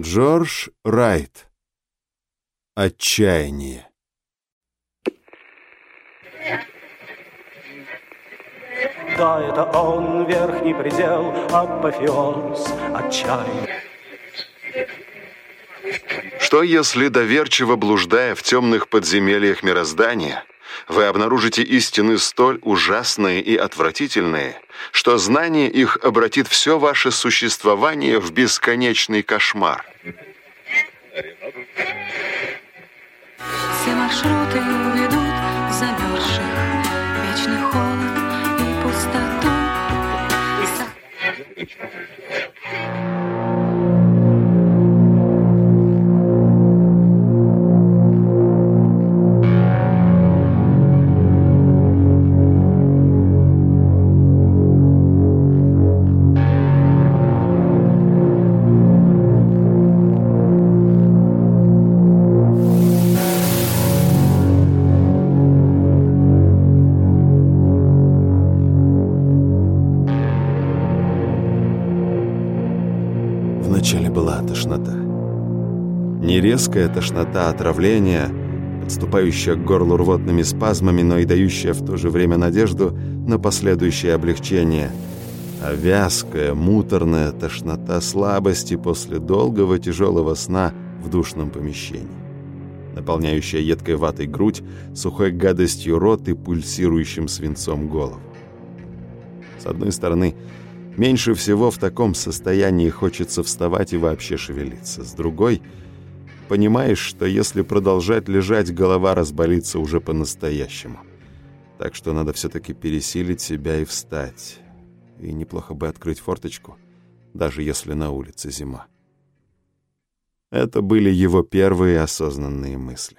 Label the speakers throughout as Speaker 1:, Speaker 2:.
Speaker 1: Джордж Райт. Отчаяние.
Speaker 2: Да, это он, верхний предел, апофеоз отчаяния.
Speaker 3: Что если, доверчиво блуждая в темных подземельях мироздания, вы обнаружите истины столь ужасные и отвратительные, что знание их обратит все ваше существование в бесконечный кошмар?
Speaker 4: Все маршруты ведут замерзших, вечный холод и пустоту.
Speaker 1: Резкая тошнота отравления, подступающая к горлу рвотными спазмами, но и дающая в то же время надежду на последующее облегчение, а вязкая, муторная тошнота слабости после долгого тяжелого сна в душном помещении, наполняющая едкой ватой грудь, сухой гадостью рот и пульсирующим свинцом голову. С одной стороны, Меньше всего в таком состоянии хочется вставать и вообще шевелиться. С другой, понимаешь, что если продолжать лежать, голова разболится уже по-настоящему. Так что надо все-таки пересилить себя и встать. И неплохо бы открыть форточку, даже если на улице зима. Это были его первые осознанные мысли.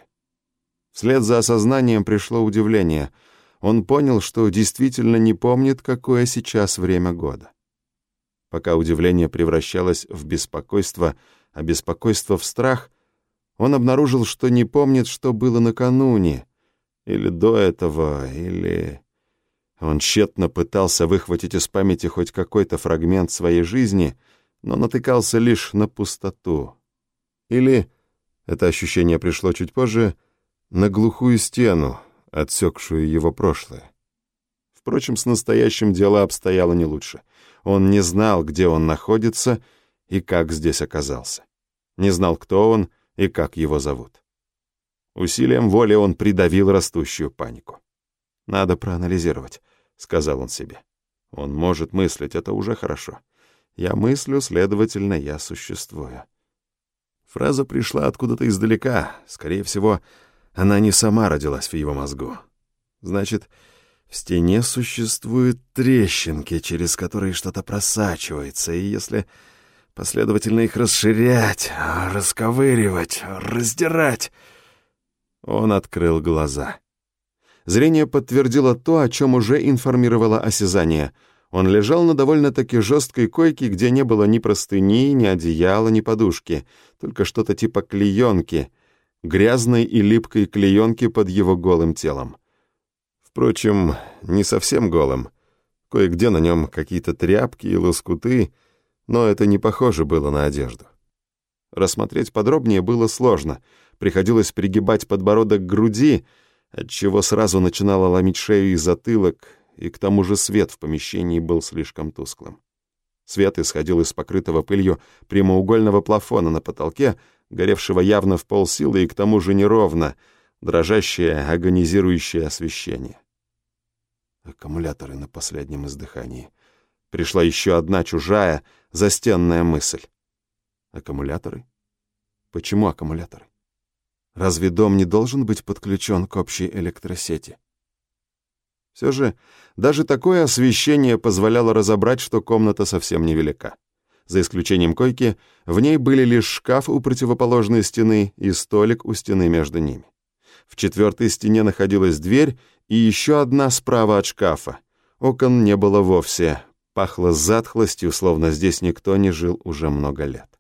Speaker 1: Вслед за осознанием пришло удивление. Он понял, что действительно не помнит, какое сейчас время года пока удивление превращалось в беспокойство, а беспокойство в страх, он обнаружил, что не помнит, что было накануне, или до этого, или... Он тщетно пытался выхватить из памяти хоть какой-то фрагмент своей жизни, но натыкался лишь на пустоту. Или, это ощущение пришло чуть позже, на глухую стену, отсекшую его прошлое. Впрочем, с настоящим дело обстояло не лучше — он не знал, где он находится и как здесь оказался. Не знал, кто он и как его зовут. Усилием воли он придавил растущую панику. «Надо проанализировать», — сказал он себе. «Он может мыслить, это уже хорошо. Я мыслю, следовательно, я существую». Фраза пришла откуда-то издалека. Скорее всего, она не сама родилась в его мозгу. Значит, в стене существуют трещинки, через которые что-то просачивается, и если последовательно их расширять, расковыривать, раздирать... Он открыл глаза. Зрение подтвердило то, о чем уже информировало осязание. Он лежал на довольно-таки жесткой койке, где не было ни простыни, ни одеяла, ни подушки, только что-то типа клеенки, грязной и липкой клеенки под его голым телом. Впрочем, не совсем голым. Кое-где на нем какие-то тряпки и лоскуты, но это не похоже было на одежду. Рассмотреть подробнее было сложно. Приходилось пригибать подбородок к груди, отчего сразу начинало ломить шею и затылок, и к тому же свет в помещении был слишком тусклым. Свет исходил из покрытого пылью прямоугольного плафона на потолке, горевшего явно в полсилы и к тому же неровно, дрожащее агонизирующее освещение. Аккумуляторы на последнем издыхании. Пришла еще одна чужая, застенная мысль. Аккумуляторы? Почему аккумуляторы? Разве дом не должен быть подключен к общей электросети? Все же, даже такое освещение позволяло разобрать, что комната совсем невелика. За исключением койки, в ней были лишь шкаф у противоположной стены и столик у стены между ними. В четвертой стене находилась дверь и еще одна справа от шкафа. Окон не было вовсе. Пахло затхлостью, словно здесь никто не жил уже много лет.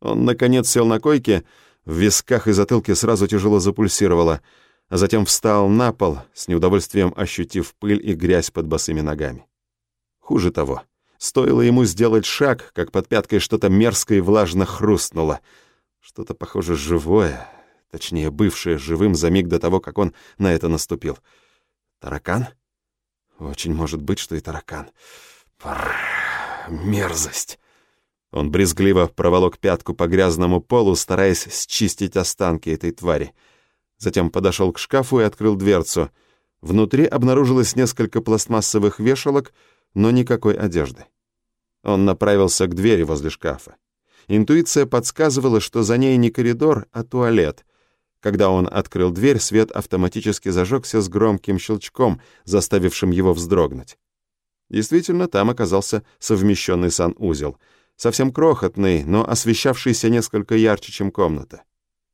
Speaker 1: Он, наконец, сел на койке, в висках и затылке сразу тяжело запульсировало, а затем встал на пол, с неудовольствием ощутив пыль и грязь под босыми ногами. Хуже того, Стоило ему сделать шаг, как под пяткой что-то мерзкое и влажно хрустнуло. Что-то, похоже, живое, точнее, бывшее живым за миг до того, как он на это наступил. Таракан? Очень может быть, что и таракан. Бррр, мерзость. Он брезгливо проволок пятку по грязному полу, стараясь счистить останки этой твари. Затем подошел к шкафу и открыл дверцу. Внутри обнаружилось несколько пластмассовых вешалок, но никакой одежды. Он направился к двери возле шкафа. Интуиция подсказывала, что за ней не коридор, а туалет. Когда он открыл дверь, свет автоматически зажегся с громким щелчком, заставившим его вздрогнуть. Действительно, там оказался совмещенный санузел — совсем крохотный, но освещавшийся несколько ярче, чем комната.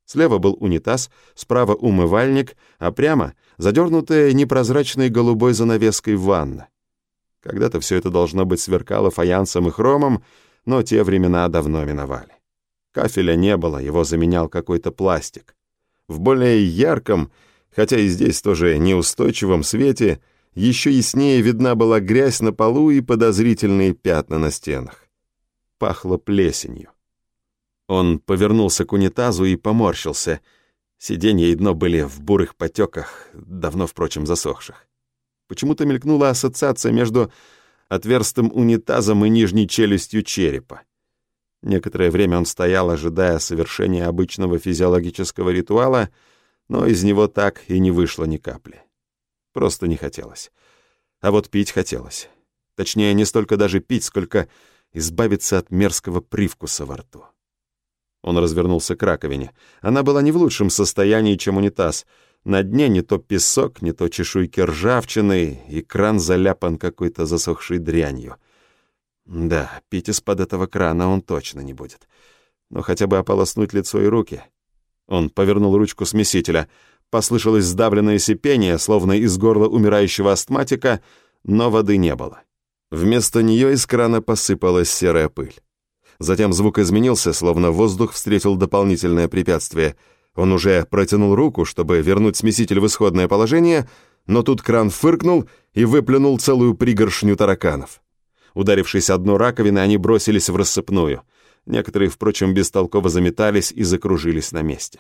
Speaker 1: Слева был унитаз, справа умывальник, а прямо задернутая непрозрачной голубой занавеской ванна. Когда-то все это должно быть сверкало фаянсом и хромом, но те времена давно миновали. Кафеля не было, его заменял какой-то пластик. В более ярком, хотя и здесь тоже неустойчивом свете, еще яснее видна была грязь на полу и подозрительные пятна на стенах пахло плесенью. Он повернулся к унитазу и поморщился. Сиденье и дно были в бурых потеках, давно, впрочем, засохших. Почему-то мелькнула ассоциация между отверстым унитазом и нижней челюстью черепа. Некоторое время он стоял, ожидая совершения обычного физиологического ритуала, но из него так и не вышло ни капли. Просто не хотелось. А вот пить хотелось. Точнее, не столько даже пить, сколько избавиться от мерзкого привкуса во рту. Он развернулся к раковине. Она была не в лучшем состоянии, чем унитаз. На дне не то песок, не то чешуйки ржавчины, и кран заляпан какой-то засохшей дрянью. Да, пить из-под этого крана он точно не будет. Но хотя бы ополоснуть лицо и руки. Он повернул ручку смесителя. Послышалось сдавленное сипение, словно из горла умирающего астматика, но воды не было. Вместо нее из крана посыпалась серая пыль. Затем звук изменился, словно воздух встретил дополнительное препятствие. Он уже протянул руку, чтобы вернуть смеситель в исходное положение, но тут кран фыркнул и выплюнул целую пригоршню тараканов. Ударившись о дно раковины, они бросились в рассыпную. Некоторые, впрочем, бестолково заметались и закружились на месте.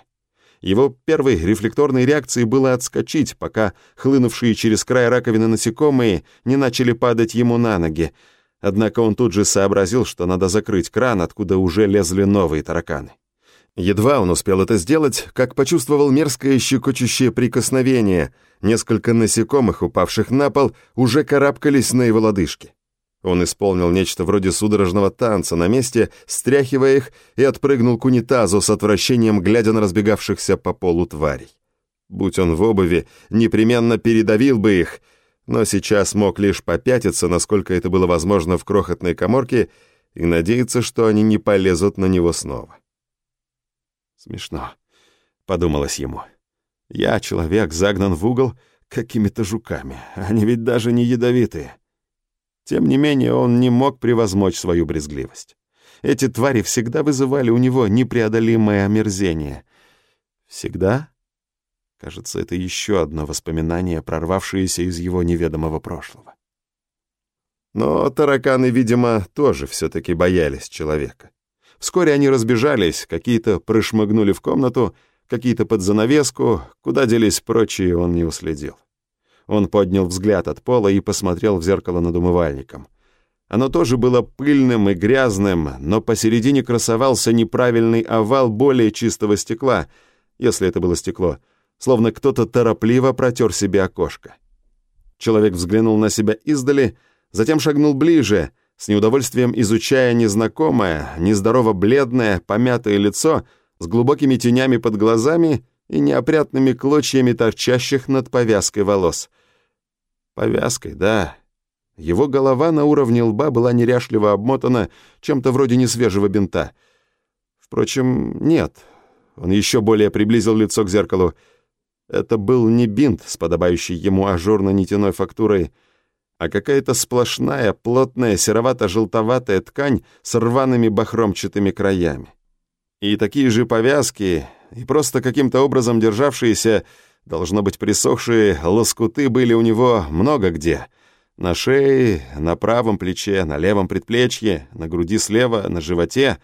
Speaker 1: Его первой рефлекторной реакцией было отскочить, пока хлынувшие через край раковины насекомые не начали падать ему на ноги. Однако он тут же сообразил, что надо закрыть кран, откуда уже лезли новые тараканы. Едва он успел это сделать, как почувствовал мерзкое щекочущее прикосновение. Несколько насекомых, упавших на пол, уже карабкались на его лодыжки. Он исполнил нечто вроде судорожного танца на месте, стряхивая их, и отпрыгнул к унитазу с отвращением, глядя на разбегавшихся по полу тварей. Будь он в обуви, непременно передавил бы их, но сейчас мог лишь попятиться, насколько это было возможно в крохотной коморке, и надеяться, что они не полезут на него снова. «Смешно», — подумалось ему. «Я, человек, загнан в угол какими-то жуками. Они ведь даже не ядовитые». Тем не менее, он не мог превозмочь свою брезгливость. Эти твари всегда вызывали у него непреодолимое омерзение. Всегда? Кажется, это еще одно воспоминание, прорвавшееся из его неведомого прошлого. Но тараканы, видимо, тоже все-таки боялись человека. Вскоре они разбежались, какие-то прошмыгнули в комнату, какие-то под занавеску, куда делись прочие, он не уследил. Он поднял взгляд от пола и посмотрел в зеркало над умывальником. Оно тоже было пыльным и грязным, но посередине красовался неправильный овал более чистого стекла, если это было стекло, словно кто-то торопливо протер себе окошко. Человек взглянул на себя издали, затем шагнул ближе, с неудовольствием изучая незнакомое, нездорово бледное, помятое лицо с глубокими тенями под глазами и неопрятными клочьями торчащих над повязкой волос. Повязкой, да. Его голова на уровне лба была неряшливо обмотана чем-то вроде несвежего бинта. Впрочем, нет. Он еще более приблизил лицо к зеркалу. Это был не бинт с подобающей ему ажурно-нитяной фактурой, а какая-то сплошная, плотная, серовато-желтоватая ткань с рваными бахромчатыми краями. И такие же повязки, и просто каким-то образом державшиеся, должно быть присохшие, лоскуты были у него много где, На шее, на правом плече, на левом предплечье, на груди слева, на животе,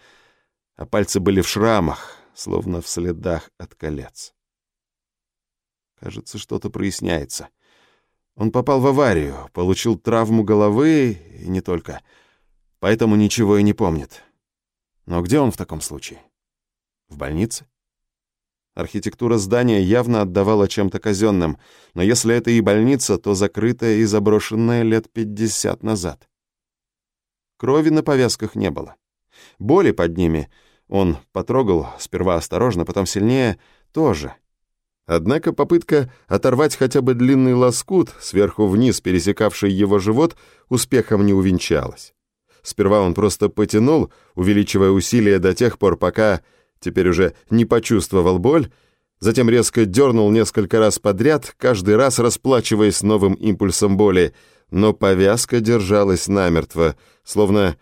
Speaker 1: а пальцы были в шрамах, словно в следах от колец. Кажется, что-то проясняется. Он попал в аварию, получил травму головы и не только. Поэтому ничего и не помнит. Но где он в таком случае? В больнице? Архитектура здания явно отдавала чем-то казенным, но если это и больница, то закрытая и заброшенная лет 50 назад. Крови на повязках не было. Боли под ними он потрогал, сперва осторожно, потом сильнее, тоже. Однако попытка оторвать хотя бы длинный лоскут, сверху вниз пересекавший его живот, успехом не увенчалась. Сперва он просто потянул, увеличивая усилия до тех пор, пока теперь уже не почувствовал боль, затем резко дернул несколько раз подряд, каждый раз расплачиваясь новым импульсом боли, но повязка держалась намертво, словно...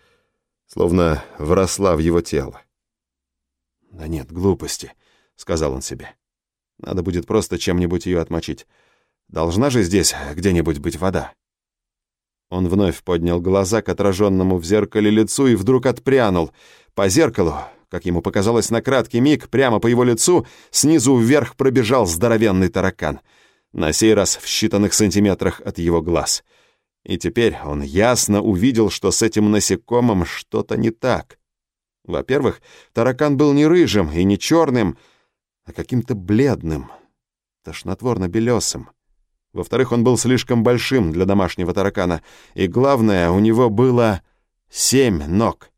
Speaker 1: словно вросла в его тело. «Да нет, глупости», — сказал он себе. «Надо будет просто чем-нибудь ее отмочить. Должна же здесь где-нибудь быть вода». Он вновь поднял глаза к отраженному в зеркале лицу и вдруг отпрянул. По зеркалу как ему показалось на краткий миг, прямо по его лицу снизу вверх пробежал здоровенный таракан. На сей раз в считанных сантиметрах от его глаз. И теперь он ясно увидел, что с этим насекомым что-то не так. Во-первых, таракан был не рыжим и не черным, а каким-то бледным, тошнотворно-белесым. Во-вторых, он был слишком большим для домашнего таракана, и главное, у него было семь ног.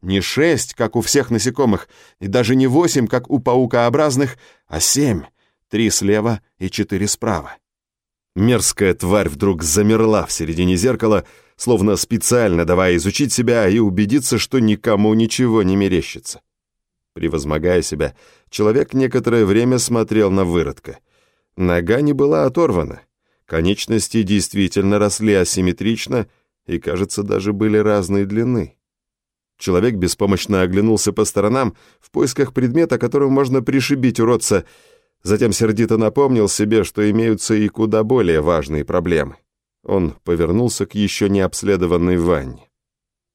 Speaker 1: Не шесть, как у всех насекомых, и даже не восемь, как у паукообразных, а семь, три слева и четыре справа. Мерзкая тварь вдруг замерла в середине зеркала, словно специально давая изучить себя и убедиться, что никому ничего не мерещится. Превозмогая себя, человек некоторое время смотрел на выродка. Нога не была оторвана. Конечности действительно росли асимметрично и, кажется, даже были разной длины. Человек беспомощно оглянулся по сторонам в поисках предмета, которым можно пришибить уродца, затем сердито напомнил себе, что имеются и куда более важные проблемы. Он повернулся к еще не обследованной ванне.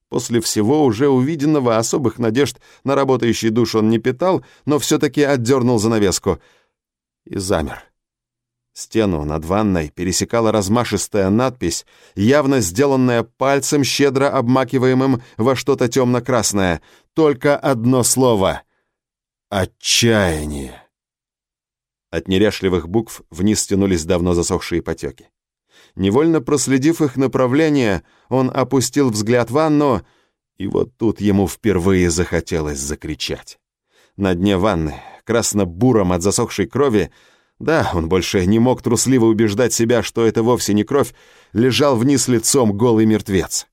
Speaker 1: После всего уже увиденного особых надежд на работающий душ он не питал, но все-таки отдернул занавеску и замер. Стену над ванной пересекала размашистая надпись, явно сделанная пальцем, щедро обмакиваемым во что-то темно-красное. Только одно слово — «Отчаяние». От неряшливых букв вниз тянулись давно засохшие потеки. Невольно проследив их направление, он опустил взгляд в ванну, и вот тут ему впервые захотелось закричать. На дне ванны, красно-буром от засохшей крови, да, он больше не мог трусливо убеждать себя, что это вовсе не кровь, лежал вниз лицом голый мертвец.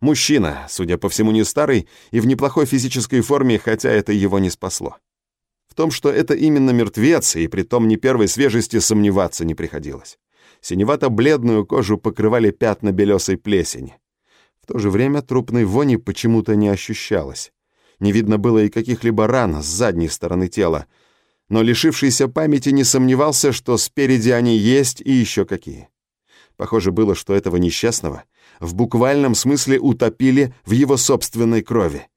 Speaker 1: Мужчина, судя по всему, не старый и в неплохой физической форме, хотя это его не спасло. В том, что это именно мертвец, и притом не первой свежести, сомневаться не приходилось. Синевато-бледную кожу покрывали пятна белесой плесени. В то же время трупной вони почему-то не ощущалось. Не видно было и каких-либо ран с задней стороны тела, но лишившийся памяти не сомневался, что спереди они есть и еще какие. Похоже было, что этого несчастного в буквальном смысле утопили в его собственной крови.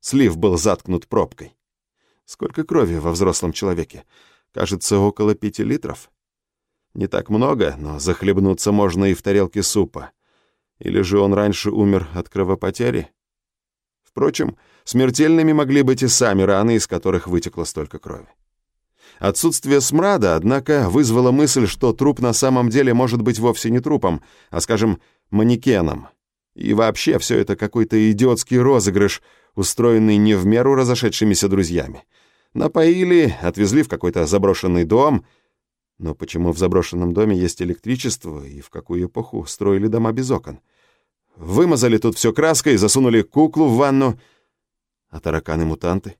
Speaker 1: Слив был заткнут пробкой. Сколько крови во взрослом человеке? Кажется, около пяти литров. Не так много, но захлебнуться можно и в тарелке супа. Или же он раньше умер от кровопотери? Впрочем, смертельными могли быть и сами раны, из которых вытекло столько крови. Отсутствие смрада, однако, вызвало мысль, что труп на самом деле может быть вовсе не трупом, а, скажем, манекеном. И вообще все это какой-то идиотский розыгрыш, устроенный не в меру разошедшимися друзьями. Напоили, отвезли в какой-то заброшенный дом. Но почему в заброшенном доме есть электричество и в какую эпоху строили дома без окон? Вымазали тут все краской, засунули куклу в ванну. А тараканы-мутанты?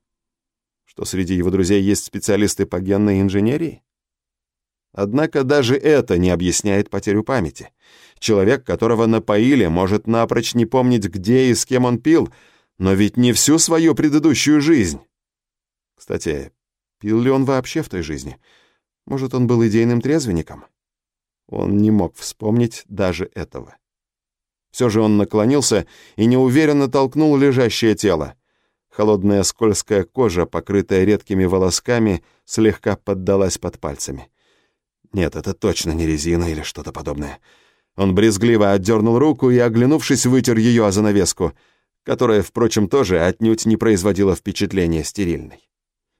Speaker 1: Что среди его друзей есть специалисты по генной инженерии? Однако даже это не объясняет потерю памяти. Человек, которого напоили, может напрочь не помнить, где и с кем он пил, но ведь не всю свою предыдущую жизнь. Кстати, пил ли он вообще в той жизни? Может, он был идейным трезвенником? Он не мог вспомнить даже этого. Все же он наклонился и неуверенно толкнул лежащее тело. Холодная скользкая кожа, покрытая редкими волосками, слегка поддалась под пальцами. Нет, это точно не резина или что-то подобное. Он брезгливо отдернул руку и, оглянувшись, вытер ее о занавеску, которая, впрочем, тоже отнюдь не производила впечатления стерильной.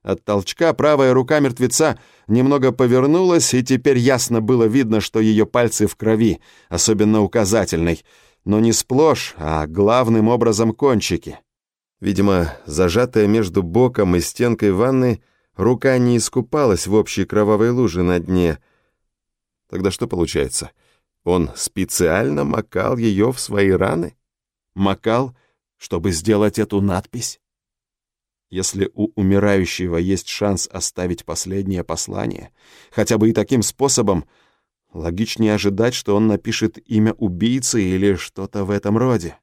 Speaker 1: От толчка правая рука мертвеца немного повернулась, и теперь ясно было видно, что ее пальцы в крови, особенно указательной, но не сплошь, а главным образом кончики. Видимо, зажатая между боком и стенкой ванны, рука не искупалась в общей кровавой луже на дне. Тогда что получается? Он специально макал ее в свои раны? Макал, чтобы сделать эту надпись? Если у умирающего есть шанс оставить последнее послание, хотя бы и таким способом, Логичнее ожидать, что он напишет имя убийцы или что-то в этом роде.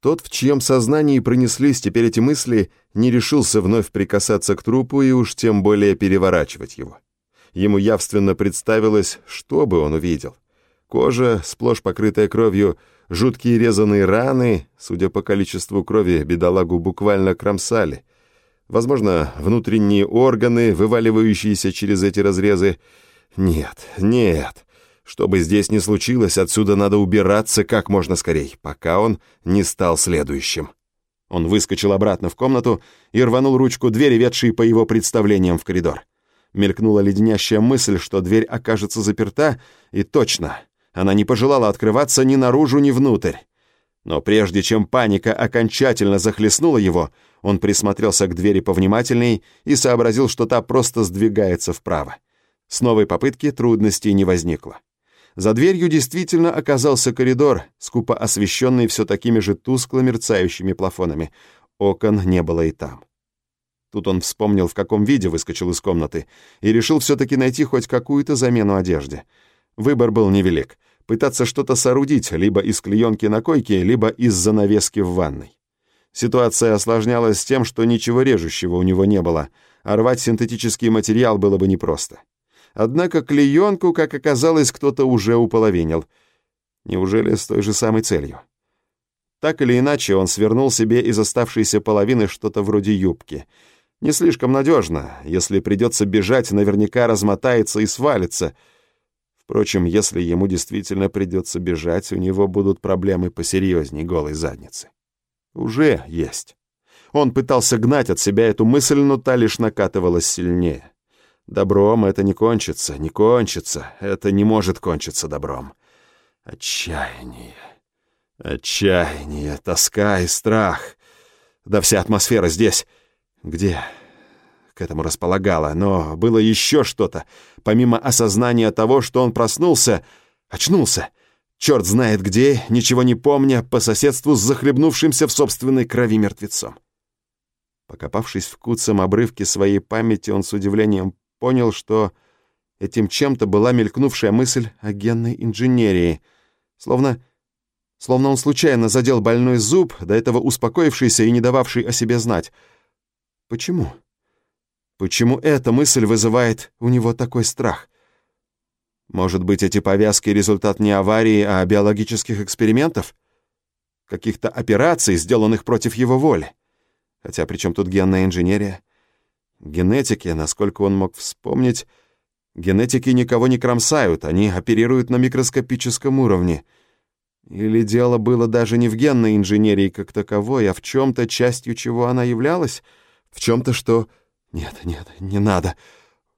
Speaker 1: Тот, в чьем сознании пронеслись теперь эти мысли, не решился вновь прикасаться к трупу и уж тем более переворачивать его. Ему явственно представилось, что бы он увидел. Кожа, сплошь покрытая кровью, жуткие резаные раны, судя по количеству крови, бедолагу буквально кромсали. Возможно, внутренние органы, вываливающиеся через эти разрезы, нет, нет. Что бы здесь ни случилось, отсюда надо убираться как можно скорей, пока он не стал следующим. Он выскочил обратно в комнату и рванул ручку двери, ведшей по его представлениям в коридор. Мелькнула леденящая мысль, что дверь окажется заперта, и точно, она не пожелала открываться ни наружу, ни внутрь. Но прежде чем паника окончательно захлестнула его, он присмотрелся к двери повнимательней и сообразил, что та просто сдвигается вправо. С новой попытки трудностей не возникло. За дверью действительно оказался коридор, скупо освещенный все такими же тускло мерцающими плафонами. Окон не было и там. Тут он вспомнил, в каком виде выскочил из комнаты, и решил все-таки найти хоть какую-то замену одежде. Выбор был невелик. Пытаться что-то соорудить либо из клеенки на койке, либо из занавески в ванной. Ситуация осложнялась тем, что ничего режущего у него не было, а рвать синтетический материал было бы непросто. Однако клеенку, как оказалось, кто-то уже уполовинил. Неужели с той же самой целью? Так или иначе, он свернул себе из оставшейся половины что-то вроде юбки. Не слишком надежно. Если придется бежать, наверняка размотается и свалится. Впрочем, если ему действительно придется бежать, у него будут проблемы посерьезней голой задницы. Уже есть. Он пытался гнать от себя эту мысль, но та лишь накатывалась сильнее. Добром это не кончится, не кончится. Это не может кончиться добром. Отчаяние. Отчаяние, тоска и страх. Да вся атмосфера здесь. Где? К этому располагала. Но было еще что-то. Помимо осознания того, что он проснулся, очнулся. Черт знает где, ничего не помня, по соседству с захлебнувшимся в собственной крови мертвецом. Покопавшись в куцем обрывке своей памяти, он с удивлением понял, что этим чем-то была мелькнувшая мысль о генной инженерии. Словно, словно он случайно задел больной зуб, до этого успокоившийся и не дававший о себе знать. Почему? Почему эта мысль вызывает у него такой страх? Может быть, эти повязки — результат не аварии, а биологических экспериментов? Каких-то операций, сделанных против его воли? Хотя при чем тут генная инженерия? Генетики, насколько он мог вспомнить, генетики никого не кромсают, они оперируют на микроскопическом уровне. Или дело было даже не в генной инженерии как таковой, а в чем-то, частью чего она являлась? В чем-то, что... Нет, нет, не надо.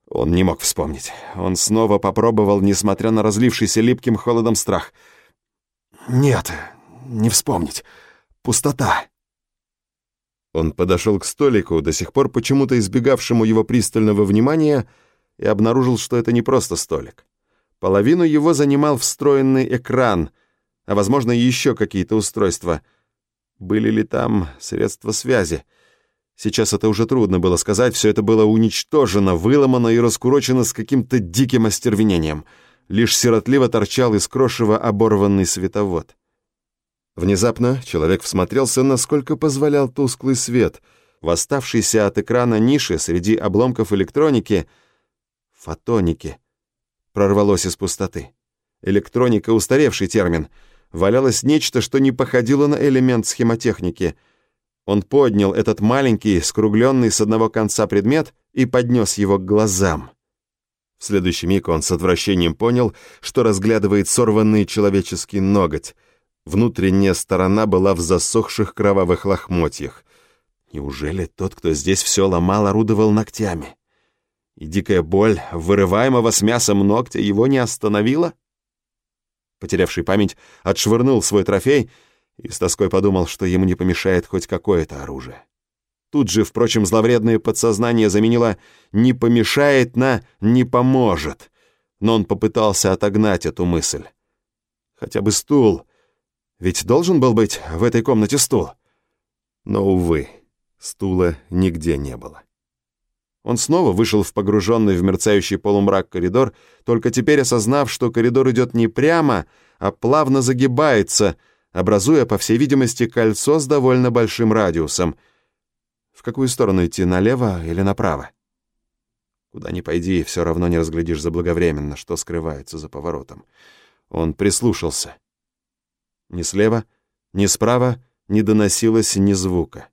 Speaker 1: Он не мог вспомнить. Он снова попробовал, несмотря на разлившийся липким холодом страх. Нет, не вспомнить. Пустота. Он подошел к столику, до сих пор почему-то избегавшему его пристального внимания, и обнаружил, что это не просто столик. Половину его занимал встроенный экран, а, возможно, еще какие-то устройства. Были ли там средства связи? Сейчас это уже трудно было сказать, все это было уничтожено, выломано и раскурочено с каким-то диким остервенением. Лишь сиротливо торчал из крошева оборванный световод. Внезапно человек всмотрелся, насколько позволял тусклый свет. В оставшейся от экрана нише среди обломков электроники — фотоники — прорвалось из пустоты. Электроника — устаревший термин. валялось нечто, что не походило на элемент схемотехники. Он поднял этот маленький, скругленный с одного конца предмет и поднес его к глазам. В следующий миг он с отвращением понял, что разглядывает сорванный человеческий ноготь. Внутренняя сторона была в засохших кровавых лохмотьях. Неужели тот, кто здесь все ломал, орудовал ногтями? И дикая боль вырываемого с мясом ногтя его не остановила? Потерявший память, отшвырнул свой трофей и с тоской подумал, что ему не помешает хоть какое-то оружие. Тут же, впрочем, зловредное подсознание заменило «не помешает» на «не поможет». Но он попытался отогнать эту мысль. Хотя бы стул. Ведь должен был быть в этой комнате стул. Но, увы, стула нигде не было. Он снова вышел в погруженный в мерцающий полумрак коридор, только теперь осознав, что коридор идет не прямо, а плавно загибается, образуя, по всей видимости, кольцо с довольно большим радиусом. В какую сторону идти, налево или направо? Куда ни пойди, все равно не разглядишь заблаговременно, что скрывается за поворотом. Он прислушался. Ни слева, ни справа не доносилось ни звука.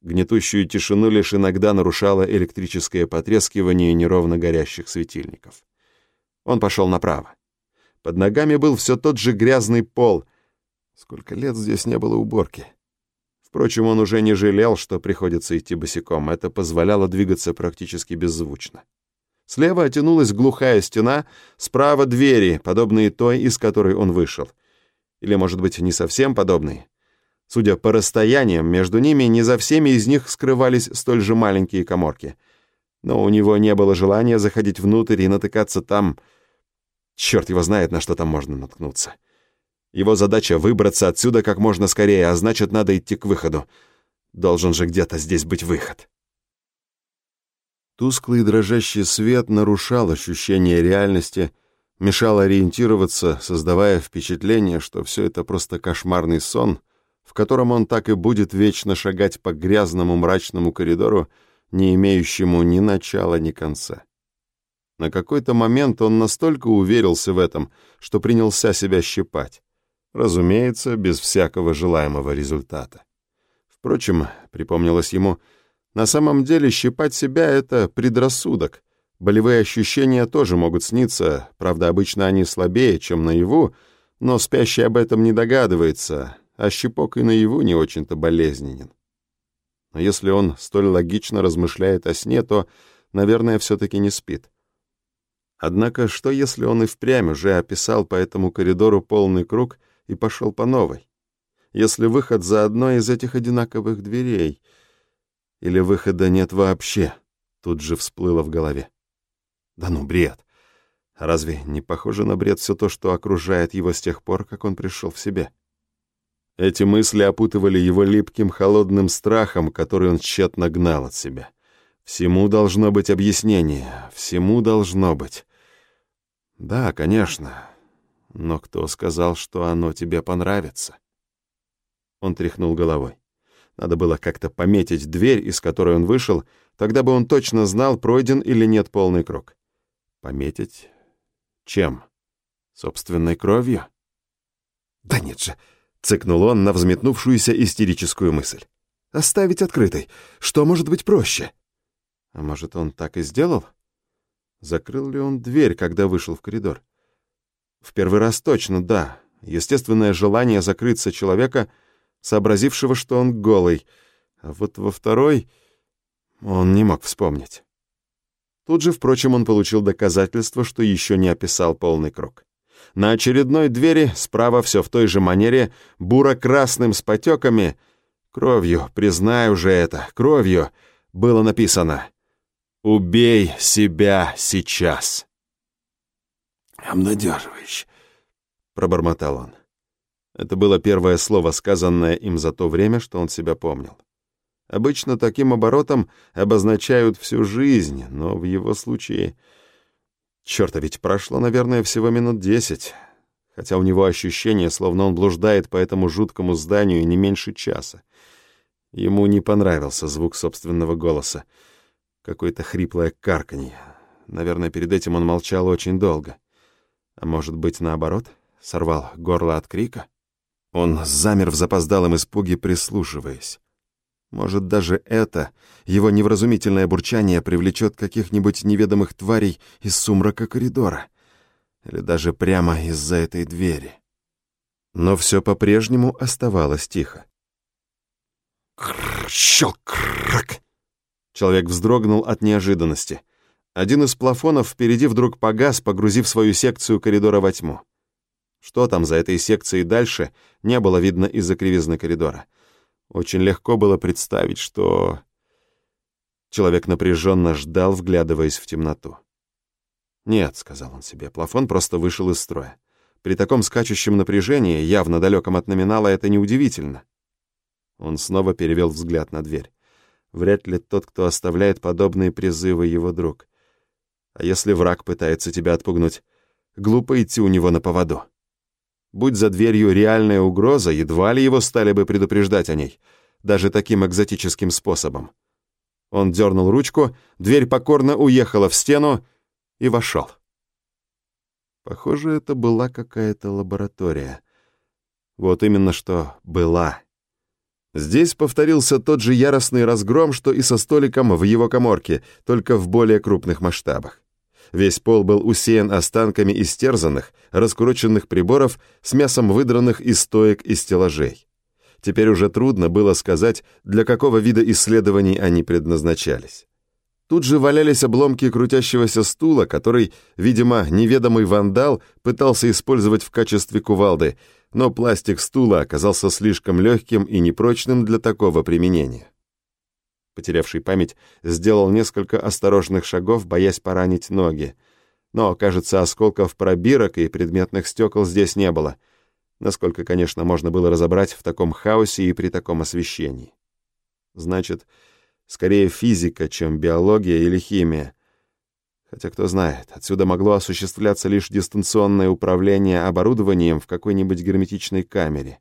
Speaker 1: Гнетущую тишину лишь иногда нарушало электрическое потрескивание неровно горящих светильников. Он пошел направо. Под ногами был все тот же грязный пол. Сколько лет здесь не было уборки. Впрочем, он уже не жалел, что приходится идти босиком. Это позволяло двигаться практически беззвучно. Слева оттянулась глухая стена, справа двери, подобные той, из которой он вышел. Или, может быть, не совсем подобные. Судя по расстояниям, между ними не за всеми из них скрывались столь же маленькие коморки. Но у него не было желания заходить внутрь и натыкаться там... Черт его знает, на что там можно наткнуться. Его задача — выбраться отсюда как можно скорее, а значит, надо идти к выходу. Должен же где-то здесь быть выход. Тусклый дрожащий свет нарушал ощущение реальности, мешал ориентироваться, создавая впечатление, что все это просто кошмарный сон — в котором он так и будет вечно шагать по грязному мрачному коридору, не имеющему ни начала, ни конца. На какой-то момент он настолько уверился в этом, что принялся себя щипать. Разумеется, без всякого желаемого результата. Впрочем, припомнилось ему, на самом деле щипать себя — это предрассудок. Болевые ощущения тоже могут сниться, правда, обычно они слабее, чем наяву, но спящий об этом не догадывается, а щипок и наяву не очень-то болезненен. Но если он столь логично размышляет о сне, то, наверное, все-таки не спит. Однако, что если он и впрямь уже описал по этому коридору полный круг и пошел по новой? Если выход за одной из этих одинаковых дверей? Или выхода нет вообще? Тут же всплыло в голове. Да ну, бред. Разве не похоже на бред все то, что окружает его с тех пор, как он пришел в себя? Эти мысли опутывали его липким холодным страхом, который он тщетно гнал от себя. Всему должно быть объяснение, всему должно быть. Да, конечно, но кто сказал, что оно тебе понравится? Он тряхнул головой. Надо было как-то пометить дверь, из которой он вышел, тогда бы он точно знал, пройден или нет полный круг. Пометить? Чем? Собственной кровью? Да нет же, Цыкнул он на взметнувшуюся истерическую мысль. «Оставить открытой. Что может быть проще?» А может, он так и сделал? Закрыл ли он дверь, когда вышел в коридор? В первый раз точно, да. Естественное желание закрыться человека, сообразившего, что он голый. А вот во второй он не мог вспомнить. Тут же, впрочем, он получил доказательство, что еще не описал полный круг. На очередной двери, справа все в той же манере, буро-красным с потеками, кровью, признаю же это, кровью, было написано «Убей себя сейчас». «Обнадеживающе», — пробормотал он. Это было первое слово, сказанное им за то время, что он себя помнил. Обычно таким оборотом обозначают всю жизнь, но в его случае Черт, а ведь прошло, наверное, всего минут десять, хотя у него ощущение, словно он блуждает по этому жуткому зданию не меньше часа. Ему не понравился звук собственного голоса. Какое-то хриплое карканье. Наверное, перед этим он молчал очень долго. А может быть, наоборот, сорвал горло от крика? Он замер в запоздалом испуге, прислушиваясь. Может, даже это, его невразумительное бурчание, привлечет каких-нибудь неведомых тварей из сумрака коридора. Или даже прямо из-за этой двери. Но все по-прежнему оставалось тихо. Щелк! Человек вздрогнул от неожиданности. Один из плафонов впереди вдруг погас, погрузив свою секцию коридора во тьму. Что там за этой секцией дальше, не было видно из-за кривизны коридора. Очень легко было представить, что... Человек напряженно ждал, вглядываясь в темноту. «Нет», — сказал он себе, — плафон просто вышел из строя. При таком скачущем напряжении, явно далеком от номинала, это неудивительно. Он снова перевел взгляд на дверь. Вряд ли тот, кто оставляет подобные призывы, его друг. А если враг пытается тебя отпугнуть, глупо идти у него на поводу. Будь за дверью реальная угроза, едва ли его стали бы предупреждать о ней, даже таким экзотическим способом. Он дернул ручку, дверь покорно уехала в стену и вошел. Похоже, это была какая-то лаборатория. Вот именно что была. Здесь повторился тот же яростный разгром, что и со столиком в его коморке, только в более крупных масштабах. Весь пол был усеян останками истерзанных, раскрученных приборов с мясом выдранных из стоек и стеллажей. Теперь уже трудно было сказать, для какого вида исследований они предназначались. Тут же валялись обломки крутящегося стула, который, видимо, неведомый вандал пытался использовать в качестве кувалды, но пластик стула оказался слишком легким и непрочным для такого применения потерявший память, сделал несколько осторожных шагов, боясь поранить ноги. Но, кажется, осколков пробирок и предметных стекол здесь не было, насколько, конечно, можно было разобрать в таком хаосе и при таком освещении. Значит, скорее физика, чем биология или химия. Хотя, кто знает, отсюда могло осуществляться лишь дистанционное управление оборудованием в какой-нибудь герметичной камере.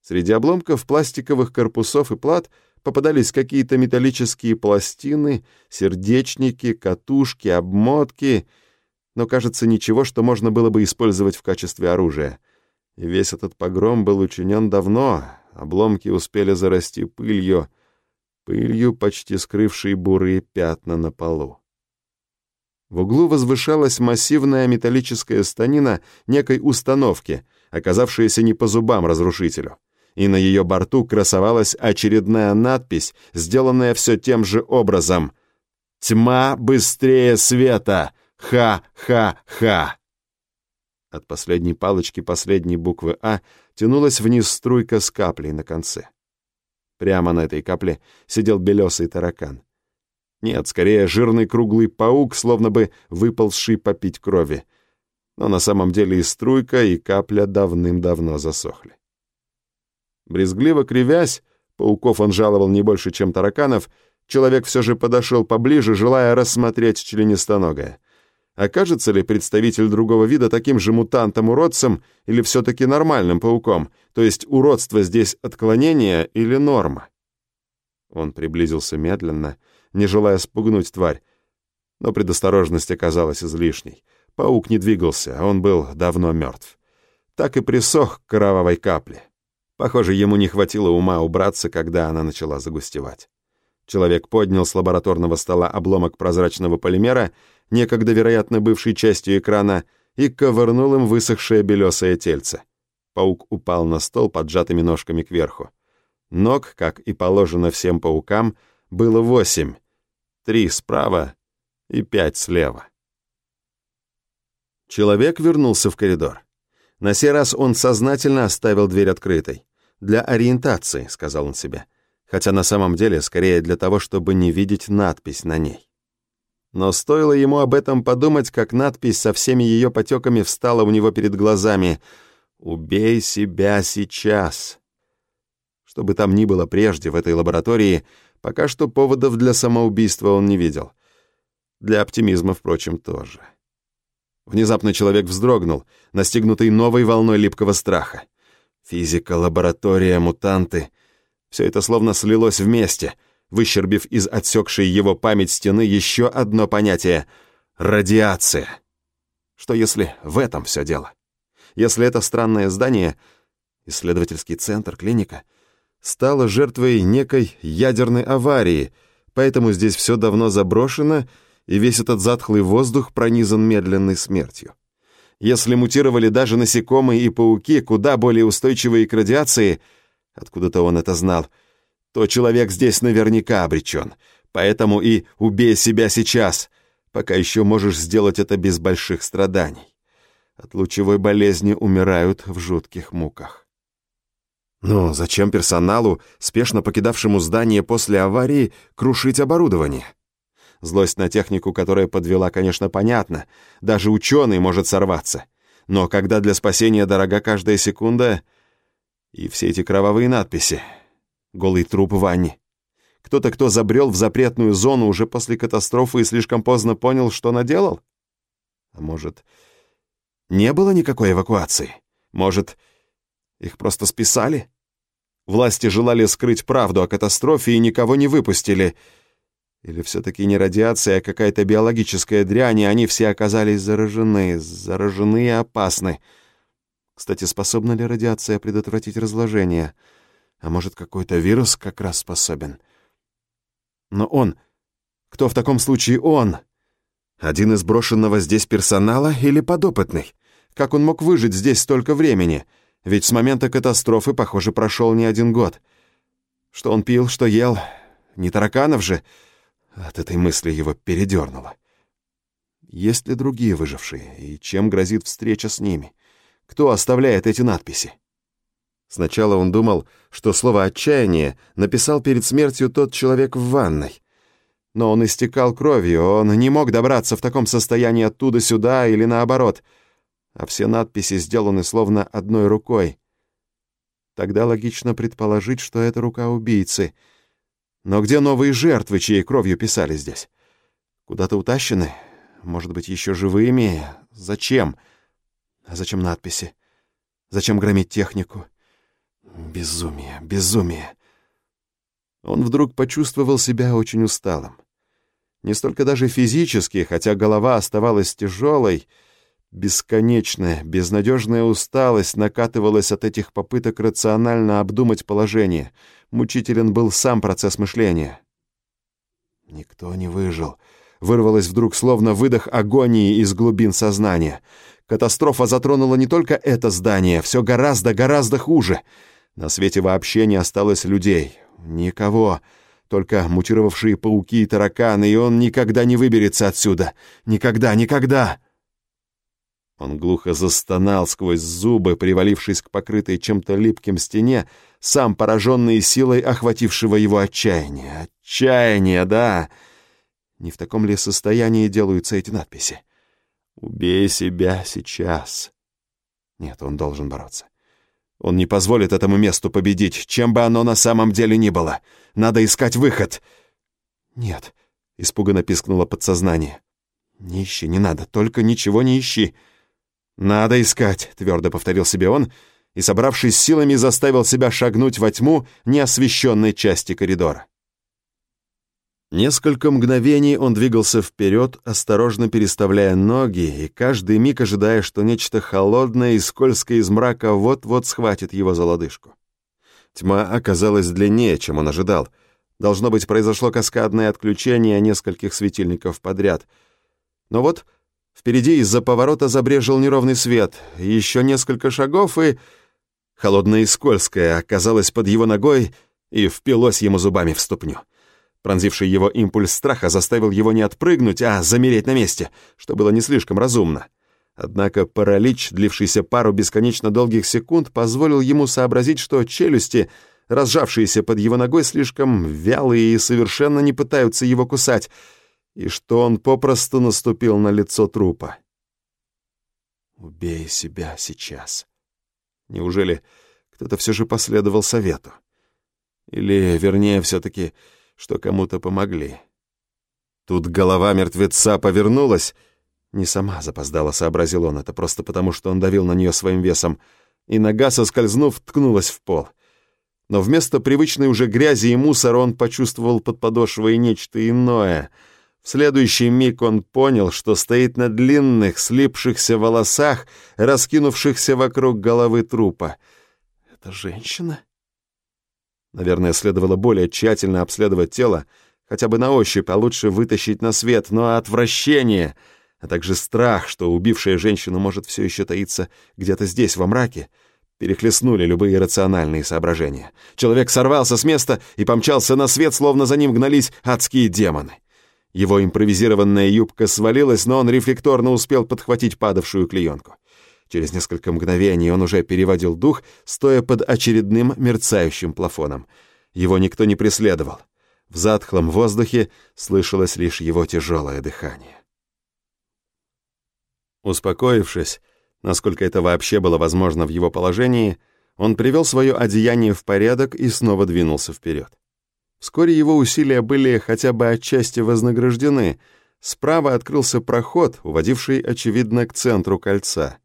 Speaker 1: Среди обломков пластиковых корпусов и плат — попадались какие-то металлические пластины, сердечники, катушки, обмотки, но, кажется, ничего, что можно было бы использовать в качестве оружия. И весь этот погром был учинен давно, обломки успели зарасти пылью, пылью, почти скрывшей бурые пятна на полу. В углу возвышалась массивная металлическая станина некой установки, оказавшаяся не по зубам разрушителю и на ее борту красовалась очередная надпись, сделанная все тем же образом. «Тьма быстрее света! Ха-ха-ха!» От последней палочки последней буквы «А» тянулась вниз струйка с каплей на конце. Прямо на этой капле сидел белесый таракан. Нет, скорее жирный круглый паук, словно бы выползший попить крови. Но на самом деле и струйка, и капля давным-давно засохли. Брезгливо кривясь, пауков он жаловал не больше, чем тараканов, человек все же подошел поближе, желая рассмотреть членистоногое. Окажется ли представитель другого вида таким же мутантом-уродцем или все-таки нормальным пауком, то есть уродство здесь отклонение или норма? Он приблизился медленно, не желая спугнуть тварь, но предосторожность оказалась излишней. Паук не двигался, а он был давно мертв. Так и присох к кровавой капле. Похоже, ему не хватило ума убраться, когда она начала загустевать. Человек поднял с лабораторного стола обломок прозрачного полимера, некогда, вероятно, бывший частью экрана, и ковырнул им высохшее белесое тельце. Паук упал на стол поджатыми ножками кверху. Ног, как и положено всем паукам, было восемь. Три справа и пять слева. Человек вернулся в коридор. На сей раз он сознательно оставил дверь открытой для ориентации», — сказал он себе, хотя на самом деле скорее для того, чтобы не видеть надпись на ней. Но стоило ему об этом подумать, как надпись со всеми ее потеками встала у него перед глазами «Убей себя сейчас». Что бы там ни было прежде в этой лаборатории, пока что поводов для самоубийства он не видел. Для оптимизма, впрочем, тоже. Внезапно человек вздрогнул, настигнутый новой волной липкого страха. Физика, лаборатория, мутанты. Все это словно слилось вместе, выщербив из отсекшей его память стены еще одно понятие — радиация. Что если в этом все дело? Если это странное здание... исследовательский центр, клиника, стала жертвой некой ядерной аварии, поэтому здесь все давно заброшено, и весь этот затхлый воздух пронизан медленной смертью. Если мутировали даже насекомые и пауки, куда более устойчивые к радиации, откуда-то он это знал, то человек здесь наверняка обречен. Поэтому и убей себя сейчас, пока еще можешь сделать это без больших страданий. От лучевой болезни умирают в жутких муках. Но зачем персоналу, спешно покидавшему здание после аварии, крушить оборудование? Злость на технику, которая подвела, конечно, понятно. Даже ученый может сорваться. Но когда для спасения дорога каждая секунда... И все эти кровавые надписи. Голый труп Ванни. Кто-то, кто забрел в запретную зону уже после катастрофы и слишком поздно понял, что наделал? А может, не было никакой эвакуации? Может, их просто списали? Власти желали скрыть правду о катастрофе и никого не выпустили — или все-таки не радиация, а какая-то биологическая дрянь, и они все оказались заражены, заражены и опасны. Кстати, способна ли радиация предотвратить разложение? А может, какой-то вирус как раз способен? Но он... Кто в таком случае он? Один из брошенного здесь персонала или подопытный? Как он мог выжить здесь столько времени? Ведь с момента катастрофы, похоже, прошел не один год. Что он пил, что ел? Не тараканов же... От этой мысли его передернуло. Есть ли другие выжившие, и чем грозит встреча с ними? Кто оставляет эти надписи? Сначала он думал, что слово «отчаяние» написал перед смертью тот человек в ванной. Но он истекал кровью, он не мог добраться в таком состоянии оттуда сюда или наоборот, а все надписи сделаны словно одной рукой. Тогда логично предположить, что это рука убийцы — но где новые жертвы, чьей кровью писали здесь? Куда-то утащены? Может быть, еще живыми? Зачем? А зачем надписи? Зачем громить технику? Безумие, безумие. Он вдруг почувствовал себя очень усталым. Не столько даже физически, хотя голова оставалась тяжелой, Бесконечная, безнадежная усталость накатывалась от этих попыток рационально обдумать положение. Мучителен был сам процесс мышления. Никто не выжил. Вырвалось вдруг словно выдох агонии из глубин сознания. Катастрофа затронула не только это здание, все гораздо-гораздо хуже. На свете вообще не осталось людей. Никого. Только мутировавшие пауки и тараканы, и он никогда не выберется отсюда. Никогда, никогда! Он глухо застонал сквозь зубы, привалившись к покрытой чем-то липким стене, сам пораженный силой охватившего его отчаяния. Отчаяние, да! Не в таком ли состоянии делаются эти надписи? «Убей себя сейчас». Нет, он должен бороться. Он не позволит этому месту победить, чем бы оно на самом деле ни было. Надо искать выход. «Нет», — испуганно пискнуло подсознание. «Не ищи, не надо, только ничего не ищи». «Надо искать», — твердо повторил себе он, и, собравшись силами, заставил себя шагнуть во тьму неосвещенной части коридора. Несколько мгновений он двигался вперед, осторожно переставляя ноги, и каждый миг ожидая, что нечто холодное и скользкое из мрака вот-вот схватит его за лодыжку. Тьма оказалась длиннее, чем он ожидал. Должно быть, произошло каскадное отключение нескольких светильников подряд. Но вот Впереди из-за поворота забрежил неровный свет. Еще несколько шагов, и... Холодное и скользкое оказалось под его ногой и впилось ему зубами в ступню. Пронзивший его импульс страха заставил его не отпрыгнуть, а замереть на месте, что было не слишком разумно. Однако паралич, длившийся пару бесконечно долгих секунд, позволил ему сообразить, что челюсти, разжавшиеся под его ногой, слишком вялые и совершенно не пытаются его кусать — и что он попросту наступил на лицо трупа. «Убей себя сейчас». Неужели кто-то все же последовал совету? Или, вернее, все-таки, что кому-то помогли? Тут голова мертвеца повернулась. Не сама запоздала, сообразил он, это просто потому, что он давил на нее своим весом, и нога, соскользнув, ткнулась в пол. Но вместо привычной уже грязи и мусора он почувствовал под подошвой нечто иное — следующий миг он понял, что стоит на длинных, слипшихся волосах, раскинувшихся вокруг головы трупа. Это женщина? Наверное, следовало более тщательно обследовать тело, хотя бы на ощупь, а лучше вытащить на свет, но отвращение, а также страх, что убившая женщину может все еще таиться где-то здесь, во мраке, перехлестнули любые рациональные соображения. Человек сорвался с места и помчался на свет, словно за ним гнались адские демоны. Его импровизированная юбка свалилась, но он рефлекторно успел подхватить падавшую клеенку. Через несколько мгновений он уже переводил дух, стоя под очередным мерцающим плафоном. Его никто не преследовал. В затхлом воздухе слышалось лишь его тяжелое дыхание. Успокоившись, насколько это вообще было возможно в его положении, он привел свое одеяние в порядок и снова двинулся вперед. Вскоре его усилия были хотя бы отчасти вознаграждены. Справа открылся проход, уводивший, очевидно, к центру кольца.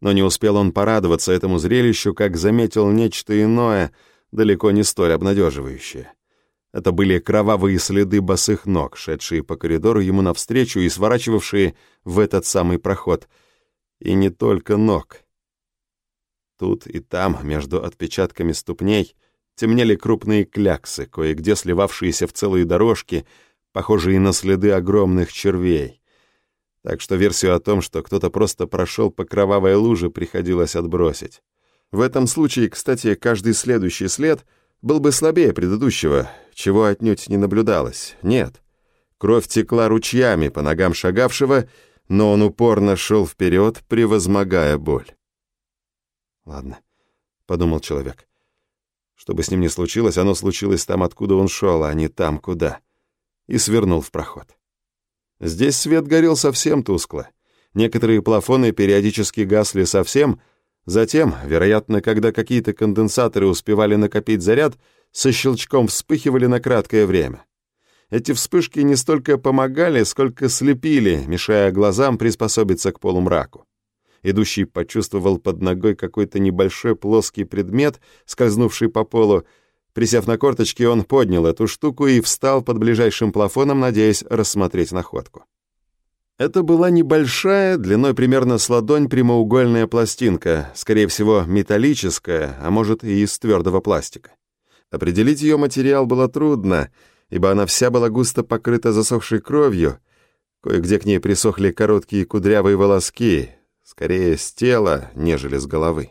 Speaker 1: Но не успел он порадоваться этому зрелищу, как заметил нечто иное, далеко не столь обнадеживающее. Это были кровавые следы босых ног, шедшие по коридору ему навстречу и сворачивавшие в этот самый проход. И не только ног. Тут и там, между отпечатками ступней, темнели крупные кляксы, кое-где сливавшиеся в целые дорожки, похожие на следы огромных червей. Так что версию о том, что кто-то просто прошел по кровавой луже, приходилось отбросить. В этом случае, кстати, каждый следующий след — был бы слабее предыдущего, чего отнюдь не наблюдалось. Нет. Кровь текла ручьями по ногам шагавшего, но он упорно шел вперед, превозмогая боль. «Ладно», — подумал человек. «Что бы с ним ни случилось, оно случилось там, откуда он шел, а не там, куда». И свернул в проход. Здесь свет горел совсем тускло. Некоторые плафоны периодически гасли совсем — Затем, вероятно, когда какие-то конденсаторы успевали накопить заряд, со щелчком вспыхивали на краткое время. Эти вспышки не столько помогали, сколько слепили, мешая глазам приспособиться к полумраку. Идущий почувствовал под ногой какой-то небольшой плоский предмет, скользнувший по полу. Присев на корточки, он поднял эту штуку и встал под ближайшим плафоном, надеясь рассмотреть находку. Это была небольшая, длиной примерно с ладонь прямоугольная пластинка, скорее всего, металлическая, а может и из твердого пластика. Определить ее материал было трудно, ибо она вся была густо покрыта засохшей кровью, кое-где к ней присохли короткие кудрявые волоски, скорее с тела, нежели с головы.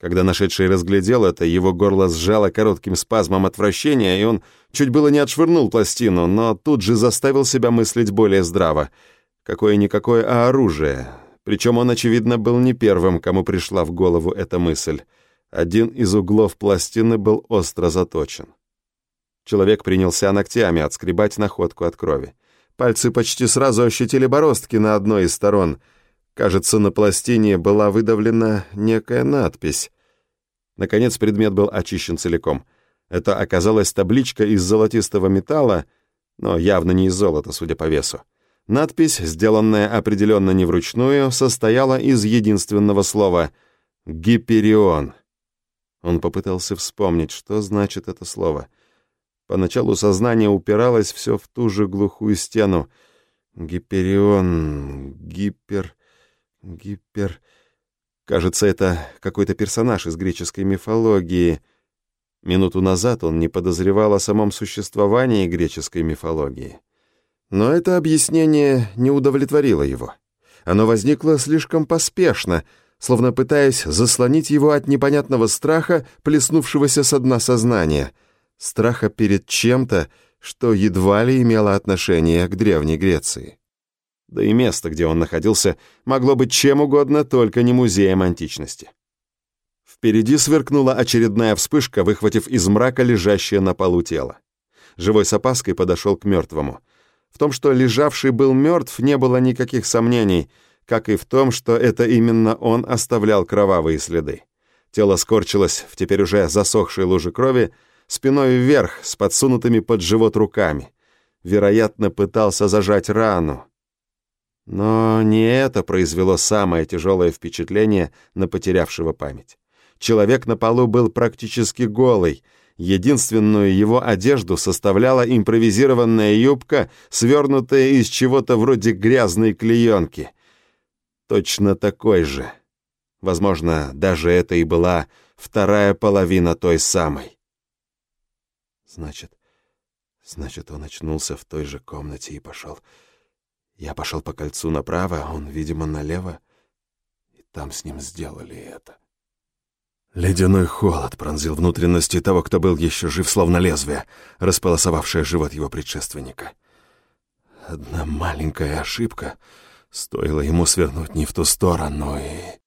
Speaker 1: Когда нашедший разглядел это, его горло сжало коротким спазмом отвращения, и он чуть было не отшвырнул пластину, но тут же заставил себя мыслить более здраво — Какое-никакое, а оружие. Причем он, очевидно, был не первым, кому пришла в голову эта мысль. Один из углов пластины был остро заточен. Человек принялся ногтями отскребать находку от крови. Пальцы почти сразу ощутили бороздки на одной из сторон. Кажется, на пластине была выдавлена некая надпись. Наконец предмет был очищен целиком. Это оказалась табличка из золотистого металла, но явно не из золота, судя по весу. Надпись, сделанная определенно не вручную, состояла из единственного слова «Гиперион». Он попытался вспомнить, что значит это слово. Поначалу сознание упиралось все в ту же глухую стену. Гиперион, гипер, гипер... Кажется, это какой-то персонаж из греческой мифологии. Минуту назад он не подозревал о самом существовании греческой мифологии. Но это объяснение не удовлетворило его. Оно возникло слишком поспешно, словно пытаясь заслонить его от непонятного страха, плеснувшегося со дна сознания, страха перед чем-то, что едва ли имело отношение к Древней Греции. Да и место, где он находился, могло быть чем угодно, только не музеем античности. Впереди сверкнула очередная вспышка, выхватив из мрака лежащее на полу тело. Живой с опаской подошел к мертвому — в том, что лежавший был мертв, не было никаких сомнений, как и в том, что это именно он оставлял кровавые следы. Тело скорчилось в теперь уже засохшей луже крови, спиной вверх, с подсунутыми под живот руками. Вероятно, пытался зажать рану. Но не это произвело самое тяжелое впечатление на потерявшего память. Человек на полу был практически голый, Единственную его одежду составляла импровизированная юбка, свернутая из чего-то вроде грязной клеенки. Точно такой же. Возможно, даже это и была вторая половина той самой. Значит, значит, он очнулся в той же комнате и пошел. Я пошел по кольцу направо, он, видимо, налево, и там с ним сделали это. Ледяной холод пронзил внутренности того, кто был еще жив, словно лезвие, располосовавшее живот его предшественника. Одна маленькая ошибка стоила ему свернуть не в ту сторону и...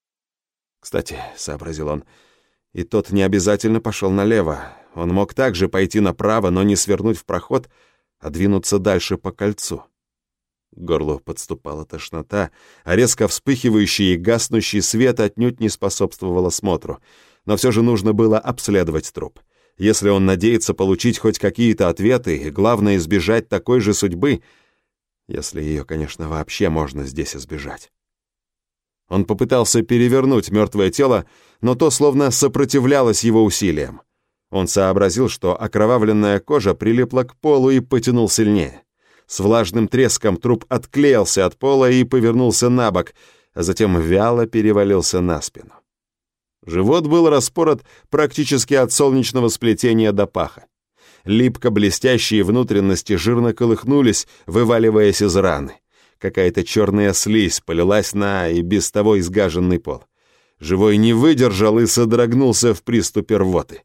Speaker 1: Кстати, — сообразил он, — и тот не обязательно пошел налево. Он мог также пойти направо, но не свернуть в проход, а двинуться дальше по кольцу. К горлу подступала тошнота, а резко вспыхивающий и гаснущий свет отнюдь не способствовал осмотру. Но все же нужно было обследовать труп. Если он надеется получить хоть какие-то ответы, и главное избежать такой же судьбы, если ее, конечно, вообще можно здесь избежать. Он попытался перевернуть мертвое тело, но то словно сопротивлялось его усилиям. Он сообразил, что окровавленная кожа прилипла к полу и потянул сильнее. С влажным треском труп отклеился от пола и повернулся на бок, а затем вяло перевалился на спину. Живот был распорот практически от солнечного сплетения до паха. Липко-блестящие внутренности жирно колыхнулись, вываливаясь из раны. Какая-то черная слизь полилась на и без того изгаженный пол. Живой не выдержал и содрогнулся в приступе рвоты.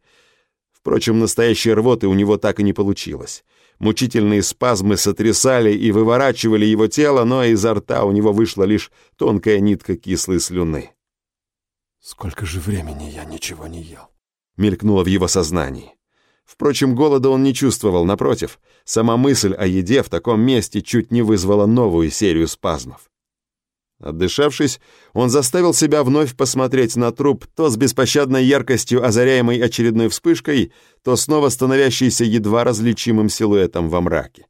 Speaker 1: Впрочем, настоящей рвоты у него так и не получилось. Мучительные спазмы сотрясали и выворачивали его тело, но изо рта у него вышла лишь тонкая нитка кислой слюны. «Сколько же времени я ничего не ел?» — мелькнуло в его сознании. Впрочем, голода он не чувствовал, напротив. Сама мысль о еде в таком месте чуть не вызвала новую серию спазмов. Отдышавшись, он заставил себя вновь посмотреть на труп, то с беспощадной яркостью озаряемой очередной вспышкой, то снова становящийся едва различимым силуэтом во мраке.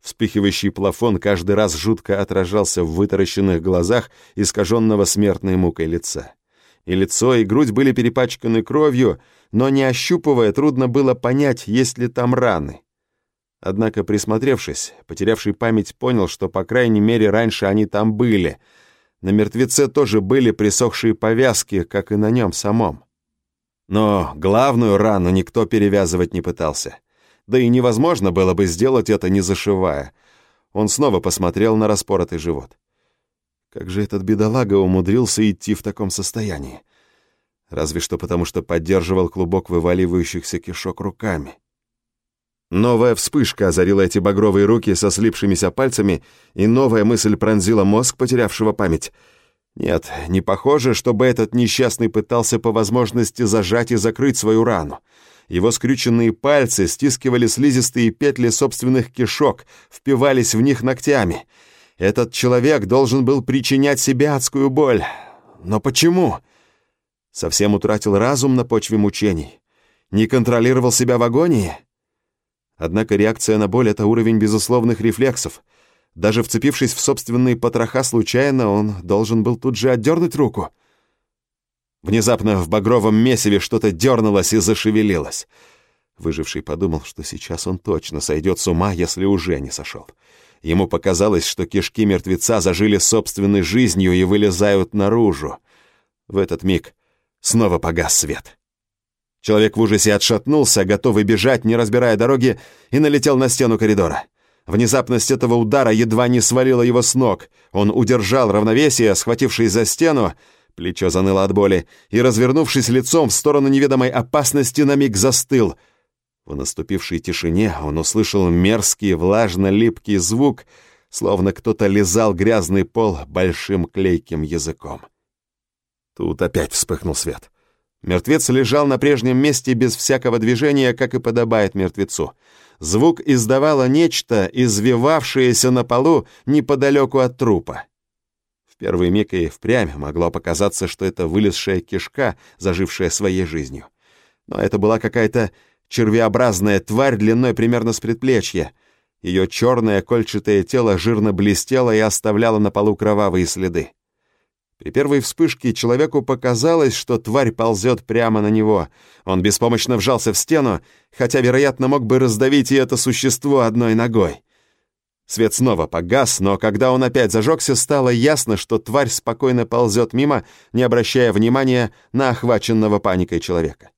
Speaker 1: Вспыхивающий плафон каждый раз жутко отражался в вытаращенных глазах искаженного смертной мукой лица. И лицо, и грудь были перепачканы кровью, но не ощупывая, трудно было понять, есть ли там раны. Однако, присмотревшись, потерявший память понял, что, по крайней мере, раньше они там были — на мертвеце тоже были присохшие повязки, как и на нем самом. Но главную рану никто перевязывать не пытался. Да и невозможно было бы сделать это, не зашивая. Он снова посмотрел на распоротый живот. Как же этот бедолага умудрился идти в таком состоянии? Разве что потому, что поддерживал клубок вываливающихся кишок руками. Новая вспышка озарила эти багровые руки со слипшимися пальцами, и новая мысль пронзила мозг потерявшего память. Нет, не похоже, чтобы этот несчастный пытался по возможности зажать и закрыть свою рану. Его скрюченные пальцы стискивали слизистые петли собственных кишок, впивались в них ногтями. Этот человек должен был причинять себе адскую боль. Но почему? Совсем утратил разум на почве мучений. Не контролировал себя в агонии? Однако реакция на боль — это уровень безусловных рефлексов. Даже вцепившись в собственные потроха случайно, он должен был тут же отдернуть руку. Внезапно в багровом месиве что-то дернулось и зашевелилось. Выживший подумал, что сейчас он точно сойдет с ума, если уже не сошел. Ему показалось, что кишки мертвеца зажили собственной жизнью и вылезают наружу. В этот миг снова погас свет. Человек в ужасе отшатнулся, готовый бежать, не разбирая дороги, и налетел на стену коридора. Внезапность этого удара едва не свалила его с ног. Он удержал равновесие, схватившись за стену, плечо заныло от боли, и, развернувшись лицом в сторону неведомой опасности, на миг застыл. В наступившей тишине он услышал мерзкий, влажно-липкий звук, словно кто-то лизал грязный пол большим клейким языком. Тут опять вспыхнул свет. Мертвец лежал на прежнем месте без всякого движения, как и подобает мертвецу. Звук издавало нечто, извивавшееся на полу неподалеку от трупа. В первый миг и впрямь могло показаться, что это вылезшая кишка, зажившая своей жизнью. Но это была какая-то червеобразная тварь длиной примерно с предплечья. Ее черное кольчатое тело жирно блестело и оставляло на полу кровавые следы. При первой вспышке человеку показалось, что тварь ползет прямо на него. Он беспомощно вжался в стену, хотя, вероятно, мог бы раздавить и это существо одной ногой. Свет снова погас, но когда он опять зажегся, стало ясно, что тварь спокойно ползет мимо, не обращая внимания на охваченного паникой человека.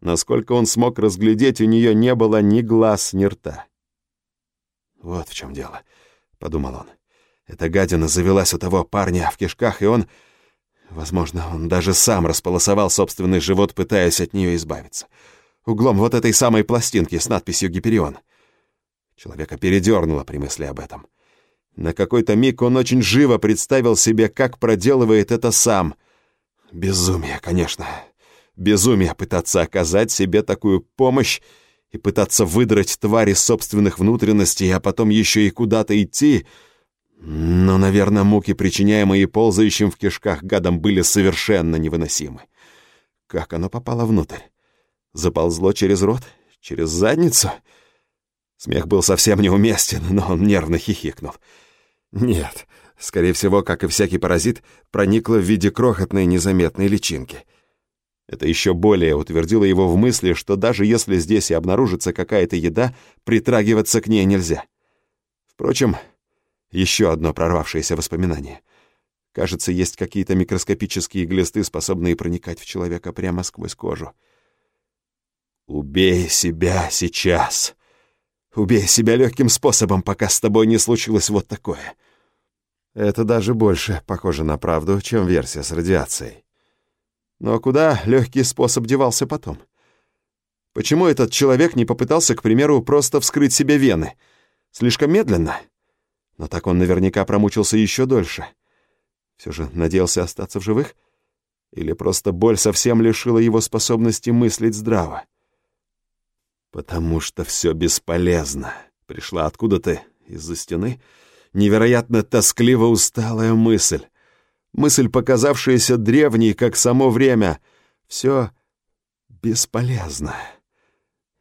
Speaker 1: Насколько он смог разглядеть, у нее не было ни глаз, ни рта. «Вот в чем дело», — подумал он. «Эта гадина завелась у того парня в кишках, и он...» Возможно, он даже сам располосовал собственный живот, пытаясь от нее избавиться. Углом вот этой самой пластинки с надписью «Гиперион». Человека передернуло при мысли об этом. На какой-то миг он очень живо представил себе, как проделывает это сам. Безумие, конечно. Безумие пытаться оказать себе такую помощь и пытаться выдрать твари собственных внутренностей, а потом еще и куда-то идти. Но, наверное, муки, причиняемые ползающим в кишках гадом, были совершенно невыносимы. Как оно попало внутрь? Заползло через рот? Через задницу? — Смех был совсем неуместен, но он нервно хихикнул. Нет, скорее всего, как и всякий паразит, проникло в виде крохотной незаметной личинки. Это еще более утвердило его в мысли, что даже если здесь и обнаружится какая-то еда, притрагиваться к ней нельзя. Впрочем, еще одно прорвавшееся воспоминание. Кажется, есть какие-то микроскопические глисты, способные проникать в человека прямо сквозь кожу. «Убей себя сейчас!» Убей себя легким способом, пока с тобой не случилось вот такое. Это даже больше похоже на правду, чем версия с радиацией. Но куда легкий способ девался потом? Почему этот человек не попытался, к примеру, просто вскрыть себе вены? Слишком медленно? Но так он наверняка промучился еще дольше. Все же надеялся остаться в живых? Или просто боль совсем лишила его способности мыслить здраво? «Потому что все бесполезно», — пришла откуда-то из-за стены невероятно тоскливо усталая мысль. Мысль, показавшаяся древней, как само время. Все бесполезно.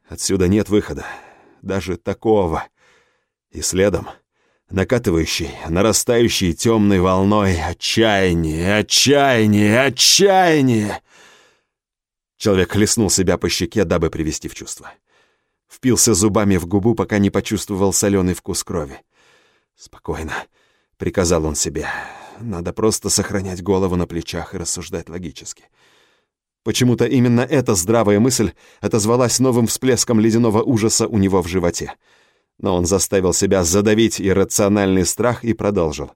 Speaker 1: Отсюда нет выхода, даже такого. И следом накатывающий, нарастающий темной волной отчаяние, отчаяние, отчаяние. Человек хлестнул себя по щеке, дабы привести в чувство впился зубами в губу, пока не почувствовал соленый вкус крови. «Спокойно», — приказал он себе. «Надо просто сохранять голову на плечах и рассуждать логически». Почему-то именно эта здравая мысль отозвалась новым всплеском ледяного ужаса у него в животе. Но он заставил себя задавить иррациональный страх и продолжил.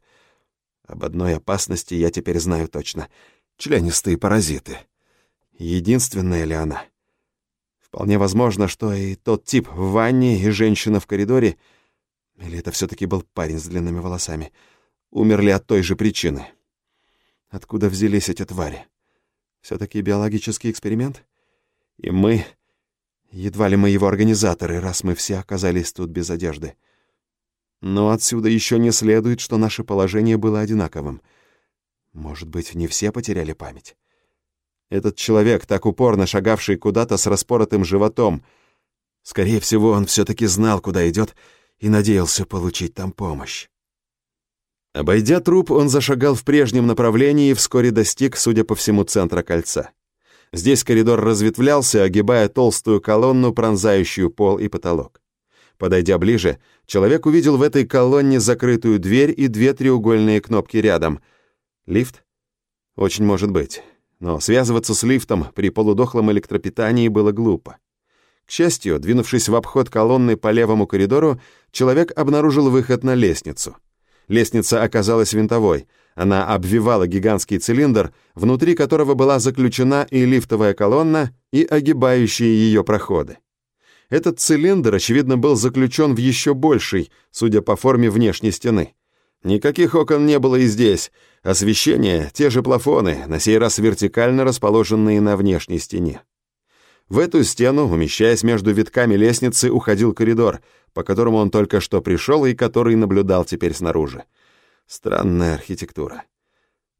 Speaker 1: «Об одной опасности я теперь знаю точно. Членистые паразиты. Единственная ли она?» Вполне возможно, что и тот тип в ванне, и женщина в коридоре, или это все-таки был парень с длинными волосами, умерли от той же причины. Откуда взялись эти твари? Все-таки биологический эксперимент? И мы... Едва ли мы его организаторы, раз мы все оказались тут без одежды. Но отсюда еще не следует, что наше положение было одинаковым. Может быть, не все потеряли память? Этот человек, так упорно шагавший куда-то с распоротым животом, скорее всего, он все-таки знал, куда идет, и надеялся получить там помощь. Обойдя труп, он зашагал в прежнем направлении и вскоре достиг, судя по всему, центра кольца. Здесь коридор разветвлялся, огибая толстую колонну, пронзающую пол и потолок. Подойдя ближе, человек увидел в этой колонне закрытую дверь и две треугольные кнопки рядом. Лифт? Очень может быть но связываться с лифтом при полудохлом электропитании было глупо. К счастью, двинувшись в обход колонны по левому коридору, человек обнаружил выход на лестницу. Лестница оказалась винтовой. Она обвивала гигантский цилиндр, внутри которого была заключена и лифтовая колонна, и огибающие ее проходы. Этот цилиндр, очевидно, был заключен в еще больший, судя по форме внешней стены. Никаких окон не было и здесь. Освещение — те же плафоны, на сей раз вертикально расположенные на внешней стене. В эту стену, умещаясь между витками лестницы, уходил коридор, по которому он только что пришел и который наблюдал теперь снаружи. Странная архитектура.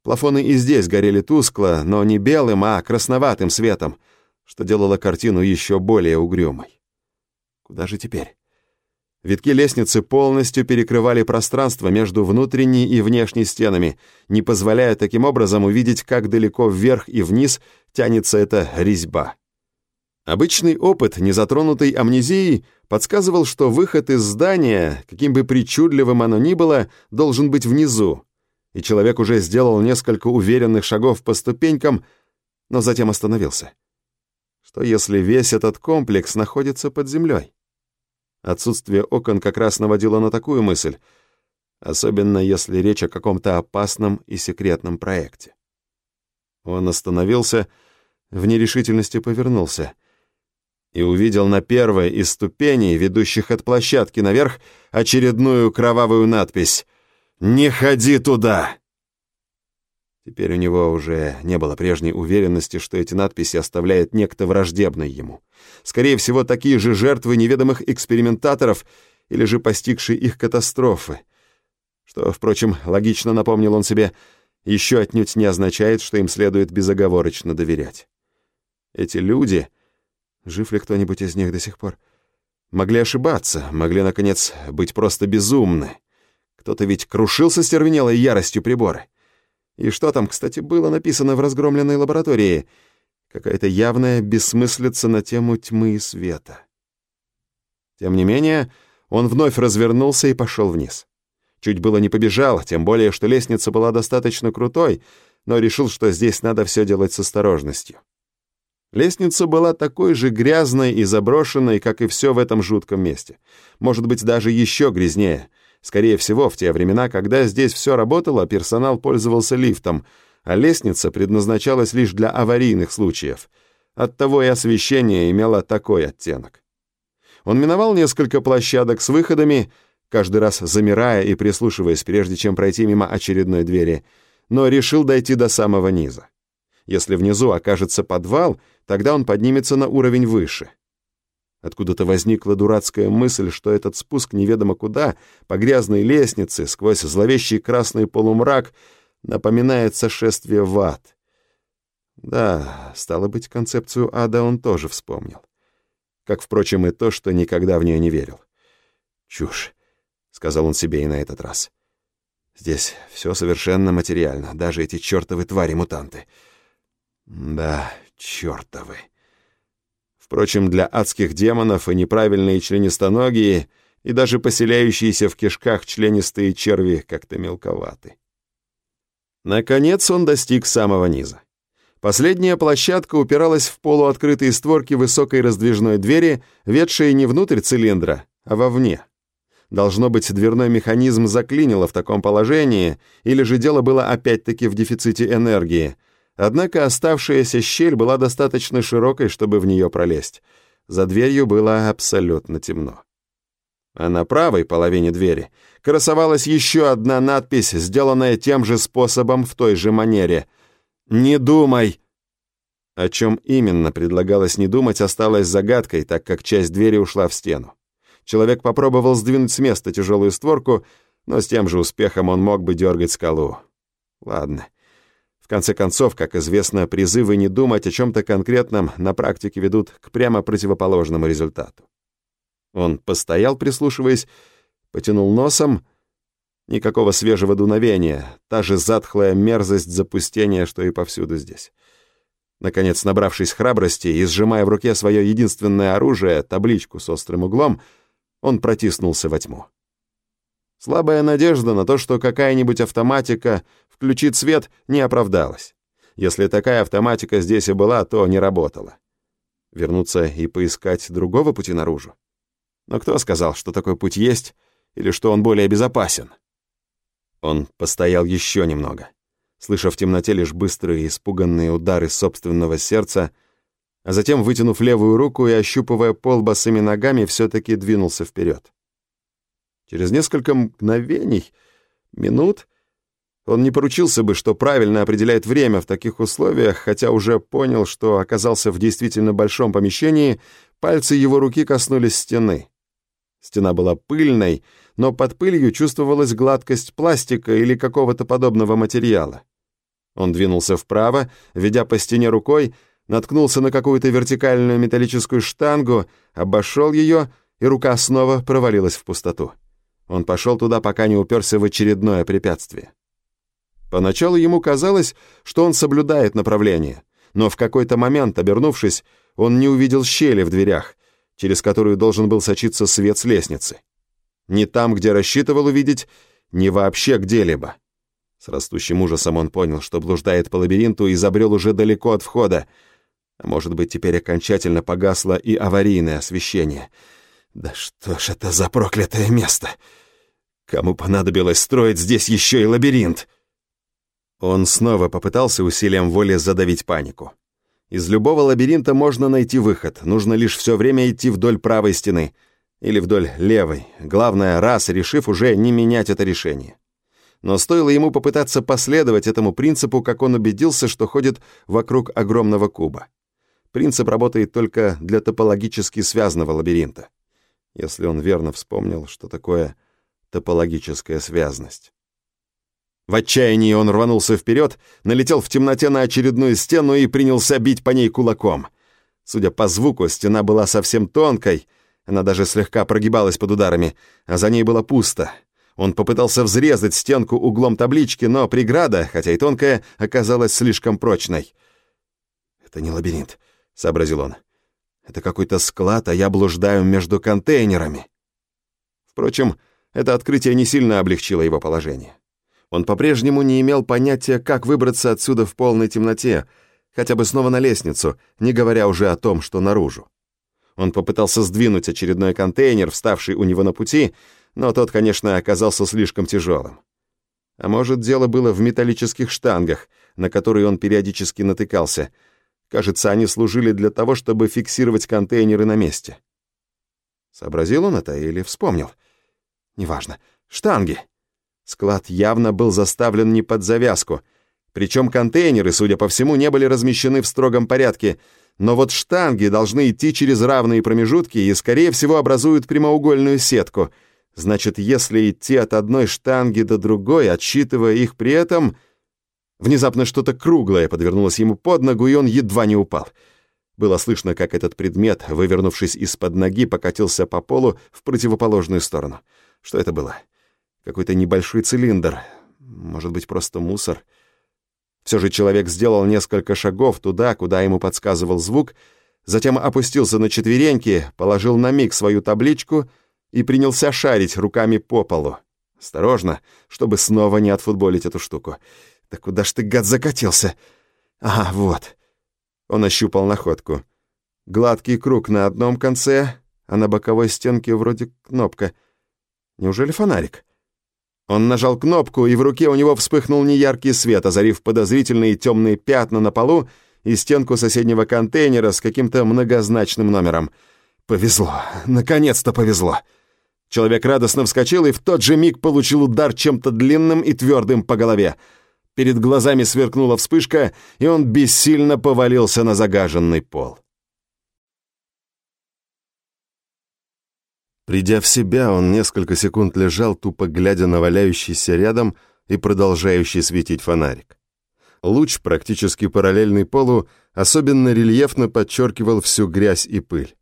Speaker 1: Плафоны и здесь горели тускло, но не белым, а красноватым светом, что делало картину еще более угрюмой. Куда же теперь? Витки лестницы полностью перекрывали пространство между внутренней и внешней стенами, не позволяя таким образом увидеть, как далеко вверх и вниз тянется эта резьба. Обычный опыт, не затронутый амнезией, подсказывал, что выход из здания, каким бы причудливым оно ни было, должен быть внизу. И человек уже сделал несколько уверенных шагов по ступенькам, но затем остановился. Что если весь этот комплекс находится под землей? Отсутствие окон как раз наводило на такую мысль, особенно если речь о каком-то опасном и секретном проекте. Он остановился, в нерешительности повернулся и увидел на первой из ступеней, ведущих от площадки наверх, очередную кровавую надпись «Не ходи туда!». Теперь у него уже не было прежней уверенности, что эти надписи оставляет некто враждебный ему. Скорее всего, такие же жертвы неведомых экспериментаторов или же постигшие их катастрофы. Что, впрочем, логично напомнил он себе, еще отнюдь не означает, что им следует безоговорочно доверять. Эти люди, жив ли кто-нибудь из них до сих пор, могли ошибаться, могли, наконец, быть просто безумны. Кто-то ведь крушился стервенелой яростью приборы. И что там, кстати, было написано в разгромленной лаборатории? Какая-то явная бессмыслица на тему тьмы и света. Тем не менее, он вновь развернулся и пошел вниз. Чуть было не побежал, тем более, что лестница была достаточно крутой, но решил, что здесь надо все делать с осторожностью. Лестница была такой же грязной и заброшенной, как и все в этом жутком месте. Может быть, даже еще грязнее — Скорее всего, в те времена, когда здесь все работало, персонал пользовался лифтом, а лестница предназначалась лишь для аварийных случаев. Оттого и освещение имело такой оттенок. Он миновал несколько площадок с выходами, каждый раз замирая и прислушиваясь, прежде чем пройти мимо очередной двери, но решил дойти до самого низа. Если внизу окажется подвал, тогда он поднимется на уровень выше — Откуда-то возникла дурацкая мысль, что этот спуск неведомо куда, по грязной лестнице, сквозь зловещий красный полумрак, напоминает сошествие в ад. Да, стало быть, концепцию ада он тоже вспомнил. Как, впрочем, и то, что никогда в нее не верил. «Чушь», — сказал он себе и на этот раз. «Здесь все совершенно материально, даже эти чертовы твари-мутанты». «Да, чертовы». Впрочем, для адских демонов и неправильные членистоногие, и даже поселяющиеся в кишках членистые черви как-то мелковаты. Наконец он достиг самого низа. Последняя площадка упиралась в полуоткрытые створки высокой раздвижной двери, ведшие не внутрь цилиндра, а вовне. Должно быть, дверной механизм заклинило в таком положении, или же дело было опять-таки в дефиците энергии — Однако оставшаяся щель была достаточно широкой, чтобы в нее пролезть. За дверью было абсолютно темно. А на правой половине двери красовалась еще одна надпись, сделанная тем же способом в той же манере. «Не думай!» О чем именно предлагалось не думать, осталось загадкой, так как часть двери ушла в стену. Человек попробовал сдвинуть с места тяжелую створку, но с тем же успехом он мог бы дергать скалу. Ладно, в конце концов, как известно, призывы не думать о чем-то конкретном на практике ведут к прямо противоположному результату. Он постоял, прислушиваясь, потянул носом. Никакого свежего дуновения, та же затхлая мерзость запустения, что и повсюду здесь. Наконец, набравшись храбрости и сжимая в руке свое единственное оружие, табличку с острым углом, он протиснулся во тьму. Слабая надежда на то, что какая-нибудь автоматика включит свет, не оправдалась. Если такая автоматика здесь и была, то не работала. Вернуться и поискать другого пути наружу? Но кто сказал, что такой путь есть, или что он более безопасен? Он постоял еще немного, слыша в темноте лишь быстрые испуганные удары собственного сердца, а затем, вытянув левую руку и ощупывая пол босыми ногами, все-таки двинулся вперед. Через несколько мгновений, минут, он не поручился бы, что правильно определяет время в таких условиях, хотя уже понял, что оказался в действительно большом помещении, пальцы его руки коснулись стены. Стена была пыльной, но под пылью чувствовалась гладкость пластика или какого-то подобного материала. Он двинулся вправо, ведя по стене рукой, наткнулся на какую-то вертикальную металлическую штангу, обошел ее, и рука снова провалилась в пустоту. Он пошел туда, пока не уперся в очередное препятствие. Поначалу ему казалось, что он соблюдает направление, но в какой-то момент, обернувшись, он не увидел щели в дверях, через которую должен был сочиться свет с лестницы. Ни там, где рассчитывал увидеть, ни вообще где-либо. С растущим ужасом он понял, что блуждает по лабиринту и забрел уже далеко от входа. А может быть, теперь окончательно погасло и аварийное освещение. Да что ж это за проклятое место? Кому понадобилось строить здесь еще и лабиринт? Он снова попытался усилием воли задавить панику. Из любого лабиринта можно найти выход, нужно лишь все время идти вдоль правой стены или вдоль левой, главное, раз решив уже не менять это решение. Но стоило ему попытаться последовать этому принципу, как он убедился, что ходит вокруг огромного куба. Принцип работает только для топологически связанного лабиринта. Если он верно вспомнил, что такое топологическая связность. В отчаянии он рванулся вперед, налетел в темноте на очередную стену и принялся бить по ней кулаком. Судя по звуку, стена была совсем тонкой, она даже слегка прогибалась под ударами, а за ней было пусто. Он попытался взрезать стенку углом таблички, но преграда, хотя и тонкая, оказалась слишком прочной. «Это не лабиринт», — сообразил он. «Это какой-то склад, а я блуждаю между контейнерами». Впрочем, это открытие не сильно облегчило его положение. Он по-прежнему не имел понятия, как выбраться отсюда в полной темноте, хотя бы снова на лестницу, не говоря уже о том, что наружу. Он попытался сдвинуть очередной контейнер, вставший у него на пути, но тот, конечно, оказался слишком тяжелым. А может, дело было в металлических штангах, на которые он периодически натыкался. Кажется, они служили для того, чтобы фиксировать контейнеры на месте. Сообразил он это или вспомнил? Неважно. Штанги. Склад явно был заставлен не под завязку. Причем контейнеры, судя по всему, не были размещены в строгом порядке, но вот штанги должны идти через равные промежутки и, скорее всего, образуют прямоугольную сетку. Значит, если идти от одной штанги до другой, отсчитывая их при этом... Внезапно что-то круглое подвернулось ему под ногу, и он едва не упал. Было слышно, как этот предмет, вывернувшись из-под ноги, покатился по полу в противоположную сторону. Что это было? Какой-то небольшой цилиндр. Может быть, просто мусор. Все же человек сделал несколько шагов туда, куда ему подсказывал звук, затем опустился на четвереньки, положил на миг свою табличку и принялся шарить руками по полу. Осторожно, чтобы снова не отфутболить эту штуку. Да куда ж ты, гад, закатился? Ага, вот. Он ощупал находку. Гладкий круг на одном конце, а на боковой стенке вроде кнопка. Неужели фонарик? Он нажал кнопку, и в руке у него вспыхнул неяркий свет, озарив подозрительные темные пятна на полу и стенку соседнего контейнера с каким-то многозначным номером. Повезло. Наконец-то повезло. Человек радостно вскочил и в тот же миг получил удар чем-то длинным и твердым по голове. Перед глазами сверкнула вспышка, и он бессильно повалился на загаженный пол. Придя в себя, он несколько секунд лежал, тупо глядя на валяющийся рядом и продолжающий светить фонарик. Луч, практически параллельный полу, особенно рельефно подчеркивал всю грязь и пыль.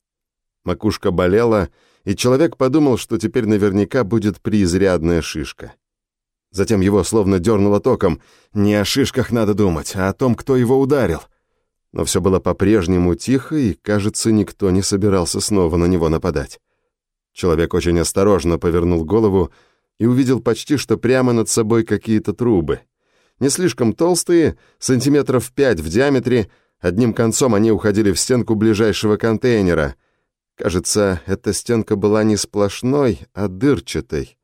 Speaker 1: Макушка болела, и человек подумал, что теперь наверняка будет преизрядная шишка. Затем его словно дернуло током. Не о шишках надо думать, а о том, кто его ударил. Но все было по-прежнему тихо, и, кажется, никто не собирался снова на него нападать. Человек очень осторожно повернул голову и увидел почти что прямо над собой какие-то трубы. Не слишком толстые, сантиметров пять в диаметре, одним концом они уходили в стенку ближайшего контейнера. Кажется, эта стенка была не сплошной, а дырчатой.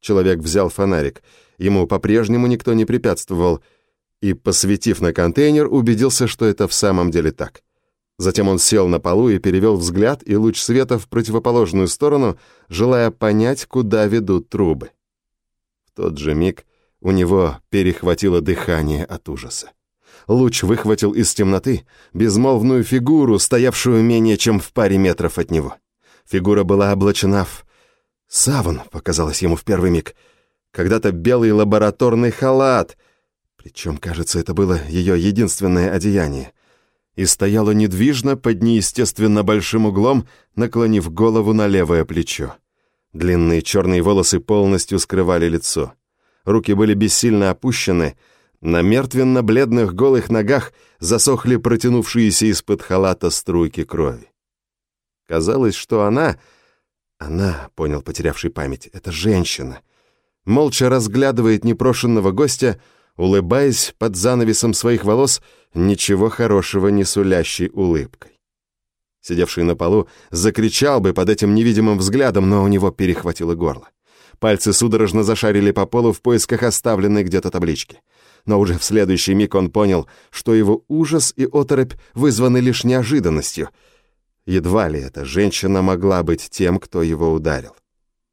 Speaker 1: Человек взял фонарик. Ему по-прежнему никто не препятствовал. И, посветив на контейнер, убедился, что это в самом деле так. Затем он сел на полу и перевел взгляд и луч света в противоположную сторону, желая понять, куда ведут трубы. В тот же миг у него перехватило дыхание от ужаса. Луч выхватил из темноты безмолвную фигуру, стоявшую менее чем в паре метров от него. Фигура была облачена в... Саван, показалось ему в первый миг. Когда-то белый лабораторный халат. Причем, кажется, это было ее единственное одеяние и стояла недвижно под неестественно большим углом, наклонив голову на левое плечо. Длинные черные волосы полностью скрывали лицо. Руки были бессильно опущены, На мертвенно-бледных голых ногах засохли протянувшиеся из-под халата струйки крови. Казалось, что она... Она, понял потерявший память, это женщина. Молча разглядывает непрошенного гостя, улыбаясь под занавесом своих волос ничего хорошего не сулящей улыбкой. Сидевший на полу закричал бы под этим невидимым взглядом, но у него перехватило горло. Пальцы судорожно зашарили по полу в поисках оставленной где-то таблички. Но уже в следующий миг он понял, что его ужас и оторопь вызваны лишь неожиданностью. Едва ли эта женщина могла быть тем, кто его ударил.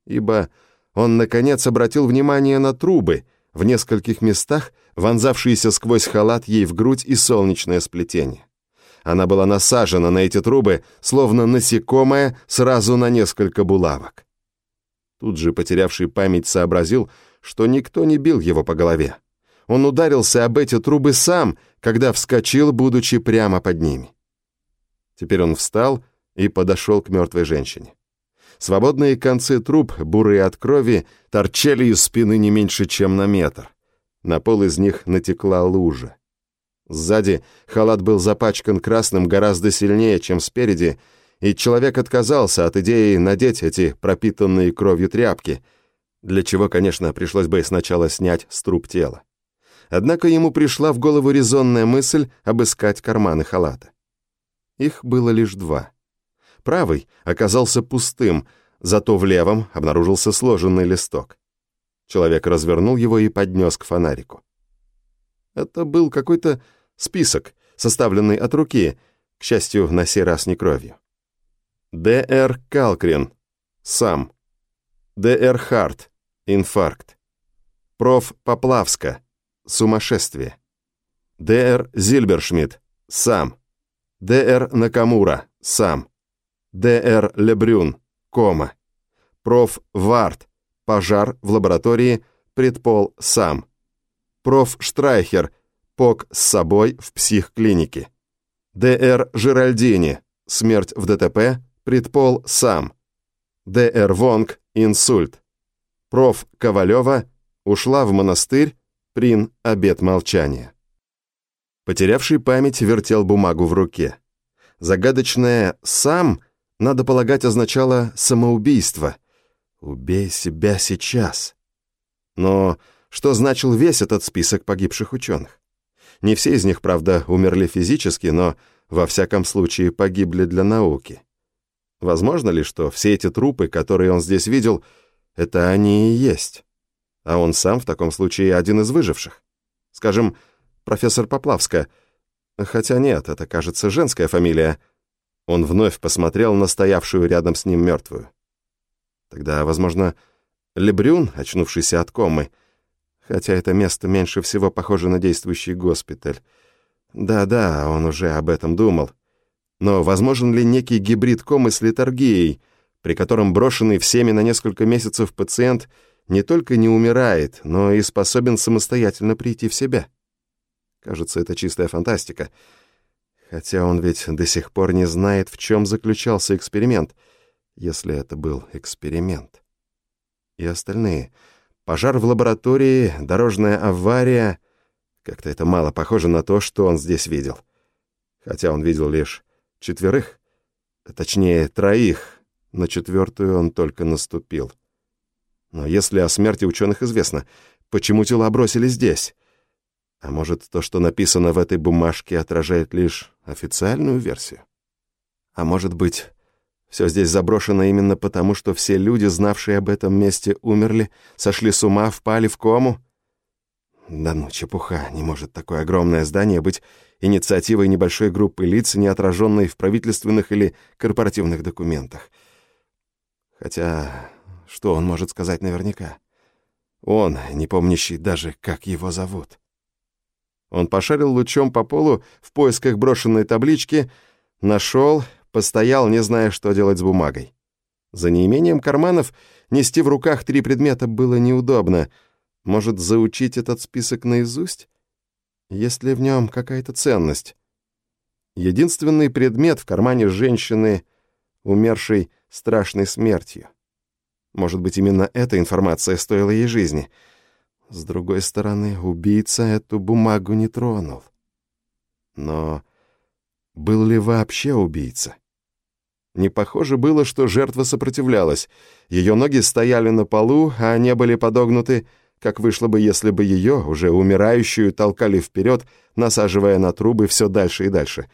Speaker 1: Ибо он, наконец, обратил внимание на трубы, в нескольких местах вонзавшиеся сквозь халат ей в грудь и солнечное сплетение. Она была насажена на эти трубы, словно насекомое, сразу на несколько булавок. Тут же потерявший память сообразил, что никто не бил его по голове. Он ударился об эти трубы сам, когда вскочил, будучи прямо под ними. Теперь он встал и подошел к мертвой женщине. Свободные концы труб, бурые от крови, торчали из спины не меньше, чем на метр. На пол из них натекла лужа. Сзади халат был запачкан красным гораздо сильнее, чем спереди, и человек отказался от идеи надеть эти пропитанные кровью тряпки, для чего, конечно, пришлось бы сначала снять с труп тела. Однако ему пришла в голову резонная мысль обыскать карманы халата. Их было лишь два. Правый оказался пустым, зато в левом обнаружился сложенный листок. Человек развернул его и поднес к фонарику. Это был какой-то Список, составленный от руки, к счастью, на сей раз не кровью. Д.Р. Калкрин. Сам. Д.Р. Харт. Инфаркт. Проф. Поплавска. Сумасшествие. Д.Р. Зильбершмидт. Сам. Д.Р. Накамура. Сам. Д.Р. Лебрюн. Кома. Проф. Варт. Пожар в лаборатории. Предпол. Сам. Проф. Штрайхер. Пок с собой в психклинике. Д.Р. Жиральдини. Смерть в ДТП. Предпол сам. Д.Р. Вонг. Инсульт. Проф. Ковалева. Ушла в монастырь. Прин. Обед молчания. Потерявший память вертел бумагу в руке. Загадочное «сам», надо полагать, означало «самоубийство». «Убей себя сейчас». Но что значил весь этот список погибших ученых? Не все из них, правда, умерли физически, но, во всяком случае, погибли для науки. Возможно ли, что все эти трупы, которые он здесь видел, это они и есть? А он сам в таком случае один из выживших? Скажем, профессор Поплавска. Хотя нет, это, кажется, женская фамилия. Он вновь посмотрел на стоявшую рядом с ним мертвую. Тогда, возможно, Лебрюн, очнувшийся от комы, — хотя это место меньше всего похоже на действующий госпиталь. Да-да, он уже об этом думал. Но возможен ли некий гибрид комы с летаргией, при котором брошенный всеми на несколько месяцев пациент не только не умирает, но и способен самостоятельно прийти в себя? Кажется, это чистая фантастика. Хотя он ведь до сих пор не знает, в чем заключался эксперимент, если это был эксперимент. И остальные... Пожар в лаборатории, дорожная авария. Как-то это мало похоже на то, что он здесь видел. Хотя он видел лишь четверых, точнее, троих. На четвертую он только наступил. Но если о смерти ученых известно, почему тела бросили здесь? А может, то, что написано в этой бумажке, отражает лишь официальную версию? А может быть, все здесь заброшено именно потому, что все люди, знавшие об этом месте, умерли, сошли с ума, впали в кому. Да ну, чепуха, не может такое огромное здание быть инициативой небольшой группы лиц, не отраженной в правительственных или корпоративных документах. Хотя, что он может сказать наверняка? Он, не помнящий даже, как его зовут. Он пошарил лучом по полу в поисках брошенной таблички, нашел постоял, не зная, что делать с бумагой. За неимением карманов нести в руках три предмета было неудобно. Может, заучить этот список наизусть? Есть ли в нем какая-то ценность? Единственный предмет в кармане женщины, умершей страшной смертью. Может быть, именно эта информация стоила ей жизни. С другой стороны, убийца эту бумагу не тронул. Но был ли вообще убийца? Не похоже было, что жертва сопротивлялась. Ее ноги стояли на полу, а не были подогнуты, как вышло бы, если бы ее, уже умирающую, толкали вперед, насаживая на трубы все дальше и дальше.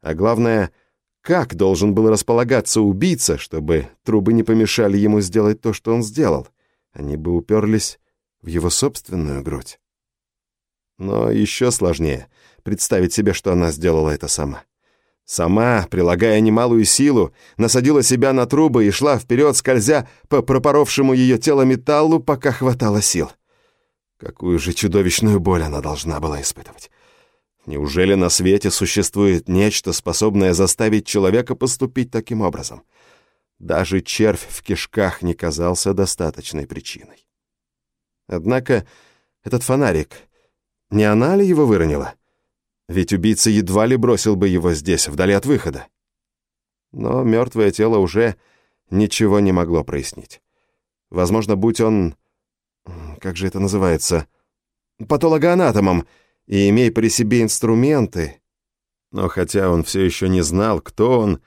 Speaker 1: А главное, как должен был располагаться убийца, чтобы трубы не помешали ему сделать то, что он сделал? Они бы уперлись в его собственную грудь. Но еще сложнее представить себе, что она сделала это сама. Сама, прилагая немалую силу, насадила себя на трубы и шла вперед, скользя по пропоровшему ее тело металлу, пока хватало сил. Какую же чудовищную боль она должна была испытывать. Неужели на свете существует нечто, способное заставить человека поступить таким образом? Даже червь в кишках не казался достаточной причиной. Однако этот фонарик, не она ли его выронила? Ведь убийца едва ли бросил бы его здесь, вдали от выхода. Но мертвое тело уже ничего не могло прояснить. Возможно, будь он... Как же это называется? Патологоанатомом, и имей при себе инструменты. Но хотя он все еще не знал, кто он,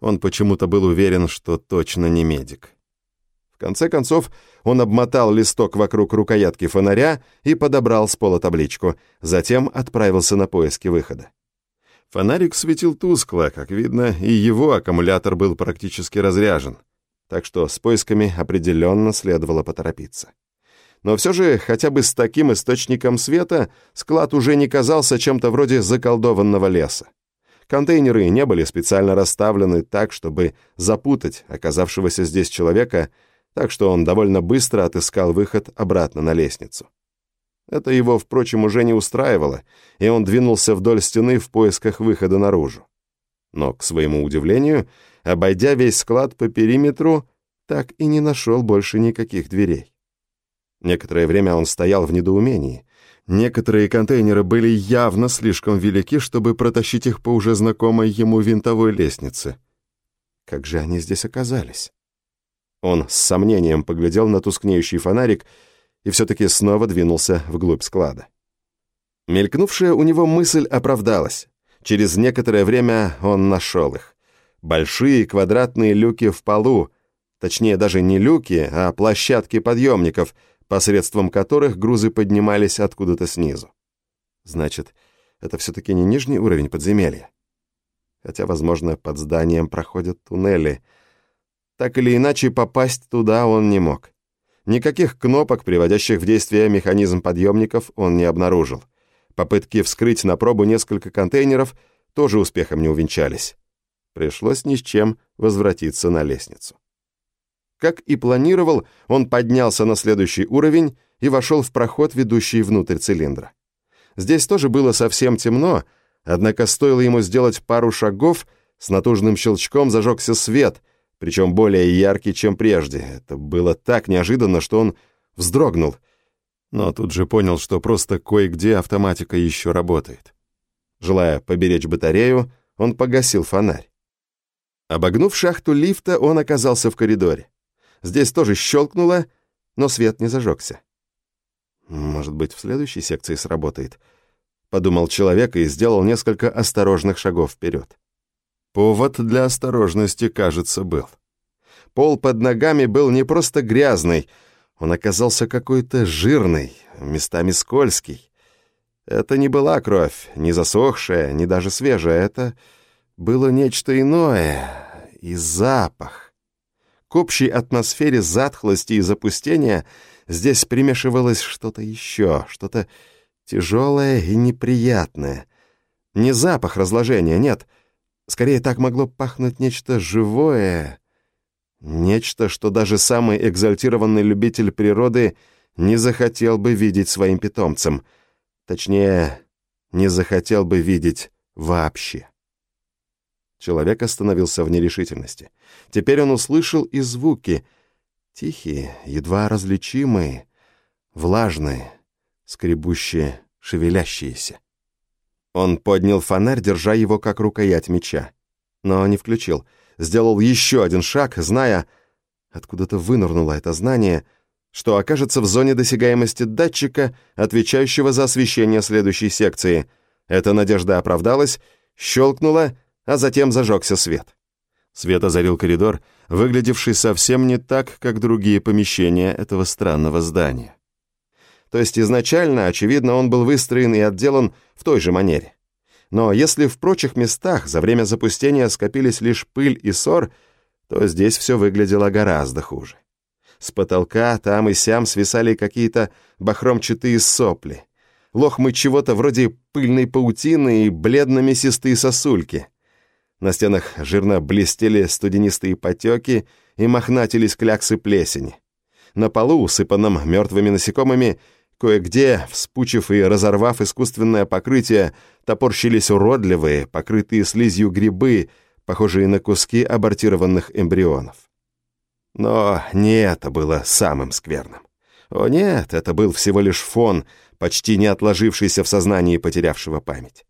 Speaker 1: он почему-то был уверен, что точно не медик. Конце концов, он обмотал листок вокруг рукоятки фонаря и подобрал с пола табличку, затем отправился на поиски выхода. Фонарик светил тускло, как видно, и его аккумулятор был практически разряжен, так что с поисками определенно следовало поторопиться. Но все же, хотя бы с таким источником света, склад уже не казался чем-то вроде заколдованного леса. Контейнеры не были специально расставлены так, чтобы запутать оказавшегося здесь человека так что он довольно быстро отыскал выход обратно на лестницу. Это его, впрочем, уже не устраивало, и он двинулся вдоль стены в поисках выхода наружу. Но, к своему удивлению, обойдя весь склад по периметру, так и не нашел больше никаких дверей. Некоторое время он стоял в недоумении. Некоторые контейнеры были явно слишком велики, чтобы протащить их по уже знакомой ему винтовой лестнице. Как же они здесь оказались? Он с сомнением поглядел на тускнеющий фонарик и все-таки снова двинулся вглубь склада. Мелькнувшая у него мысль оправдалась. Через некоторое время он нашел их. Большие квадратные люки в полу, точнее даже не люки, а площадки подъемников, посредством которых грузы поднимались откуда-то снизу. Значит, это все-таки не нижний уровень подземелья. Хотя, возможно, под зданием проходят туннели — так или иначе, попасть туда он не мог. Никаких кнопок, приводящих в действие механизм подъемников, он не обнаружил. Попытки вскрыть на пробу несколько контейнеров тоже успехом не увенчались. Пришлось ни с чем возвратиться на лестницу. Как и планировал, он поднялся на следующий уровень и вошел в проход, ведущий внутрь цилиндра. Здесь тоже было совсем темно, однако стоило ему сделать пару шагов, с натужным щелчком зажегся свет — причем более яркий, чем прежде. Это было так неожиданно, что он вздрогнул, но тут же понял, что просто кое-где автоматика еще работает. Желая поберечь батарею, он погасил фонарь. Обогнув шахту лифта, он оказался в коридоре. Здесь тоже щелкнуло, но свет не зажегся. «Может быть, в следующей секции сработает», — подумал человек и сделал несколько осторожных шагов вперед. Повод для осторожности, кажется, был. Пол под ногами был не просто грязный, он оказался какой-то жирный, местами скользкий. Это не была кровь, не засохшая, не даже свежая, это было нечто иное, и запах. К общей атмосфере затхлости и запустения здесь примешивалось что-то еще, что-то тяжелое и неприятное. Не запах разложения, нет — Скорее, так могло пахнуть нечто живое, нечто, что даже самый экзальтированный любитель природы не захотел бы видеть своим питомцем. Точнее, не захотел бы видеть вообще. Человек остановился в нерешительности. Теперь он услышал и звуки, тихие, едва различимые, влажные, скребущие, шевелящиеся. Он поднял фонарь, держа его как рукоять меча. Но не включил. Сделал еще один шаг, зная... Откуда-то вынырнуло это знание, что окажется в зоне досягаемости датчика, отвечающего за освещение следующей секции. Эта надежда оправдалась, щелкнула, а затем зажегся свет. Свет озарил коридор, выглядевший совсем не так, как другие помещения этого странного здания. То есть изначально, очевидно, он был выстроен и отделан в той же манере. Но если в прочих местах за время запустения скопились лишь пыль и ссор, то здесь все выглядело гораздо хуже. С потолка там и сям свисали какие-то бахромчатые сопли, лохмы чего-то вроде пыльной паутины и бледно-мясистые сосульки. На стенах жирно блестели студенистые потеки и мохнатились кляксы плесени. На полу, усыпанном мертвыми насекомыми, кое-где, вспучив и разорвав искусственное покрытие, топорщились уродливые, покрытые слизью грибы, похожие на куски абортированных эмбрионов. Но не это было самым скверным. О нет, это был всего лишь фон, почти не отложившийся в сознании потерявшего память.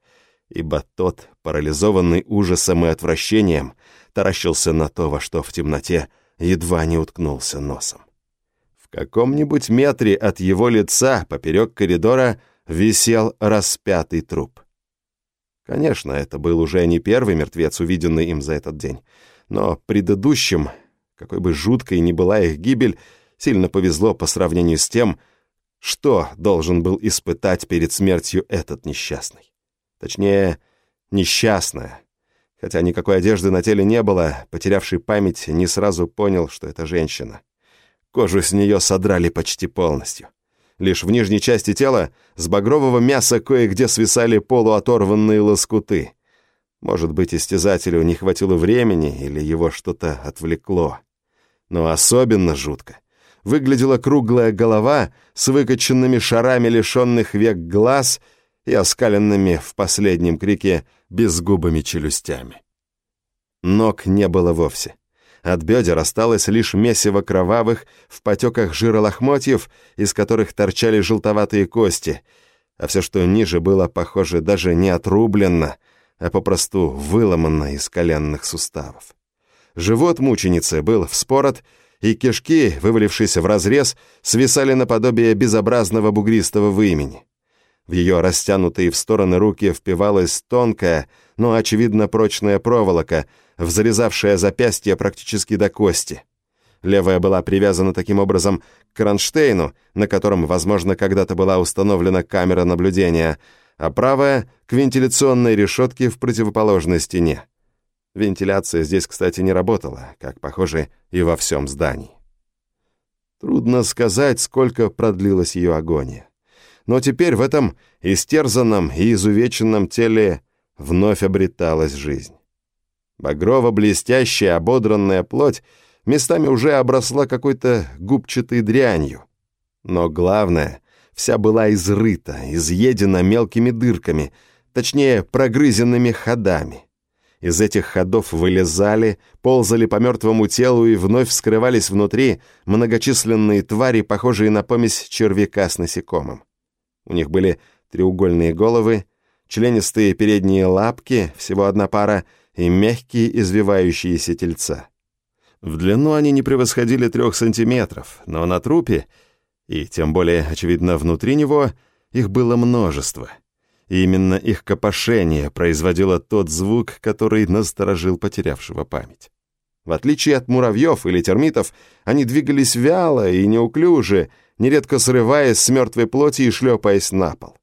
Speaker 1: Ибо тот, парализованный ужасом и отвращением, таращился на то, во что в темноте едва не уткнулся носом. Каком-нибудь метре от его лица поперек коридора висел распятый труп. Конечно, это был уже не первый мертвец, увиденный им за этот день, но предыдущим какой бы жуткой ни была их гибель, сильно повезло по сравнению с тем, что должен был испытать перед смертью этот несчастный. Точнее, несчастная. Хотя никакой одежды на теле не было, потерявший память не сразу понял, что это женщина. Кожу с нее содрали почти полностью. Лишь в нижней части тела с багрового мяса кое-где свисали полуоторванные лоскуты. Может быть, истязателю не хватило времени или его что-то отвлекло но особенно жутко. Выглядела круглая голова с выкоченными шарами лишенных век глаз и оскаленными в последнем крике безгубыми челюстями. Ног не было вовсе. От бедер осталось лишь месиво кровавых в потеках жира лохмотьев, из которых торчали желтоватые кости, а все, что ниже, было, похоже, даже не отрублено, а попросту выломано из коленных суставов. Живот мученицы был вспорот, и кишки, вывалившиеся в разрез, свисали наподобие безобразного бугристого вымени. В ее растянутые в стороны руки впивалась тонкая, но, очевидно, прочная проволока, взрезавшая запястье практически до кости. Левая была привязана таким образом к кронштейну, на котором, возможно, когда-то была установлена камера наблюдения, а правая — к вентиляционной решетке в противоположной стене. Вентиляция здесь, кстати, не работала, как, похоже, и во всем здании. Трудно сказать, сколько продлилась ее агония. Но теперь в этом истерзанном и изувеченном теле вновь обреталась жизнь. Багрово-блестящая ободранная плоть местами уже обросла какой-то губчатой дрянью. Но главное, вся была изрыта, изъедена мелкими дырками, точнее, прогрызенными ходами. Из этих ходов вылезали, ползали по мертвому телу и вновь вскрывались внутри многочисленные твари, похожие на помесь червяка с насекомым. У них были треугольные головы, членистые передние лапки, всего одна пара, и мягкие извивающиеся тельца. В длину они не превосходили трех сантиметров, но на трупе, и тем более, очевидно, внутри него, их было множество — и именно их копошение производило тот звук, который насторожил потерявшего память. В отличие от муравьев или термитов, они двигались вяло и неуклюже, нередко срываясь с мертвой плоти и шлепаясь на пол.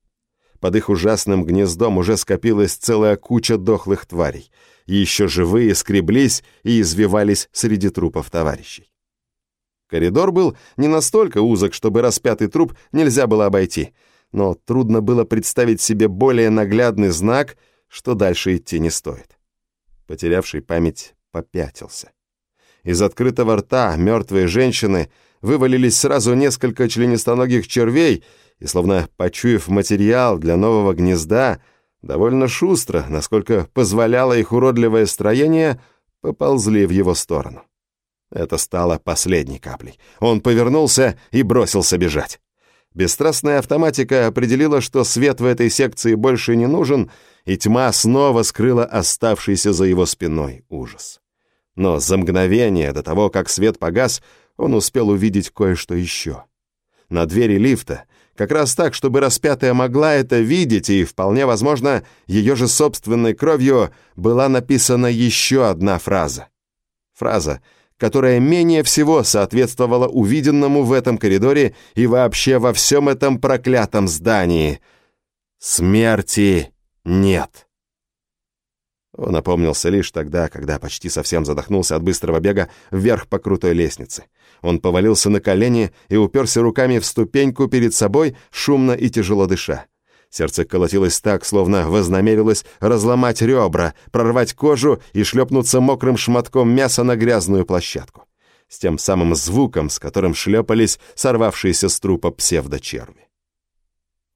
Speaker 1: Под их ужасным гнездом уже скопилась целая куча дохлых тварей, еще живые скреблись и извивались среди трупов товарищей. Коридор был не настолько узок, чтобы распятый труп нельзя было обойти — но трудно было представить себе более наглядный знак, что дальше идти не стоит. Потерявший память попятился. Из открытого рта мертвые женщины вывалились сразу несколько членистоногих червей и, словно почуяв материал для нового гнезда, довольно шустро, насколько позволяло их уродливое строение, поползли в его сторону. Это стало последней каплей. Он повернулся и бросился бежать. Бесстрастная автоматика определила, что свет в этой секции больше не нужен, и тьма снова скрыла оставшийся за его спиной ужас. Но за мгновение до того, как свет погас, он успел увидеть кое-что еще. на двери лифта, как раз так, чтобы распятая могла это видеть, и, вполне возможно, ее же собственной кровью была написана еще одна фраза. Фраза, которая менее всего соответствовала увиденному в этом коридоре и вообще во всем этом проклятом здании. «Смерти нет». Он опомнился лишь тогда, когда почти совсем задохнулся от быстрого бега вверх по крутой лестнице. Он повалился на колени и уперся руками в ступеньку перед собой, шумно и тяжело дыша. Сердце колотилось так, словно вознамерилось разломать ребра, прорвать кожу и шлепнуться мокрым шматком мяса на грязную площадку. С тем самым звуком, с которым шлепались сорвавшиеся с трупа псевдочерви.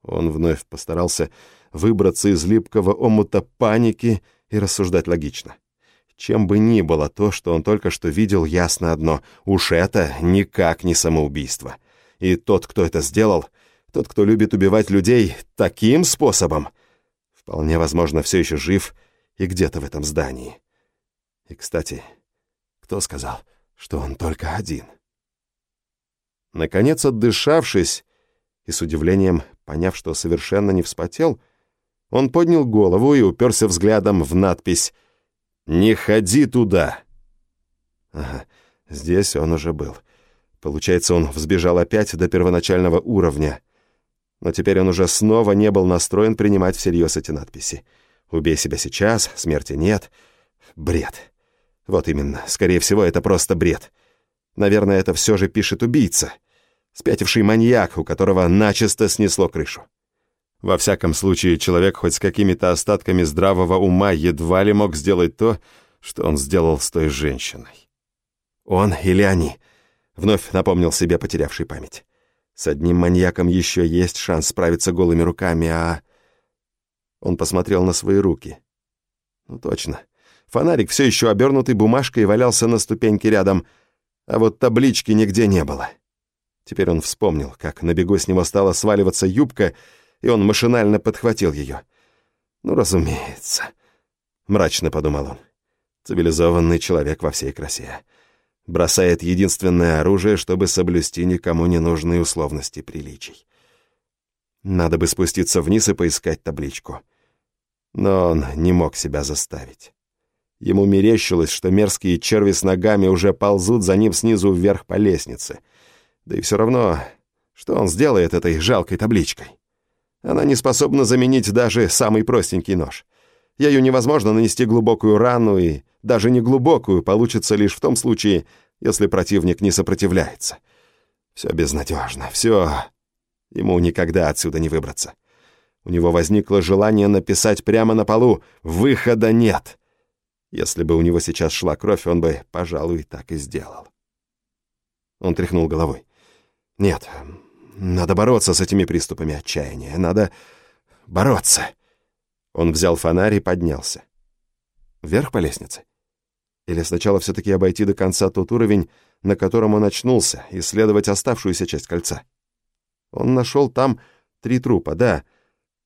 Speaker 1: Он вновь постарался выбраться из липкого омута паники и рассуждать логично. Чем бы ни было то, что он только что видел, ясно одно — уж это никак не самоубийство. И тот, кто это сделал, тот, кто любит убивать людей таким способом, вполне возможно, все еще жив и где-то в этом здании. И, кстати, кто сказал, что он только один? Наконец, отдышавшись и с удивлением поняв, что совершенно не вспотел, он поднял голову и уперся взглядом в надпись «Не ходи туда!». Ага, здесь он уже был. Получается, он взбежал опять до первоначального уровня. Но теперь он уже снова не был настроен принимать всерьез эти надписи. «Убей себя сейчас», «Смерти нет». Бред. Вот именно. Скорее всего, это просто бред. Наверное, это все же пишет убийца. Спятивший маньяк, у которого начисто снесло крышу. Во всяком случае, человек хоть с какими-то остатками здравого ума едва ли мог сделать то, что он сделал с той женщиной. Он или они, вновь напомнил себе потерявший память. С одним маньяком еще есть шанс справиться голыми руками, а... Он посмотрел на свои руки. Ну точно. Фонарик все еще обернутый бумажкой валялся на ступеньке рядом, а вот таблички нигде не было. Теперь он вспомнил, как на бегу с него стала сваливаться юбка, и он машинально подхватил ее. «Ну, разумеется», — мрачно подумал он. «Цивилизованный человек во всей красе. Бросает единственное оружие, чтобы соблюсти никому ненужные условности приличий. Надо бы спуститься вниз и поискать табличку. Но он не мог себя заставить. Ему мерещилось, что мерзкие черви с ногами уже ползут за ним снизу вверх по лестнице. Да и все равно, что он сделает этой жалкой табличкой? Она не способна заменить даже самый простенький нож. Ею невозможно нанести глубокую рану, и даже не глубокую получится лишь в том случае, если противник не сопротивляется. Все безнадежно, все... Ему никогда отсюда не выбраться. У него возникло желание написать прямо на полу «Выхода нет». Если бы у него сейчас шла кровь, он бы, пожалуй, так и сделал. Он тряхнул головой. «Нет, надо бороться с этими приступами отчаяния. Надо бороться. Он взял фонарь и поднялся. Вверх по лестнице? Или сначала все-таки обойти до конца тот уровень, на котором он очнулся, исследовать оставшуюся часть кольца? Он нашел там три трупа, да,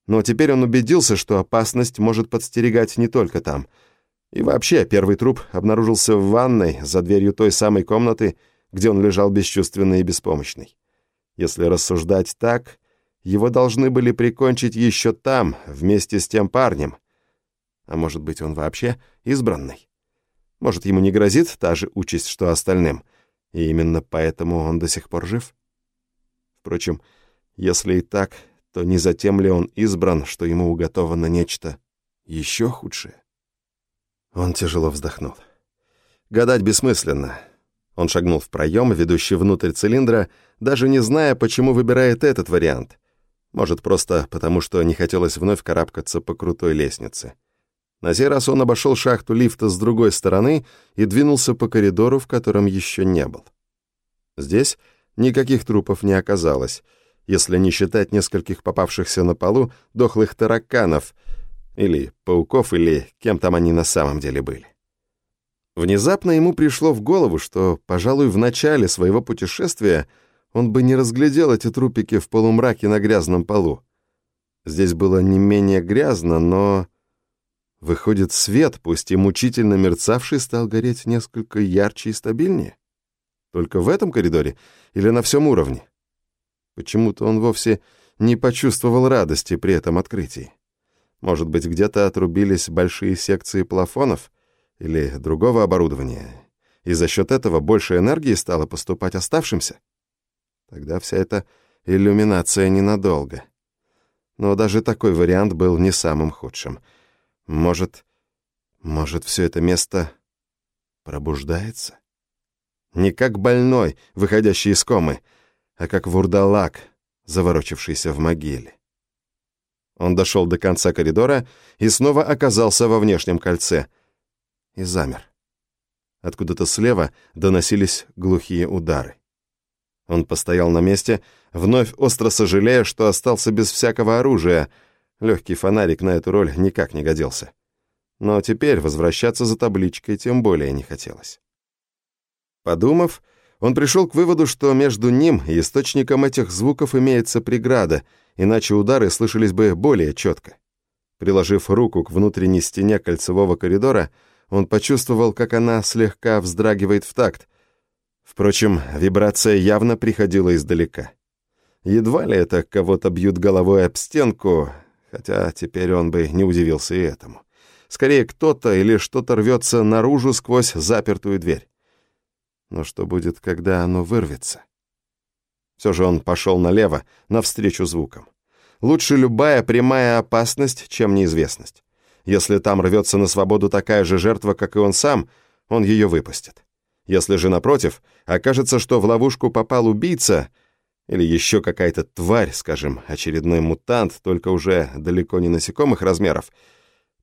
Speaker 1: но теперь он убедился, что опасность может подстерегать не только там. И вообще, первый труп обнаружился в ванной за дверью той самой комнаты, где он лежал бесчувственный и беспомощный. Если рассуждать так, его должны были прикончить еще там, вместе с тем парнем. А может быть, он вообще избранный? Может, ему не грозит та же участь, что остальным, и именно поэтому он до сих пор жив? Впрочем, если и так, то не затем ли он избран, что ему уготовано нечто еще худшее? Он тяжело вздохнул. Гадать бессмысленно. Он шагнул в проем, ведущий внутрь цилиндра, даже не зная, почему выбирает этот вариант. Может, просто потому, что не хотелось вновь карабкаться по крутой лестнице. На сей раз он обошел шахту лифта с другой стороны и двинулся по коридору, в котором еще не был. Здесь никаких трупов не оказалось, если не считать нескольких попавшихся на полу дохлых тараканов, или пауков, или кем там они на самом деле были. Внезапно ему пришло в голову, что, пожалуй, в начале своего путешествия он бы не разглядел эти трупики в полумраке на грязном полу. Здесь было не менее грязно, но... Выходит, свет, пусть и мучительно мерцавший, стал гореть несколько ярче и стабильнее? Только в этом коридоре или на всем уровне? Почему-то он вовсе не почувствовал радости при этом открытии. Может быть, где-то отрубились большие секции плафонов или другого оборудования, и за счет этого больше энергии стало поступать оставшимся? Тогда вся эта иллюминация ненадолго. Но даже такой вариант был не самым худшим. Может, может, все это место пробуждается? Не как больной, выходящий из комы, а как вурдалак, заворочившийся в могиле. Он дошел до конца коридора и снова оказался во внешнем кольце. И замер. Откуда-то слева доносились глухие удары. Он постоял на месте, вновь остро сожалея, что остался без всякого оружия. Легкий фонарик на эту роль никак не годился. Но теперь возвращаться за табличкой тем более не хотелось. Подумав, он пришел к выводу, что между ним и источником этих звуков имеется преграда, иначе удары слышались бы более четко. Приложив руку к внутренней стене кольцевого коридора, он почувствовал, как она слегка вздрагивает в такт. Впрочем, вибрация явно приходила издалека. Едва ли это кого-то бьют головой об стенку, хотя теперь он бы не удивился и этому. Скорее, кто-то или что-то рвется наружу сквозь запертую дверь. Но что будет, когда оно вырвется? Все же он пошел налево, навстречу звукам. Лучше любая прямая опасность, чем неизвестность. Если там рвется на свободу такая же жертва, как и он сам, он ее выпустит. Если же, напротив, окажется, что в ловушку попал убийца или еще какая-то тварь, скажем, очередной мутант, только уже далеко не насекомых размеров,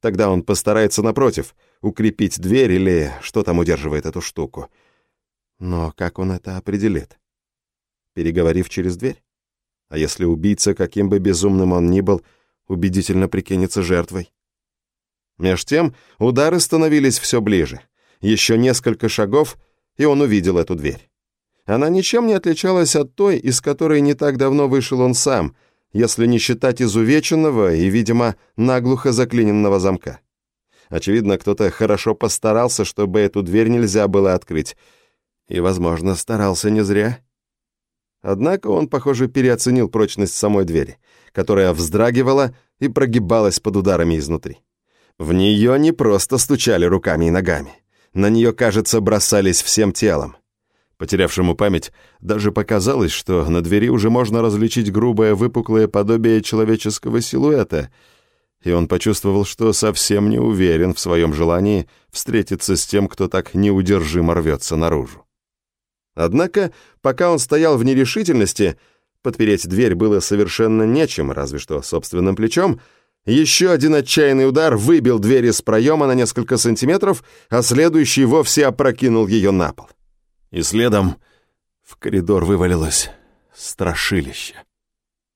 Speaker 1: тогда он постарается, напротив, укрепить дверь или что там удерживает эту штуку — но как он это определит? Переговорив через дверь? А если убийца, каким бы безумным он ни был, убедительно прикинется жертвой? Меж тем удары становились все ближе. Еще несколько шагов, и он увидел эту дверь. Она ничем не отличалась от той, из которой не так давно вышел он сам, если не считать изувеченного и, видимо, наглухо заклиненного замка. Очевидно, кто-то хорошо постарался, чтобы эту дверь нельзя было открыть, и, возможно, старался не зря. Однако он, похоже, переоценил прочность самой двери, которая вздрагивала и прогибалась под ударами изнутри. В нее не просто стучали руками и ногами. На нее, кажется, бросались всем телом. Потерявшему память даже показалось, что на двери уже можно различить грубое выпуклое подобие человеческого силуэта, и он почувствовал, что совсем не уверен в своем желании встретиться с тем, кто так неудержимо рвется наружу. Однако, пока он стоял в нерешительности, подпереть дверь было совершенно нечем, разве что собственным плечом, еще один отчаянный удар выбил дверь из проема на несколько сантиметров, а следующий вовсе опрокинул ее на пол. И следом в коридор вывалилось страшилище.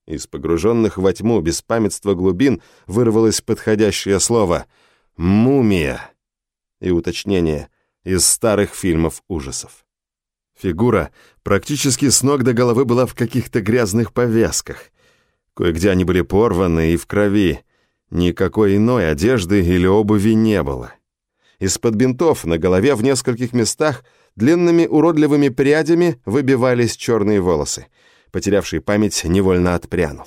Speaker 1: Из погруженных во тьму беспамятства глубин вырвалось подходящее слово «мумия» и уточнение из старых фильмов ужасов. Фигура практически с ног до головы была в каких-то грязных повязках. Кое-где они были порваны и в крови. Никакой иной одежды или обуви не было. Из-под бинтов на голове в нескольких местах длинными уродливыми прядями выбивались черные волосы. Потерявший память невольно отпрянул.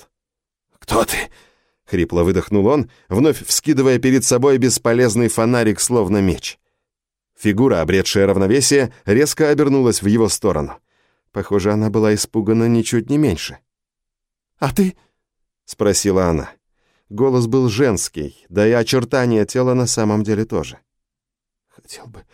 Speaker 1: «Кто ты?» — хрипло выдохнул он, вновь вскидывая перед собой бесполезный фонарик, словно меч. Фигура, обретшая равновесие, резко обернулась в его сторону. Похоже, она была испугана ничуть не меньше. «А ты?» — спросила она. Голос был женский, да и очертания тела на самом деле тоже. «Хотел бы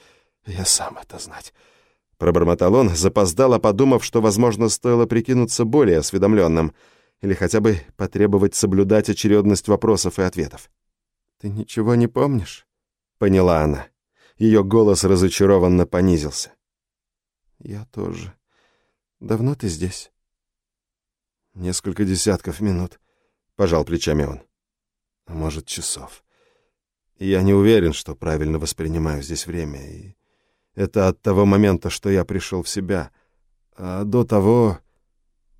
Speaker 1: я сам это знать», — пробормотал он, запоздало подумав, что, возможно, стоило прикинуться более осведомленным или хотя бы потребовать соблюдать очередность вопросов и ответов. «Ты ничего не помнишь?» — поняла она. Ее голос разочарованно понизился. «Я тоже. Давно ты здесь?» «Несколько десятков минут», — пожал плечами он. «А может, часов. я не уверен, что правильно воспринимаю здесь время, и это от того момента, что я пришел в себя. А до того...»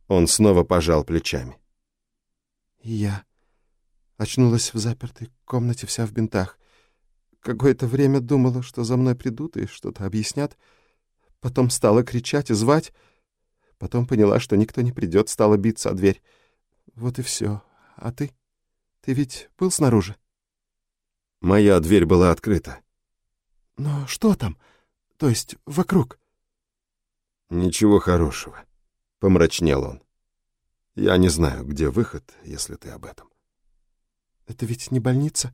Speaker 1: Он снова пожал плечами. «Я очнулась в запертой комнате вся в бинтах. Какое-то время думала, что за мной придут и что-то объяснят. Потом стала кричать и звать. Потом поняла, что никто не придет, стала биться о дверь. Вот и все. А ты? Ты ведь был снаружи? Моя дверь была открыта. Но что там? То есть вокруг? Ничего хорошего. Помрачнел он. Я не знаю, где выход, если ты об этом. Это ведь не больница?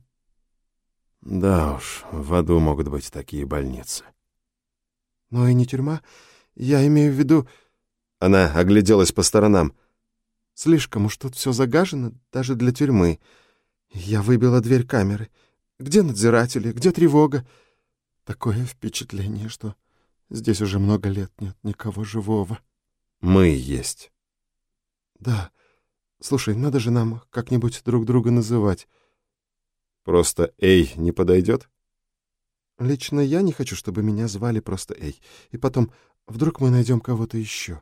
Speaker 1: Да уж, в аду могут быть такие больницы. Но и не тюрьма. Я имею в виду... Она огляделась по сторонам. Слишком уж тут все загажено, даже для тюрьмы. Я выбила дверь камеры. Где надзиратели? Где тревога? Такое впечатление, что здесь уже много лет нет никого живого. Мы есть. Да. Слушай, надо же нам как-нибудь друг друга называть. Просто Эй не подойдет? Лично я не хочу, чтобы меня звали просто Эй. И потом, вдруг мы найдем кого-то еще.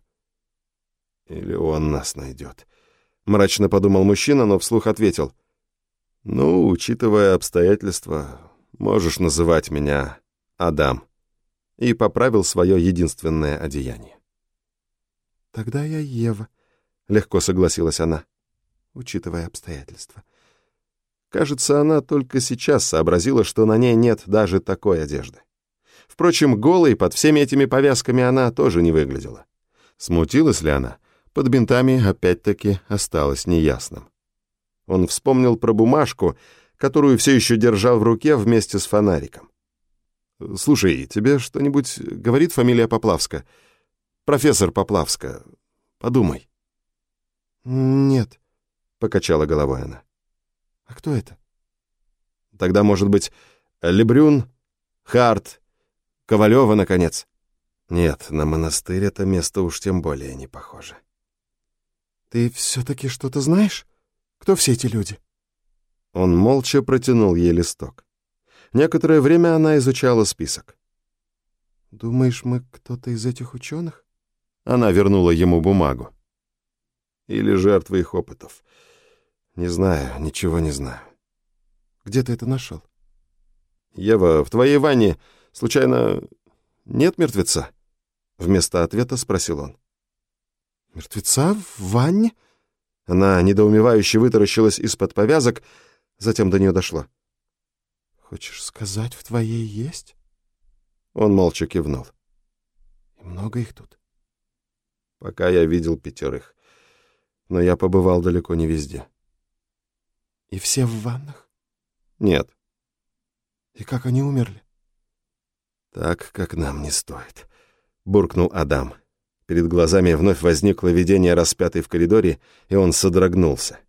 Speaker 1: Или он нас найдет. Мрачно подумал мужчина, но вслух ответил. Ну, учитывая обстоятельства, можешь называть меня Адам. И поправил свое единственное одеяние. Тогда я Ева, легко согласилась она, учитывая обстоятельства. Кажется, она только сейчас сообразила, что на ней нет даже такой одежды. Впрочем, голой под всеми этими повязками она тоже не выглядела. Смутилась ли она? Под бинтами опять-таки осталось неясным. Он вспомнил про бумажку, которую все еще держал в руке вместе с фонариком. «Слушай, тебе что-нибудь говорит фамилия Поплавска? Профессор Поплавска. Подумай». «Нет», — покачала головой она. А кто это? Тогда, может быть, Лебрюн, Харт, Ковалева, наконец. Нет, на монастырь это место уж тем более не похоже. Ты все-таки что-то знаешь? Кто все эти люди? Он молча протянул ей листок. Некоторое время она изучала список. «Думаешь, мы кто-то из этих ученых?» Она вернула ему бумагу. «Или жертвы их опытов. Не знаю, ничего не знаю. Где ты это нашел? Ева, в твоей ванне, случайно, нет мертвеца? Вместо ответа спросил он. Мертвеца в ванне? Она недоумевающе вытаращилась из-под повязок, затем до нее дошло. Хочешь сказать, в твоей есть? Он молча кивнул. И много их тут? Пока я видел пятерых, но я побывал далеко не везде. И все в ваннах? Нет. И как они умерли? Так, как нам не стоит, буркнул Адам. Перед глазами вновь возникло видение распятой в коридоре, и он содрогнулся.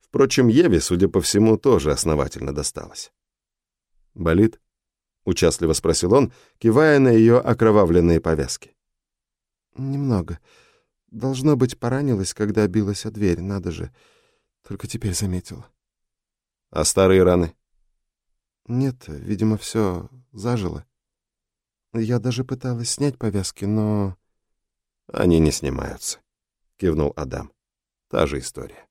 Speaker 1: Впрочем, Еве, судя по всему, тоже основательно досталось. «Болит?» — участливо спросил он, кивая на ее окровавленные повязки. «Немного. Должно быть, поранилась, когда билась о дверь, надо же. Только теперь заметила». А старые раны? Нет, видимо, все зажило. Я даже пыталась снять повязки, но... Они не снимаются, кивнул Адам. Та же история.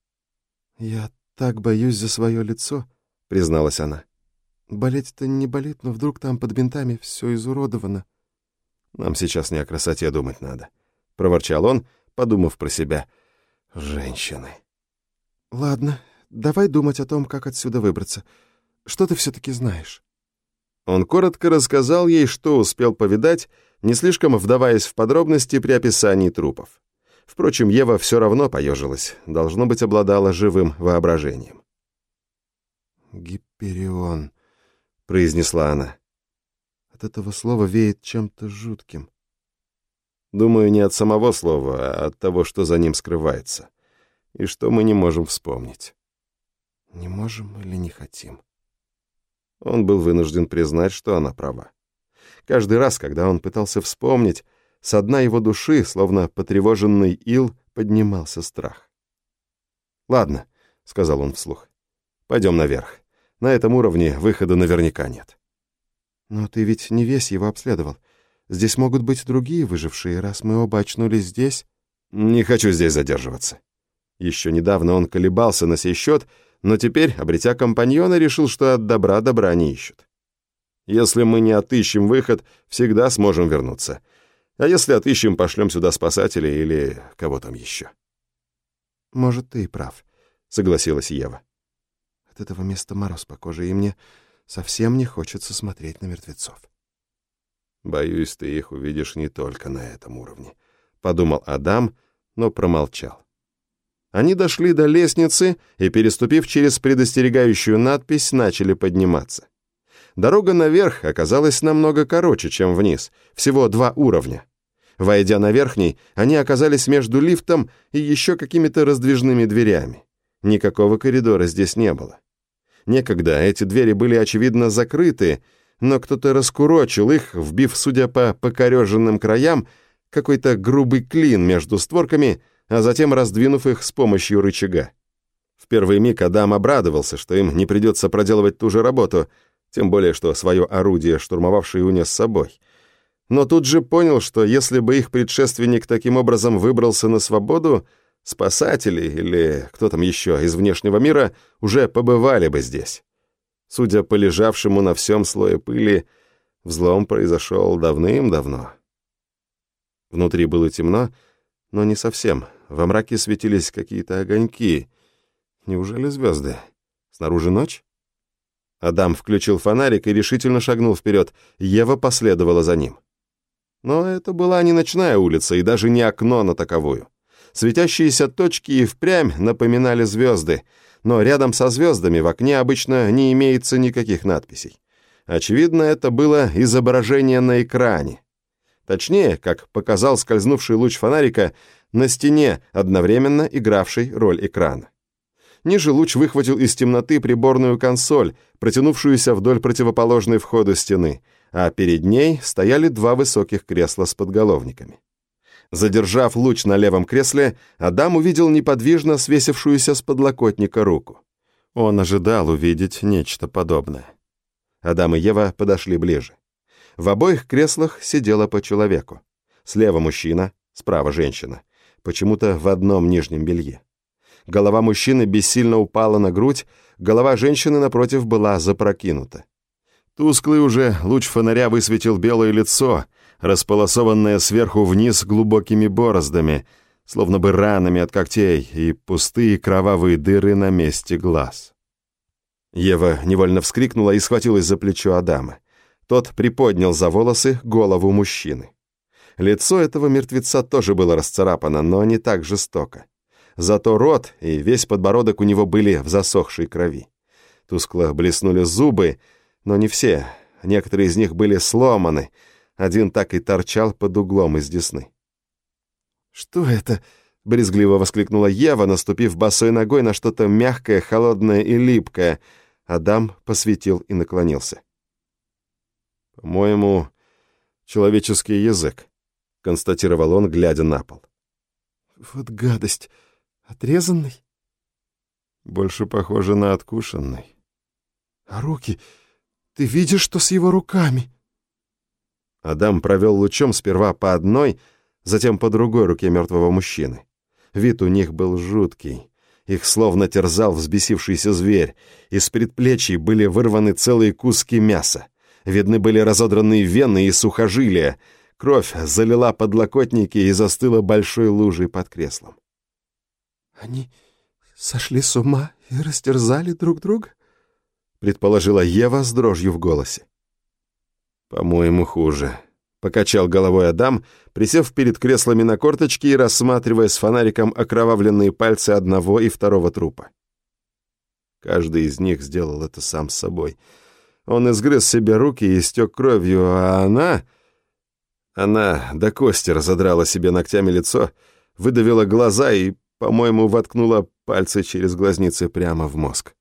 Speaker 1: Я так боюсь за свое лицо, призналась она. Болеть-то не болит, но вдруг там под бинтами все изуродовано. Нам сейчас не о красоте думать надо, проворчал он, подумав про себя. Женщины. Ладно, давай думать о том, как отсюда выбраться. Что ты все-таки знаешь?» Он коротко рассказал ей, что успел повидать, не слишком вдаваясь в подробности при описании трупов. Впрочем, Ева все равно поежилась, должно быть, обладала живым воображением. «Гиперион», — произнесла она. От этого слова веет чем-то жутким. Думаю, не от самого слова, а от того, что за ним скрывается, и что мы не можем вспомнить. Не можем или не хотим? Он был вынужден признать, что она права. Каждый раз, когда он пытался вспомнить, со дна его души, словно потревоженный ил, поднимался страх. «Ладно», — сказал он вслух, — «пойдем наверх. На этом уровне выхода наверняка нет». «Но ты ведь не весь его обследовал. Здесь могут быть другие выжившие, раз мы оба очнулись здесь». «Не хочу здесь задерживаться». Еще недавно он колебался на сей счет, — но теперь, обретя компаньона, решил, что от добра добра не ищут. Если мы не отыщем выход, всегда сможем вернуться. А если отыщем, пошлем сюда спасателей или кого там еще.
Speaker 5: «Может, ты и прав», — согласилась Ева. «От этого места мороз по коже, и мне совсем не хочется смотреть на мертвецов».
Speaker 1: «Боюсь, ты их увидишь не только на этом уровне», — подумал Адам, но промолчал. Они дошли до лестницы и, переступив через предостерегающую надпись, начали подниматься. Дорога наверх оказалась намного короче, чем вниз, всего два уровня. Войдя на верхний, они оказались между лифтом и еще какими-то раздвижными дверями. Никакого коридора здесь не было. Некогда эти двери были, очевидно, закрыты, но кто-то раскурочил их, вбив, судя по покореженным краям, какой-то грубый клин между створками, а затем раздвинув их с помощью рычага. В первый миг Адам обрадовался, что им не придется проделывать ту же работу — тем более что свое орудие штурмовавший унес с собой. Но тут же понял, что если бы их предшественник таким образом выбрался на свободу, спасатели или кто там еще из внешнего мира уже побывали бы здесь. Судя по лежавшему на всем слое пыли, взлом произошел давным-давно. Внутри было темно, но не совсем. Во мраке светились какие-то огоньки. Неужели звезды? Снаружи ночь? Адам включил фонарик и решительно шагнул вперед. Ева последовала за ним. Но это была не ночная улица и даже не окно на таковую. Светящиеся точки и впрямь напоминали звезды, но рядом со звездами в окне обычно не имеется никаких надписей. Очевидно, это было изображение на экране. Точнее, как показал скользнувший луч фонарика, на стене, одновременно игравший роль экрана. Ниже луч выхватил из темноты приборную консоль, протянувшуюся вдоль противоположной входу стены, а перед ней стояли два высоких кресла с подголовниками. Задержав луч на левом кресле, Адам увидел неподвижно свесившуюся с подлокотника руку. Он ожидал увидеть нечто подобное. Адам и Ева подошли ближе. В обоих креслах сидело по человеку. Слева мужчина, справа женщина, почему-то в одном нижнем белье. Голова мужчины бессильно упала на грудь, голова женщины, напротив, была запрокинута. Тусклый уже луч фонаря высветил белое лицо, располосованное сверху вниз глубокими бороздами, словно бы ранами от когтей, и пустые кровавые дыры на месте глаз. Ева невольно вскрикнула и схватилась за плечо Адама. Тот приподнял за волосы голову мужчины. Лицо этого мертвеца тоже было расцарапано, но не так жестоко. Зато рот и весь подбородок у него были в засохшей крови. Тускло блеснули зубы, но не все. Некоторые из них были сломаны. Один так и торчал под углом из десны. «Что это?» — брезгливо воскликнула Ева, наступив босой ногой на что-то мягкое, холодное и липкое. Адам посветил и наклонился. «По-моему, человеческий язык», — констатировал он, глядя на пол.
Speaker 5: «Вот гадость!» Отрезанный?
Speaker 1: Больше похоже на откушенный.
Speaker 5: А руки? Ты видишь, что с его руками?
Speaker 1: Адам провел лучом сперва по одной, затем по другой руке мертвого мужчины. Вид у них был жуткий. Их словно терзал взбесившийся зверь. Из предплечий были вырваны целые куски мяса. Видны были разодранные вены и сухожилия. Кровь залила подлокотники и застыла большой лужей под креслом.
Speaker 5: «Они сошли с ума и растерзали друг друга?»
Speaker 1: — предположила Ева с дрожью в голосе. «По-моему, хуже», — покачал головой Адам, присев перед креслами на корточки и рассматривая с фонариком окровавленные пальцы одного и второго трупа. Каждый из них сделал это сам с собой. Он изгрыз себе руки и истек кровью, а она... Она до кости разодрала себе ногтями лицо, выдавила глаза и по-моему, воткнула пальцы через глазницы прямо в мозг.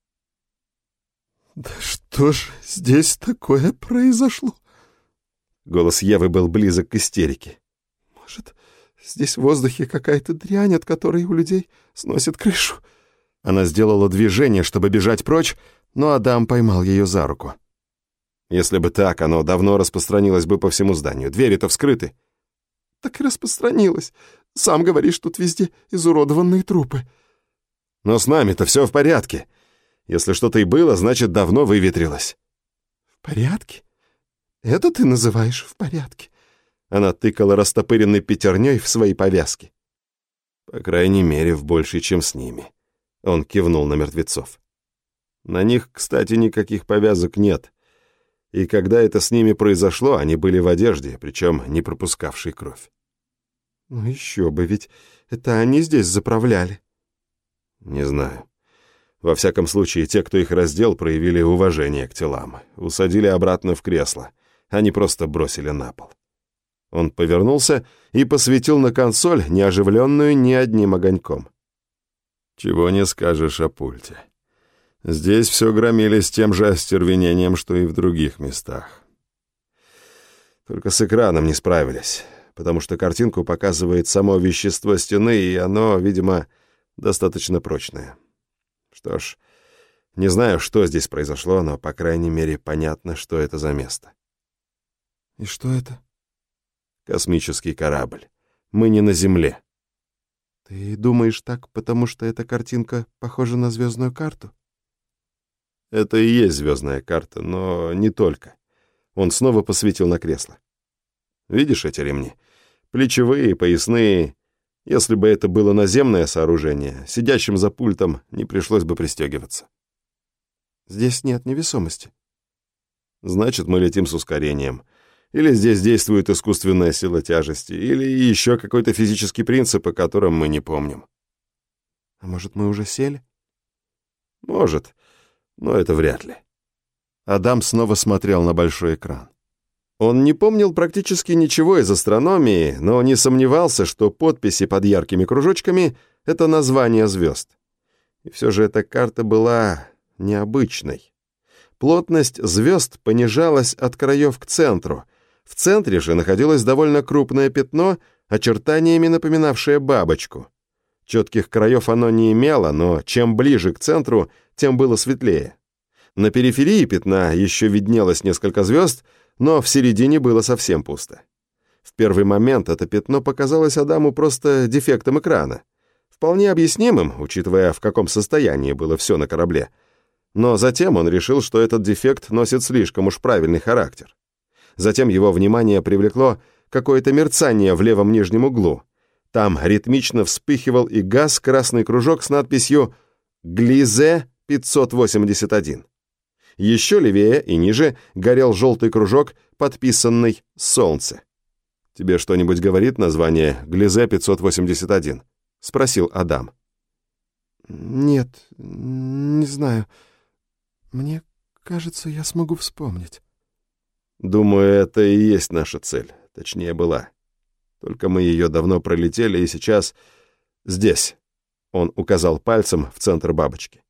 Speaker 5: «Да что ж здесь такое произошло?»
Speaker 1: Голос Евы был близок к истерике.
Speaker 5: «Может, здесь в воздухе какая-то дрянь, от которой у людей сносит крышу?»
Speaker 1: Она сделала движение, чтобы бежать прочь, но Адам поймал ее за руку. Если бы так, оно давно распространилось бы по всему зданию. Двери-то вскрыты.
Speaker 5: Так и распространилось. Сам говоришь, тут везде изуродованные трупы.
Speaker 1: Но с нами-то все в порядке. Если что-то и было, значит, давно выветрилось.
Speaker 5: В порядке? Это ты называешь в порядке? Она тыкала растопыренной пятерней в свои повязки.
Speaker 1: По крайней мере, в большей, чем с ними. Он кивнул на мертвецов. На них, кстати, никаких повязок нет. И когда это с ними произошло, они были в одежде, причем не пропускавшей кровь.
Speaker 5: Ну еще бы, ведь это они здесь заправляли.
Speaker 1: Не знаю. Во всяком случае, те, кто их раздел, проявили уважение к телам. Усадили обратно в кресло. Они просто бросили на пол. Он повернулся и посветил на консоль, не оживленную ни одним огоньком. Чего не скажешь о пульте. Здесь все громили с тем же остервенением, что и в других местах. Только с экраном не справились, потому что картинку показывает само вещество стены, и оно, видимо, достаточно прочное. Что ж, не знаю, что здесь произошло, но, по крайней мере, понятно, что это за место.
Speaker 5: И что это?
Speaker 1: Космический корабль. Мы не на Земле.
Speaker 5: Ты думаешь так, потому что эта картинка похожа на звездную карту?
Speaker 1: Это и есть звездная карта, но не только. Он снова посветил на кресло. Видишь эти ремни? Плечевые, поясные, если бы это было наземное сооружение, сидящим за пультом не пришлось бы пристегиваться.
Speaker 5: Здесь нет невесомости.
Speaker 1: Значит, мы летим с ускорением. Или здесь действует искусственная сила тяжести, или еще какой-то физический принцип, о котором мы не помним.
Speaker 5: А может, мы уже сели?
Speaker 1: Может, но это вряд ли. Адам снова смотрел на большой экран. Он не помнил практически ничего из астрономии, но не сомневался, что подписи под яркими кружочками — это название звезд. И все же эта карта была необычной. Плотность звезд понижалась от краев к центру. В центре же находилось довольно крупное пятно, очертаниями напоминавшее бабочку. Четких краев оно не имело, но чем ближе к центру, тем было светлее. На периферии пятна еще виднелось несколько звезд — но в середине было совсем пусто. В первый момент это пятно показалось Адаму просто дефектом экрана. Вполне объяснимым, учитывая, в каком состоянии было все на корабле. Но затем он решил, что этот дефект носит слишком уж правильный характер. Затем его внимание привлекло какое-то мерцание в левом нижнем углу. Там ритмично вспыхивал и газ красный кружок с надписью «Глизе 581». Еще левее и ниже горел желтый кружок, подписанный «Солнце». «Тебе что-нибудь говорит название Глизе-581?» — спросил Адам.
Speaker 5: «Нет, не знаю. Мне кажется, я смогу вспомнить».
Speaker 1: «Думаю, это и есть наша цель. Точнее, была. Только мы ее давно пролетели, и сейчас здесь». Он указал пальцем в центр бабочки.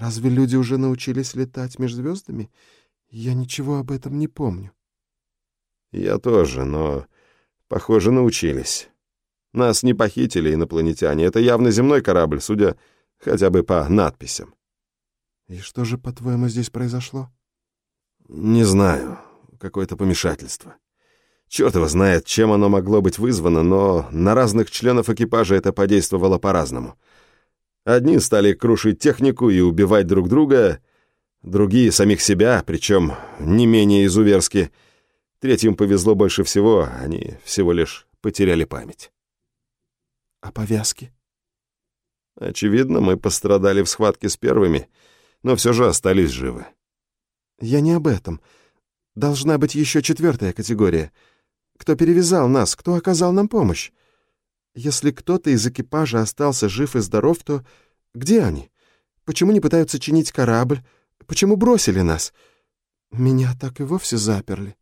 Speaker 5: Разве люди уже научились летать между звездами? Я ничего об этом не помню.
Speaker 1: Я тоже, но, похоже, научились. Нас не похитили инопланетяне. Это явно земной корабль, судя хотя бы по надписям.
Speaker 5: И что же, по-твоему, здесь произошло?
Speaker 1: Не знаю. Какое-то помешательство. Черт его знает, чем оно могло быть вызвано, но на разных членов экипажа это подействовало по-разному. Одни стали крушить технику и убивать друг друга, другие — самих себя, причем не менее изуверски. Третьим повезло больше всего, они всего лишь потеряли память.
Speaker 5: А повязки?
Speaker 1: Очевидно, мы пострадали в схватке с первыми, но все же остались живы.
Speaker 5: Я не об этом. Должна быть еще четвертая категория. Кто перевязал нас, кто оказал нам помощь? Если кто-то из экипажа остался жив и здоров, то где они? Почему не пытаются чинить корабль? Почему бросили нас? Меня так и вовсе заперли.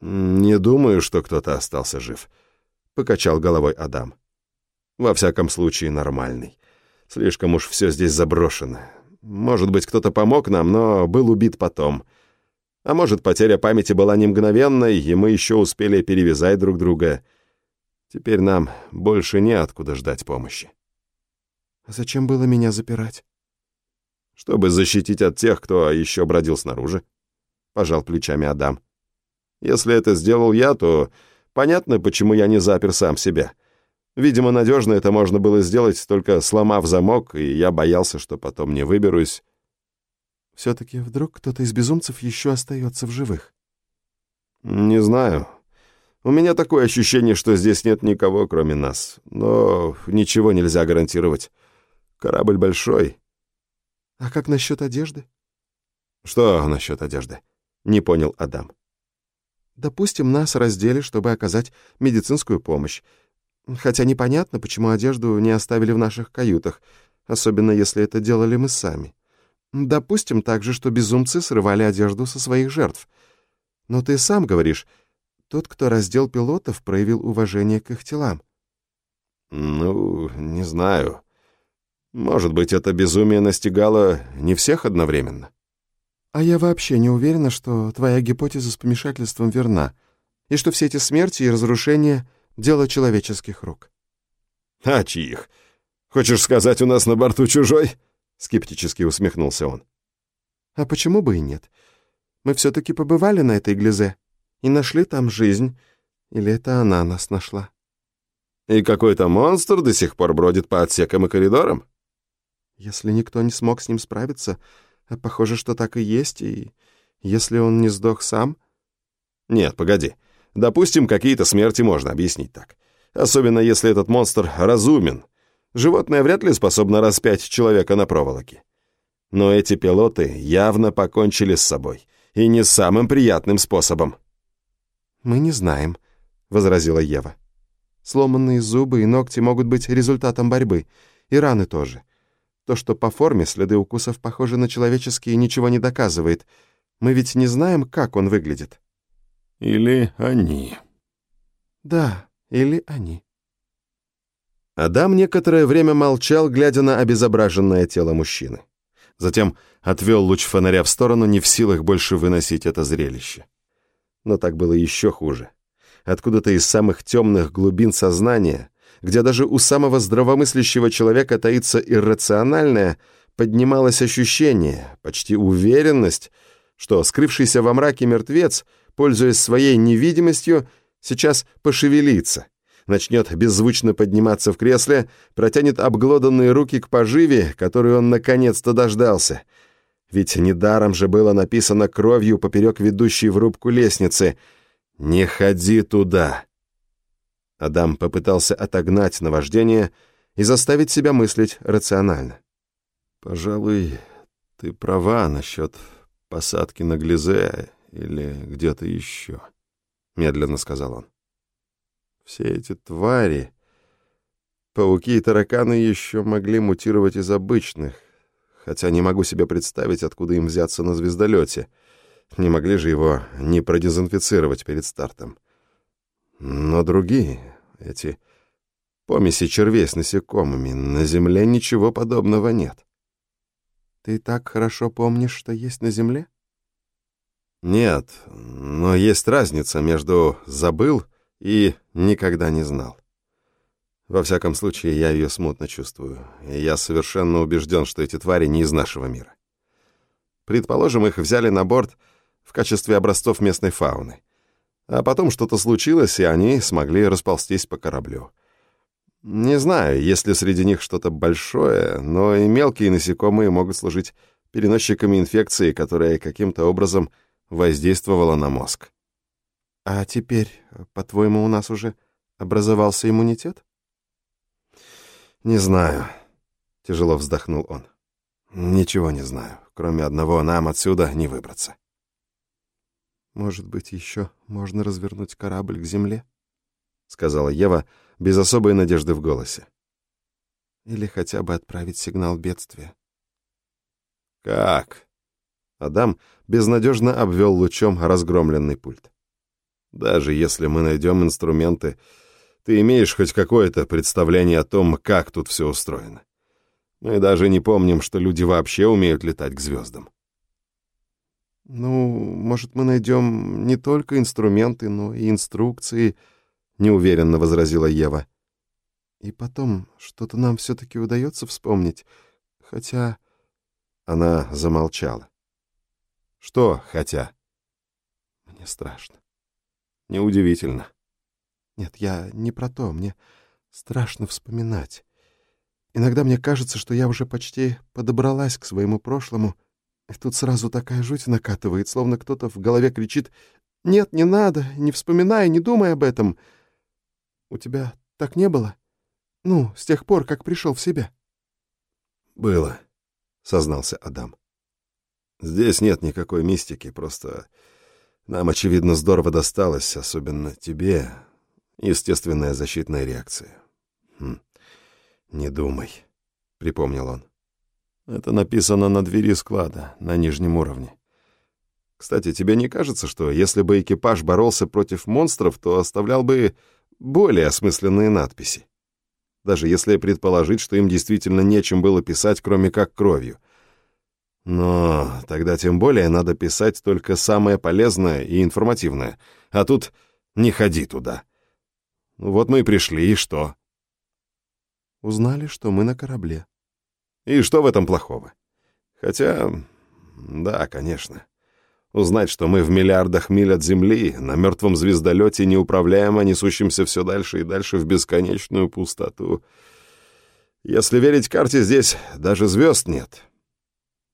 Speaker 1: «Не думаю, что кто-то остался жив», — покачал головой Адам. «Во всяком случае, нормальный. Слишком уж все здесь заброшено. Может быть, кто-то помог нам, но был убит потом. А может, потеря памяти была не мгновенной, и мы еще успели перевязать друг друга». Теперь нам больше неоткуда ждать помощи.
Speaker 5: А зачем было меня запирать?
Speaker 1: Чтобы защитить от тех, кто еще бродил снаружи. Пожал плечами Адам. Если это сделал я, то понятно, почему я не запер сам себя. Видимо, надежно это можно было сделать, только сломав замок, и я боялся, что потом не выберусь.
Speaker 5: Все-таки вдруг кто-то из безумцев еще остается в живых?
Speaker 1: Не знаю. У меня такое ощущение, что здесь нет никого, кроме нас. Но ничего нельзя гарантировать. Корабль большой.
Speaker 5: А как насчет одежды?
Speaker 1: Что насчет одежды? Не понял Адам.
Speaker 5: Допустим, нас раздели, чтобы оказать медицинскую помощь. Хотя непонятно, почему одежду не оставили в наших каютах, особенно если это делали мы сами. Допустим также, что безумцы срывали одежду со своих жертв. Но ты сам говоришь, тот, кто раздел пилотов, проявил уважение к их телам.
Speaker 1: Ну, не знаю. Может быть, это безумие настигало не всех одновременно.
Speaker 5: А я вообще не уверена, что твоя гипотеза с помешательством верна, и что все эти смерти и разрушения — дело человеческих рук.
Speaker 1: А чьих? Хочешь сказать, у нас на борту чужой? Скептически усмехнулся он.
Speaker 5: А почему бы и нет? Мы все-таки побывали на этой глизе и нашли там жизнь. Или это она нас нашла?
Speaker 1: И какой-то монстр до сих пор бродит по отсекам и коридорам?
Speaker 5: Если никто не смог с ним справиться, а похоже, что так и есть, и если он не сдох сам...
Speaker 1: Нет, погоди. Допустим, какие-то смерти можно объяснить так. Особенно если этот монстр разумен. Животное вряд ли способно распять человека на проволоке. Но эти пилоты явно покончили с собой. И не самым приятным способом.
Speaker 5: «Мы не знаем», — возразила Ева. «Сломанные зубы и ногти могут быть результатом борьбы, и раны тоже. То, что по форме следы укусов похожи на человеческие, ничего не доказывает. Мы ведь не знаем, как он выглядит.
Speaker 1: Или они.
Speaker 5: Да, или они.
Speaker 1: Адам некоторое время молчал, глядя на обезображенное тело мужчины. Затем отвел луч фонаря в сторону, не в силах больше выносить это зрелище. Но так было еще хуже. Откуда-то из самых темных глубин сознания где даже у самого здравомыслящего человека таится иррациональное, поднималось ощущение, почти уверенность, что скрывшийся во мраке мертвец, пользуясь своей невидимостью, сейчас пошевелится, начнет беззвучно подниматься в кресле, протянет обглоданные руки к поживе, которую он наконец-то дождался. Ведь недаром же было написано кровью поперек ведущей в рубку лестницы «Не ходи туда». Адам попытался отогнать наваждение и заставить себя мыслить рационально. «Пожалуй, ты права насчет посадки на Глизе или где-то еще», — медленно сказал он. «Все эти твари, пауки и тараканы еще могли мутировать из обычных, хотя не могу себе представить, откуда им взяться на звездолете. Не могли же его не продезинфицировать перед стартом. Но другие, эти помеси червей с насекомыми, на Земле ничего подобного нет.
Speaker 5: Ты так хорошо помнишь, что есть на Земле?
Speaker 1: Нет, но есть разница между «забыл» и «никогда не знал». Во всяком случае, я ее смутно чувствую, и я совершенно убежден, что эти твари не из нашего мира. Предположим, их взяли на борт в качестве образцов местной фауны. А потом что-то случилось, и они смогли расползтись по кораблю. Не знаю, есть ли среди них что-то большое, но и мелкие насекомые могут служить переносчиками инфекции, которая каким-то образом воздействовала на мозг.
Speaker 5: А теперь, по-твоему, у нас уже образовался иммунитет?
Speaker 1: Не знаю, тяжело вздохнул он. Ничего не знаю, кроме одного, нам отсюда не выбраться.
Speaker 5: «Может быть, еще можно развернуть корабль к земле?»
Speaker 1: — сказала Ева без особой надежды в голосе.
Speaker 5: «Или хотя бы отправить сигнал бедствия».
Speaker 1: «Как?» Адам безнадежно обвел лучом разгромленный пульт. «Даже если мы найдем инструменты, ты имеешь хоть какое-то представление о том, как тут все устроено. Мы даже не помним, что люди вообще умеют летать к звездам.
Speaker 5: «Ну, может, мы найдем не только инструменты, но и инструкции», — неуверенно возразила Ева. «И потом, что-то нам все-таки удается вспомнить, хотя...»
Speaker 1: Она замолчала. «Что «хотя»?»
Speaker 5: «Мне страшно».
Speaker 1: «Неудивительно».
Speaker 5: «Нет, я не про то, мне страшно вспоминать. Иногда мне кажется, что я уже почти подобралась к своему прошлому» И тут сразу такая жуть накатывает, словно кто-то в голове кричит Нет, не надо, не вспоминай, не думай об этом. У тебя так не было? Ну, с тех пор, как пришел в себя.
Speaker 1: Было, сознался Адам. Здесь нет никакой мистики, просто нам, очевидно, здорово досталось, особенно тебе. Естественная защитная реакция. Хм. «Не думай», — припомнил он. «Это написано на двери склада, на нижнем уровне. Кстати, тебе не кажется, что если бы экипаж боролся против монстров, то оставлял бы более осмысленные надписи? Даже если предположить, что им действительно нечем было писать, кроме как кровью. Но тогда тем более надо писать только самое полезное и информативное. А тут не ходи туда. Вот мы и пришли, и что?
Speaker 5: Узнали, что мы на корабле.
Speaker 1: И что в этом плохого? Хотя, да, конечно. Узнать, что мы в миллиардах миль от Земли, на мертвом звездолете, неуправляемо несущемся все дальше и дальше в бесконечную пустоту. Если верить карте, здесь даже звезд нет.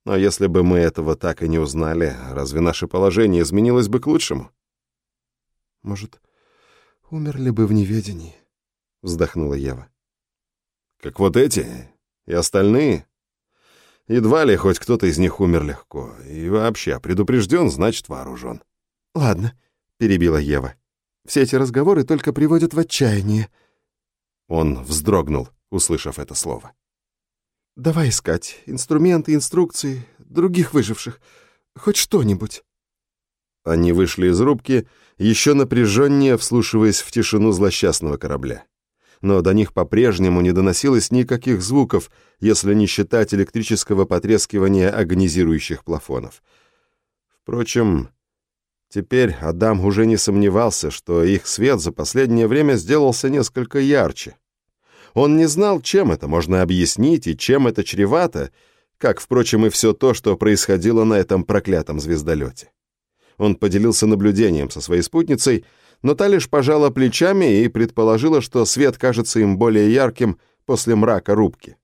Speaker 1: Но если бы мы этого так и не узнали, разве наше положение изменилось бы к лучшему?
Speaker 5: Может, умерли бы в неведении, вздохнула Ева.
Speaker 1: Как вот эти и остальные? Едва ли хоть кто-то из них умер легко. И вообще, предупрежден, значит вооружен.
Speaker 5: «Ладно», — перебила Ева. «Все эти разговоры только приводят в отчаяние».
Speaker 1: Он вздрогнул, услышав это слово.
Speaker 5: «Давай искать инструменты, инструкции, других выживших. Хоть что-нибудь».
Speaker 1: Они вышли из рубки, еще напряженнее вслушиваясь в тишину злосчастного корабля но до них по-прежнему не доносилось никаких звуков, если не считать электрического потрескивания агонизирующих плафонов. Впрочем, теперь Адам уже не сомневался, что их свет за последнее время сделался несколько ярче. Он не знал, чем это можно объяснить и чем это чревато, как, впрочем, и все то, что происходило на этом проклятом звездолете. Он поделился наблюдением со своей спутницей — но та лишь пожала плечами и предположила, что свет кажется им более ярким после мрака рубки.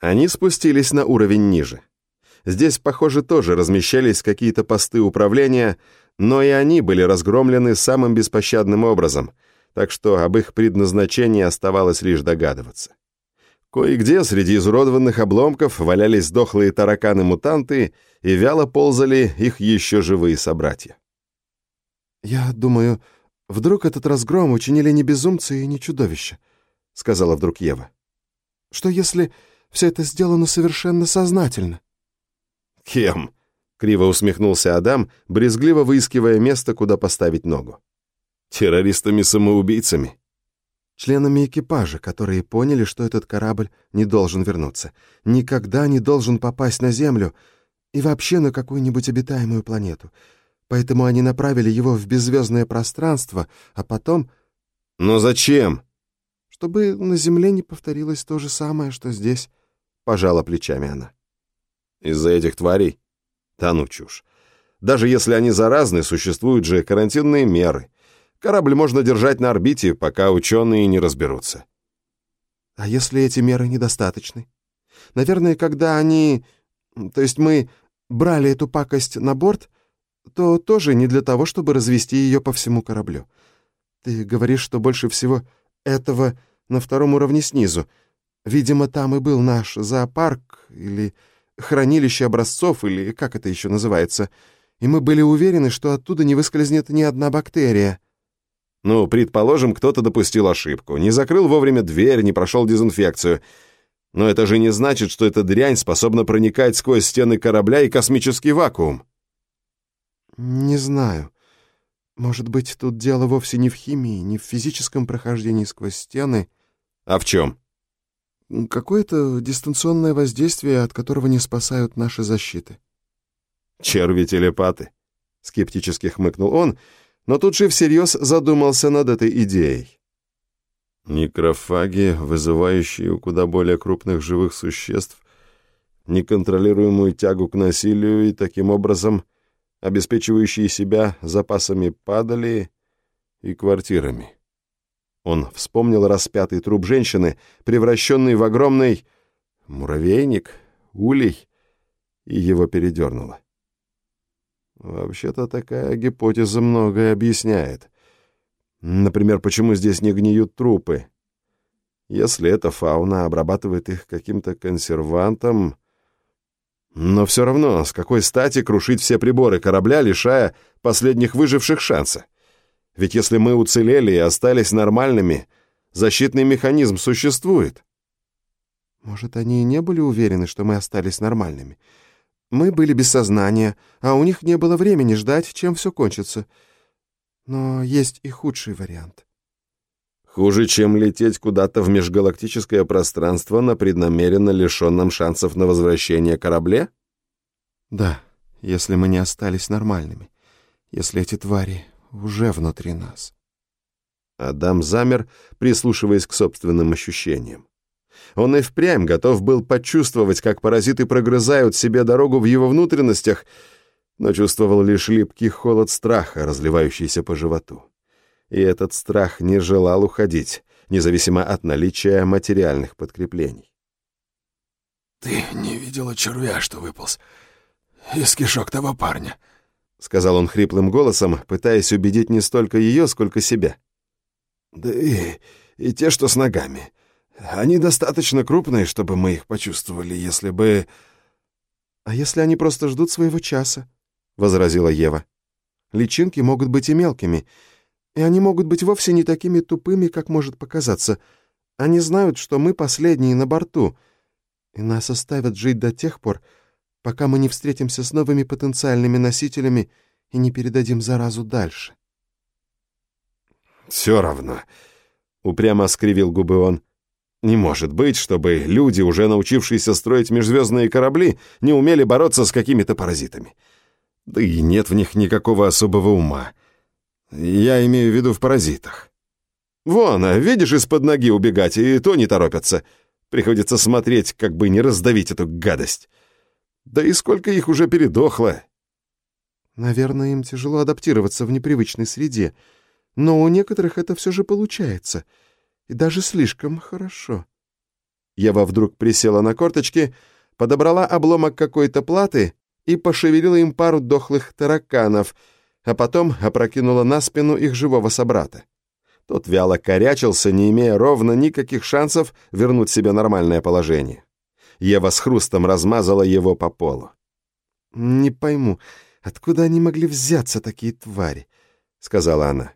Speaker 1: Они спустились на уровень ниже. Здесь, похоже, тоже размещались какие-то посты управления, но и они были разгромлены самым беспощадным образом, так что об их предназначении оставалось лишь догадываться. Кое-где среди изуродованных обломков валялись дохлые тараканы-мутанты и вяло ползали их еще живые собратья.
Speaker 5: «Я думаю, «Вдруг этот разгром учинили не безумцы и не чудовища?» — сказала вдруг Ева. «Что если все это сделано совершенно сознательно?»
Speaker 1: «Кем?» — криво усмехнулся Адам, брезгливо выискивая место, куда поставить ногу. «Террористами-самоубийцами?»
Speaker 5: «Членами экипажа, которые поняли, что этот корабль не должен вернуться, никогда не должен попасть на Землю и вообще на какую-нибудь обитаемую планету» Поэтому они направили его в беззвездное пространство, а потом...
Speaker 1: Но зачем?
Speaker 5: Чтобы на Земле не повторилось то же самое, что здесь, пожала плечами она.
Speaker 1: Из-за этих тварей? Да ну чушь. Даже если они заразны, существуют же карантинные меры. Корабль можно держать на орбите, пока ученые не разберутся.
Speaker 5: А если эти меры недостаточны? Наверное, когда они... То есть мы брали эту пакость на борт, то тоже не для того, чтобы развести ее по всему кораблю. Ты говоришь, что больше всего этого на втором уровне снизу. Видимо, там и был наш зоопарк или хранилище образцов, или как это еще называется. И мы были уверены, что оттуда не выскользнет ни одна бактерия.
Speaker 1: Ну, предположим, кто-то допустил ошибку. Не закрыл вовремя дверь, не прошел дезинфекцию. Но это же не значит, что эта дрянь способна проникать сквозь стены корабля и космический вакуум.
Speaker 5: «Не знаю. Может быть, тут дело вовсе не в химии, не в физическом прохождении сквозь стены».
Speaker 1: «А в чем?»
Speaker 5: «Какое-то дистанционное воздействие, от которого не спасают наши защиты».
Speaker 1: «Черви-телепаты», — скептически хмыкнул он, но тут же всерьез задумался над этой идеей. Некрофаги, вызывающие у куда более крупных живых существ неконтролируемую тягу к насилию и таким образом обеспечивающие себя запасами падали и квартирами. Он вспомнил распятый труп женщины, превращенный в огромный муравейник, улей, и его передернуло. Вообще-то такая гипотеза многое объясняет. Например, почему здесь не гниют трупы? Если эта фауна обрабатывает их каким-то консервантом... Но все равно, с какой стати крушить все приборы корабля, лишая последних выживших шанса? Ведь если мы уцелели и остались нормальными, защитный механизм существует.
Speaker 5: Может, они и не были уверены, что мы остались нормальными. Мы были без сознания, а у них не было времени ждать, чем все кончится. Но есть и худший вариант.
Speaker 1: Хуже, чем лететь куда-то в межгалактическое пространство на преднамеренно лишенном шансов на возвращение корабле?
Speaker 5: Да, если мы не остались нормальными. Если эти твари уже внутри нас.
Speaker 1: Адам замер, прислушиваясь к собственным ощущениям. Он и впрямь готов был почувствовать, как паразиты прогрызают себе дорогу в его внутренностях, но чувствовал лишь липкий холод страха, разливающийся по животу. И этот страх не желал уходить, независимо от наличия материальных подкреплений.
Speaker 6: «Ты не видела червя, что выполз из кишок того парня?»
Speaker 1: — сказал он хриплым голосом, пытаясь убедить не столько ее, сколько себя.
Speaker 6: «Да и, и те, что с ногами. Они достаточно крупные, чтобы мы их почувствовали, если бы...»
Speaker 5: «А если они просто ждут своего часа?» — возразила Ева. «Личинки могут быть и мелкими, и они могут быть вовсе не такими тупыми, как может показаться. Они знают, что мы последние на борту, и нас оставят жить до тех пор, пока мы не встретимся с новыми потенциальными носителями и не передадим заразу дальше».
Speaker 1: «Все равно», — упрямо скривил губы он. Не может быть, чтобы люди, уже научившиеся строить межзвездные корабли, не умели бороться с какими-то паразитами. Да и нет в них никакого особого ума. Я имею в виду в паразитах. Вон, видишь, из-под ноги убегать, и то не торопятся. Приходится смотреть, как бы не раздавить эту гадость. Да и сколько их уже передохло.
Speaker 5: Наверное, им тяжело адаптироваться в непривычной среде, но у некоторых это все же получается — и даже слишком хорошо.
Speaker 1: Ева вдруг присела на корточки, подобрала обломок какой-то платы и пошевелила им пару дохлых тараканов, а потом опрокинула на спину их живого собрата. Тот вяло корячился, не имея ровно никаких шансов вернуть себе нормальное положение. Ева с хрустом размазала его по полу.
Speaker 5: «Не пойму, откуда они могли взяться, такие твари?» — сказала она.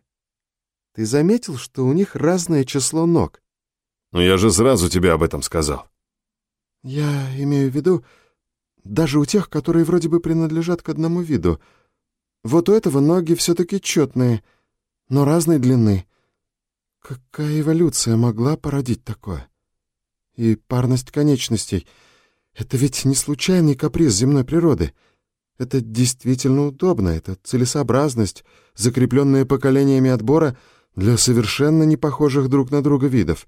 Speaker 5: Ты заметил, что у них разное число ног?
Speaker 1: Ну я же сразу тебе об этом сказал.
Speaker 5: Я имею в виду, даже у тех, которые вроде бы принадлежат к одному виду. Вот у этого ноги все-таки четные, но разной длины. Какая эволюция могла породить такое? И парность конечностей — это ведь не случайный каприз земной природы. Это действительно удобно, это целесообразность, закрепленная поколениями отбора — для совершенно не похожих друг на друга видов.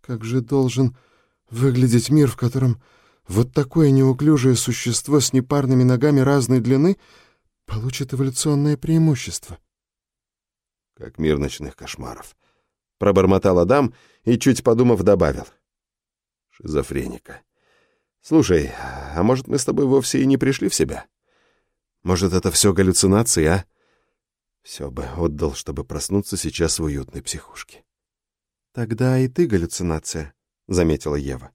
Speaker 5: Как же должен выглядеть мир, в котором вот такое неуклюжее существо с непарными ногами разной длины получит эволюционное преимущество?
Speaker 1: Как мир ночных кошмаров. Пробормотал Адам и, чуть подумав, добавил. Шизофреника. Слушай, а может, мы с тобой вовсе и не пришли в себя? Может, это все галлюцинации, а? Все бы отдал, чтобы проснуться сейчас в уютной психушке.
Speaker 5: «Тогда и ты галлюцинация», — заметила Ева.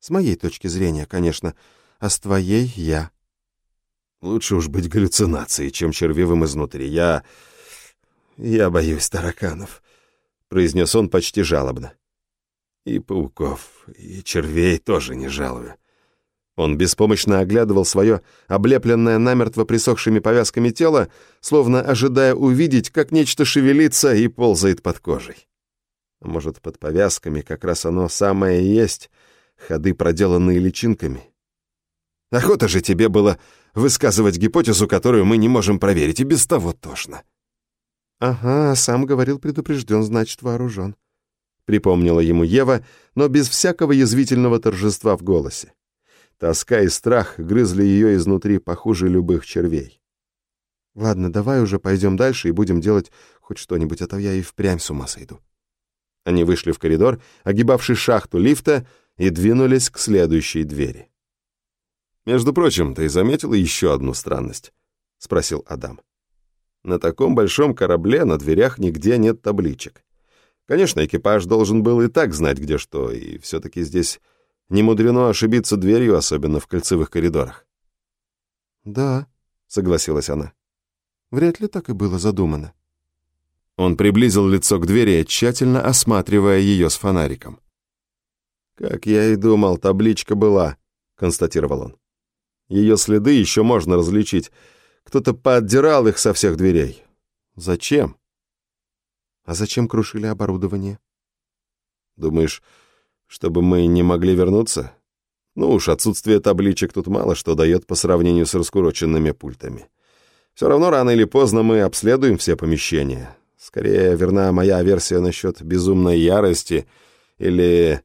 Speaker 5: «С моей точки зрения, конечно, а с твоей — я».
Speaker 1: «Лучше уж быть галлюцинацией, чем червивым изнутри. Я... я боюсь тараканов», — произнес он почти жалобно. «И пауков, и червей тоже не жалую. Он беспомощно оглядывал свое облепленное намертво присохшими повязками тело, словно ожидая увидеть, как нечто шевелится и ползает под кожей. Может, под повязками как раз оно самое и есть, ходы, проделанные личинками. Охота же тебе было высказывать гипотезу, которую мы не можем проверить, и без того тошно.
Speaker 5: «Ага, сам говорил, предупрежден, значит, вооружен», —
Speaker 1: припомнила ему Ева, но без всякого язвительного торжества в голосе. Тоска и страх грызли ее изнутри похуже любых червей.
Speaker 5: «Ладно, давай уже пойдем дальше и будем делать хоть что-нибудь, а то я и впрямь с ума сойду».
Speaker 1: Они вышли в коридор, огибавший шахту лифта, и двинулись к следующей двери. «Между прочим, ты заметила еще одну странность?» — спросил Адам. На таком большом корабле на дверях нигде нет табличек. Конечно, экипаж должен был и так знать, где что, и все-таки здесь не мудрено ошибиться дверью, особенно в кольцевых коридорах.
Speaker 5: «Да», — согласилась она. «Вряд ли так и было задумано».
Speaker 1: Он приблизил лицо к двери, тщательно осматривая ее с фонариком. «Как я и думал, табличка была», — констатировал он. «Ее следы еще можно различить. Кто-то поотдирал их со всех дверей. Зачем?»
Speaker 5: «А зачем крушили оборудование?»
Speaker 1: «Думаешь, чтобы мы не могли вернуться? Ну уж, отсутствие табличек тут мало что дает по сравнению с раскуроченными пультами. Все равно рано или поздно мы обследуем все помещения. Скорее, верна моя версия насчет безумной ярости или...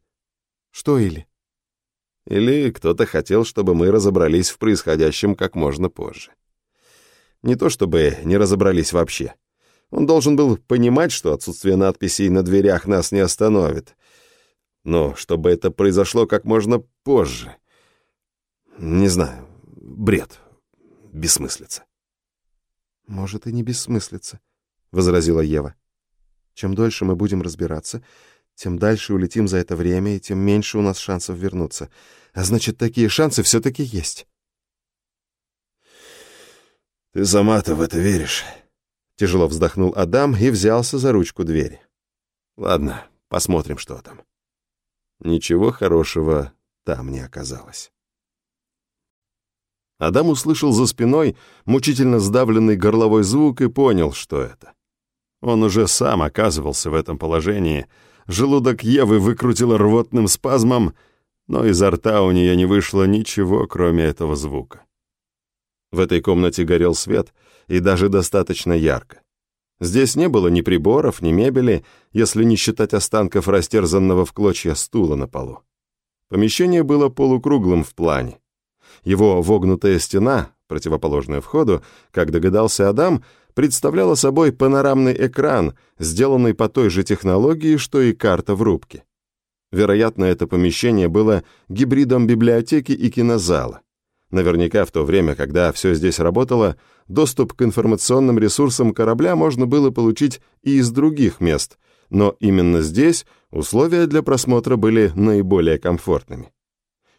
Speaker 5: Что или?
Speaker 1: Или кто-то хотел, чтобы мы разобрались в происходящем как можно позже. Не то чтобы не разобрались вообще. Он должен был понимать, что отсутствие надписей на дверях нас не остановит. Но чтобы это произошло как можно позже. Не знаю, бред, бессмыслица.
Speaker 5: Может, и не бессмыслица. — возразила Ева. «Чем дольше мы будем разбираться, тем дальше улетим за это время, и тем меньше у нас шансов вернуться. А значит, такие шансы все-таки есть».
Speaker 1: «Ты сама-то в это веришь?» Тяжело вздохнул Адам и взялся за ручку двери. «Ладно, посмотрим, что там». Ничего хорошего там не оказалось. Адам услышал за спиной мучительно сдавленный горловой звук и понял, что это. Он уже сам оказывался в этом положении. Желудок Евы выкрутило рвотным спазмом, но изо рта у нее не вышло ничего, кроме этого звука. В этой комнате горел свет, и даже достаточно ярко. Здесь не было ни приборов, ни мебели, если не считать останков растерзанного в клочья стула на полу. Помещение было полукруглым в плане. Его вогнутая стена, противоположная входу, как догадался Адам, представляла собой панорамный экран, сделанный по той же технологии, что и карта в рубке. Вероятно, это помещение было гибридом библиотеки и кинозала. Наверняка в то время, когда все здесь работало, доступ к информационным ресурсам корабля можно было получить и из других мест, но именно здесь условия для просмотра были наиболее комфортными.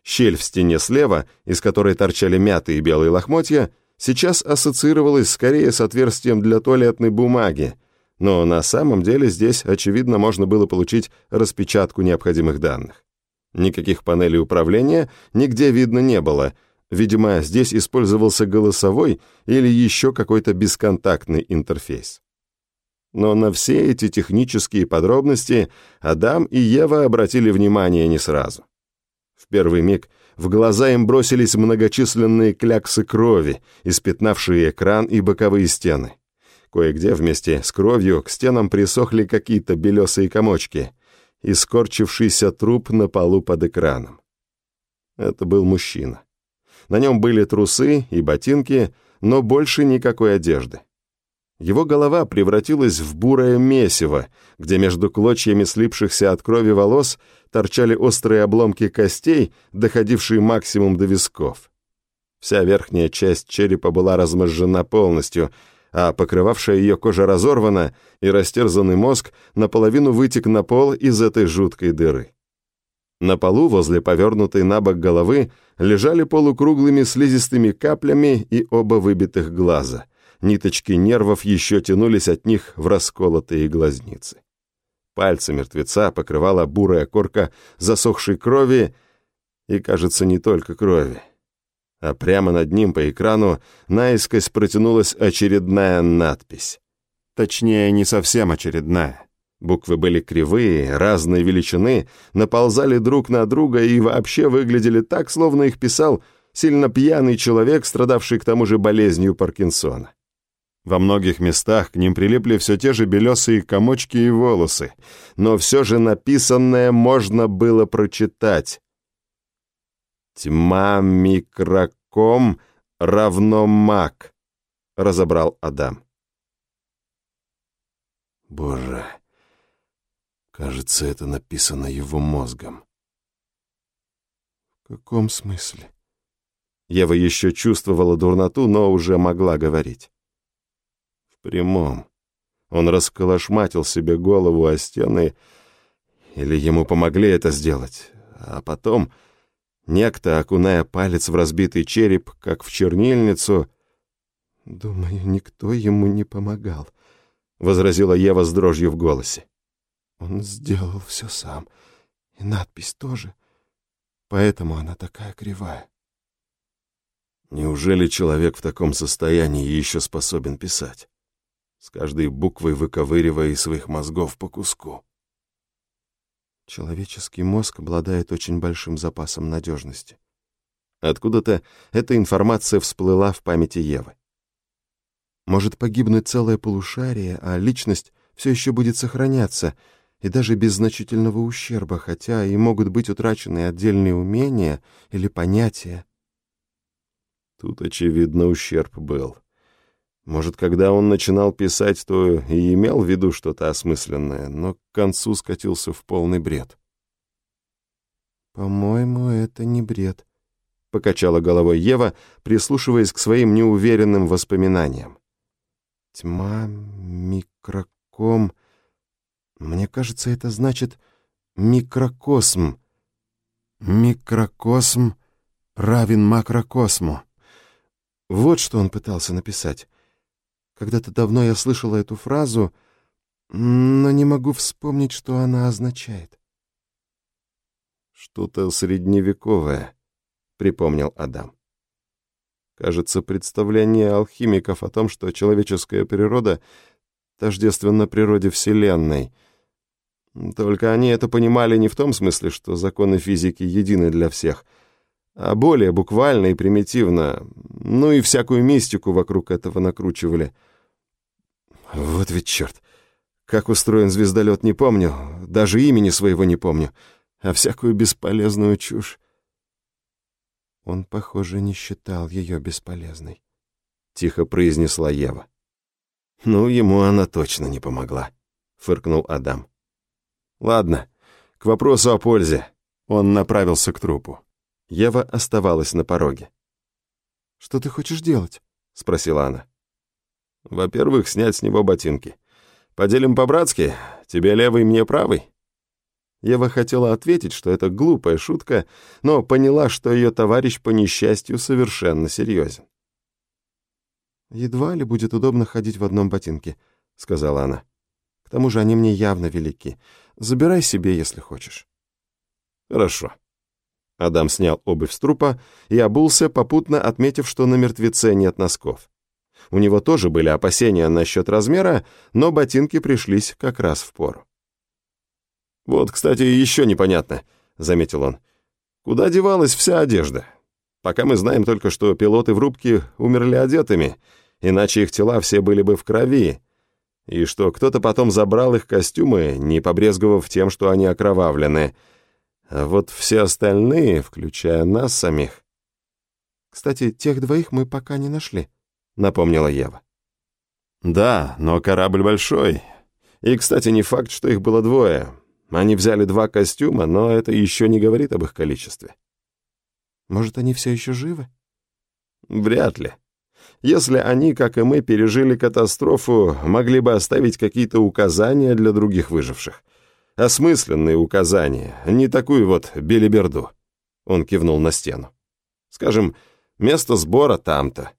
Speaker 1: Щель в стене слева, из которой торчали мятые белые лохмотья, сейчас ассоциировалась скорее с отверстием для туалетной бумаги, но на самом деле здесь, очевидно, можно было получить распечатку необходимых данных. Никаких панелей управления нигде видно не было. Видимо, здесь использовался голосовой или еще какой-то бесконтактный интерфейс. Но на все эти технические подробности Адам и Ева обратили внимание не сразу. В первый миг в глаза им бросились многочисленные кляксы крови, испятнавшие экран и боковые стены. Кое-где вместе с кровью к стенам присохли какие-то белесые комочки и скорчившийся труп на полу под экраном. Это был мужчина. На нем были трусы и ботинки, но больше никакой одежды. Его голова превратилась в бурое месиво, где между клочьями слипшихся от крови волос торчали острые обломки костей, доходившие максимум до висков. Вся верхняя часть черепа была размозжена полностью, а покрывавшая ее кожа разорвана, и растерзанный мозг наполовину вытек на пол из этой жуткой дыры. На полу возле повернутой на бок головы лежали полукруглыми слизистыми каплями и оба выбитых глаза — ниточки нервов еще тянулись от них в расколотые глазницы. Пальцы мертвеца покрывала бурая корка засохшей крови, и, кажется, не только крови. А прямо над ним по экрану наискось протянулась очередная надпись. Точнее, не совсем очередная. Буквы были кривые, разной величины, наползали друг на друга и вообще выглядели так, словно их писал сильно пьяный человек, страдавший к тому же болезнью Паркинсона. Во многих местах к ним прилипли все те же белесые комочки и волосы, но все же написанное можно было прочитать. «Тьма микроком равно маг», — разобрал Адам.
Speaker 6: Боже, кажется, это написано его мозгом.
Speaker 5: В каком смысле?
Speaker 1: Ева еще чувствовала дурноту, но уже могла говорить. В прямом. Он расколошматил себе голову о стены, или ему помогли это сделать, а потом некто, окуная палец в разбитый череп, как в чернильницу...
Speaker 5: «Думаю, никто ему не помогал», —
Speaker 1: возразила Ева с дрожью в голосе.
Speaker 5: «Он сделал все сам, и надпись тоже, поэтому она такая кривая».
Speaker 1: Неужели человек в таком состоянии еще способен писать? С каждой буквой выковыривая из своих мозгов по куску.
Speaker 5: Человеческий мозг обладает очень большим запасом надежности.
Speaker 1: Откуда-то эта информация всплыла в памяти Евы.
Speaker 5: Может погибнуть целое полушарие, а личность все еще будет сохраняться, и даже без значительного ущерба, хотя и могут быть утрачены отдельные умения или понятия.
Speaker 1: Тут, очевидно, ущерб был. Может, когда он начинал писать, то и имел в виду что-то осмысленное, но к концу скатился в полный бред.
Speaker 5: «По-моему, это не бред», —
Speaker 1: покачала головой Ева, прислушиваясь к своим неуверенным воспоминаниям.
Speaker 5: «Тьма, микроком... Мне кажется, это значит микрокосм. Микрокосм равен макрокосму». Вот что он пытался написать. Когда-то давно я слышала эту фразу, но не могу вспомнить, что она означает.
Speaker 1: «Что-то средневековое», — припомнил Адам. Кажется, представление алхимиков о том, что человеческая природа тождественна природе Вселенной. Только они это понимали не в том смысле, что законы физики едины для всех — а более буквально и примитивно, ну и всякую мистику вокруг этого накручивали. Вот ведь черт! Как устроен звездолет, не помню, даже имени своего не помню, а всякую бесполезную чушь.
Speaker 5: Он, похоже, не считал ее бесполезной, —
Speaker 1: тихо произнесла Ева. Ну, ему она точно не помогла, — фыркнул Адам. Ладно, к вопросу о пользе. Он направился к трупу. Ева оставалась на пороге.
Speaker 5: «Что ты хочешь делать?»
Speaker 1: — спросила она. «Во-первых, снять с него ботинки. Поделим по-братски, тебе левый, мне правый». Ева хотела ответить, что это глупая шутка, но поняла, что ее товарищ по несчастью совершенно серьезен.
Speaker 5: «Едва ли будет удобно ходить в одном ботинке», — сказала она. «К тому же они мне явно велики. Забирай себе, если хочешь».
Speaker 1: «Хорошо», Адам снял обувь с трупа и обулся, попутно отметив, что на мертвеце нет носков. У него тоже были опасения насчет размера, но ботинки пришлись как раз в пору. «Вот, кстати, еще непонятно», — заметил он. «Куда девалась вся одежда? Пока мы знаем только, что пилоты в рубке умерли одетыми, иначе их тела все были бы в крови, и что кто-то потом забрал их костюмы, не побрезговав тем, что они окровавлены, — а вот все остальные, включая нас самих...
Speaker 5: «Кстати, тех двоих мы пока не нашли», —
Speaker 1: напомнила Ева. «Да, но корабль большой. И, кстати, не факт, что их было двое. Они взяли два костюма, но это еще не говорит об их количестве».
Speaker 5: «Может, они все еще живы?»
Speaker 1: «Вряд ли. Если они, как и мы, пережили катастрофу, могли бы оставить какие-то указания для других выживших осмысленные указания, не такую вот белиберду. Он кивнул на стену. Скажем, место сбора там-то.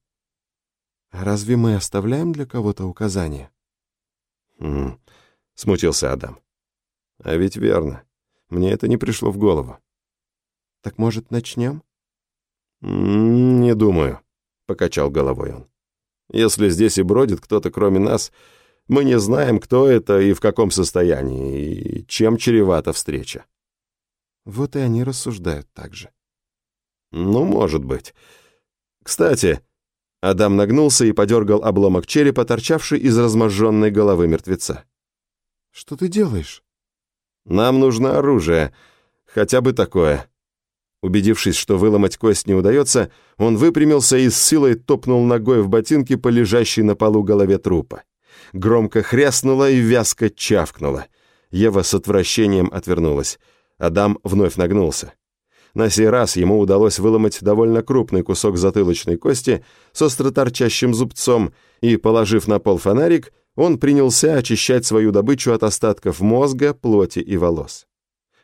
Speaker 5: Разве мы оставляем для кого-то указания?
Speaker 1: Хм, смутился Адам. А ведь верно. Мне это не пришло в голову.
Speaker 5: Так может, начнем?
Speaker 1: Не думаю, покачал головой он. Если здесь и бродит кто-то кроме нас, мы не знаем, кто это и в каком состоянии, и чем чревата встреча.
Speaker 5: Вот и они рассуждают так же.
Speaker 1: Ну, может быть. Кстати, Адам нагнулся и подергал обломок черепа, торчавший из разможженной головы мертвеца.
Speaker 5: Что ты делаешь?
Speaker 1: Нам нужно оружие, хотя бы такое. Убедившись, что выломать кость не удается, он выпрямился и с силой топнул ногой в ботинки по лежащей на полу голове трупа громко хряснула и вязко чавкнула. Ева с отвращением отвернулась. Адам вновь нагнулся. На сей раз ему удалось выломать довольно крупный кусок затылочной кости с остро торчащим зубцом, и, положив на пол фонарик, он принялся очищать свою добычу от остатков мозга, плоти и волос.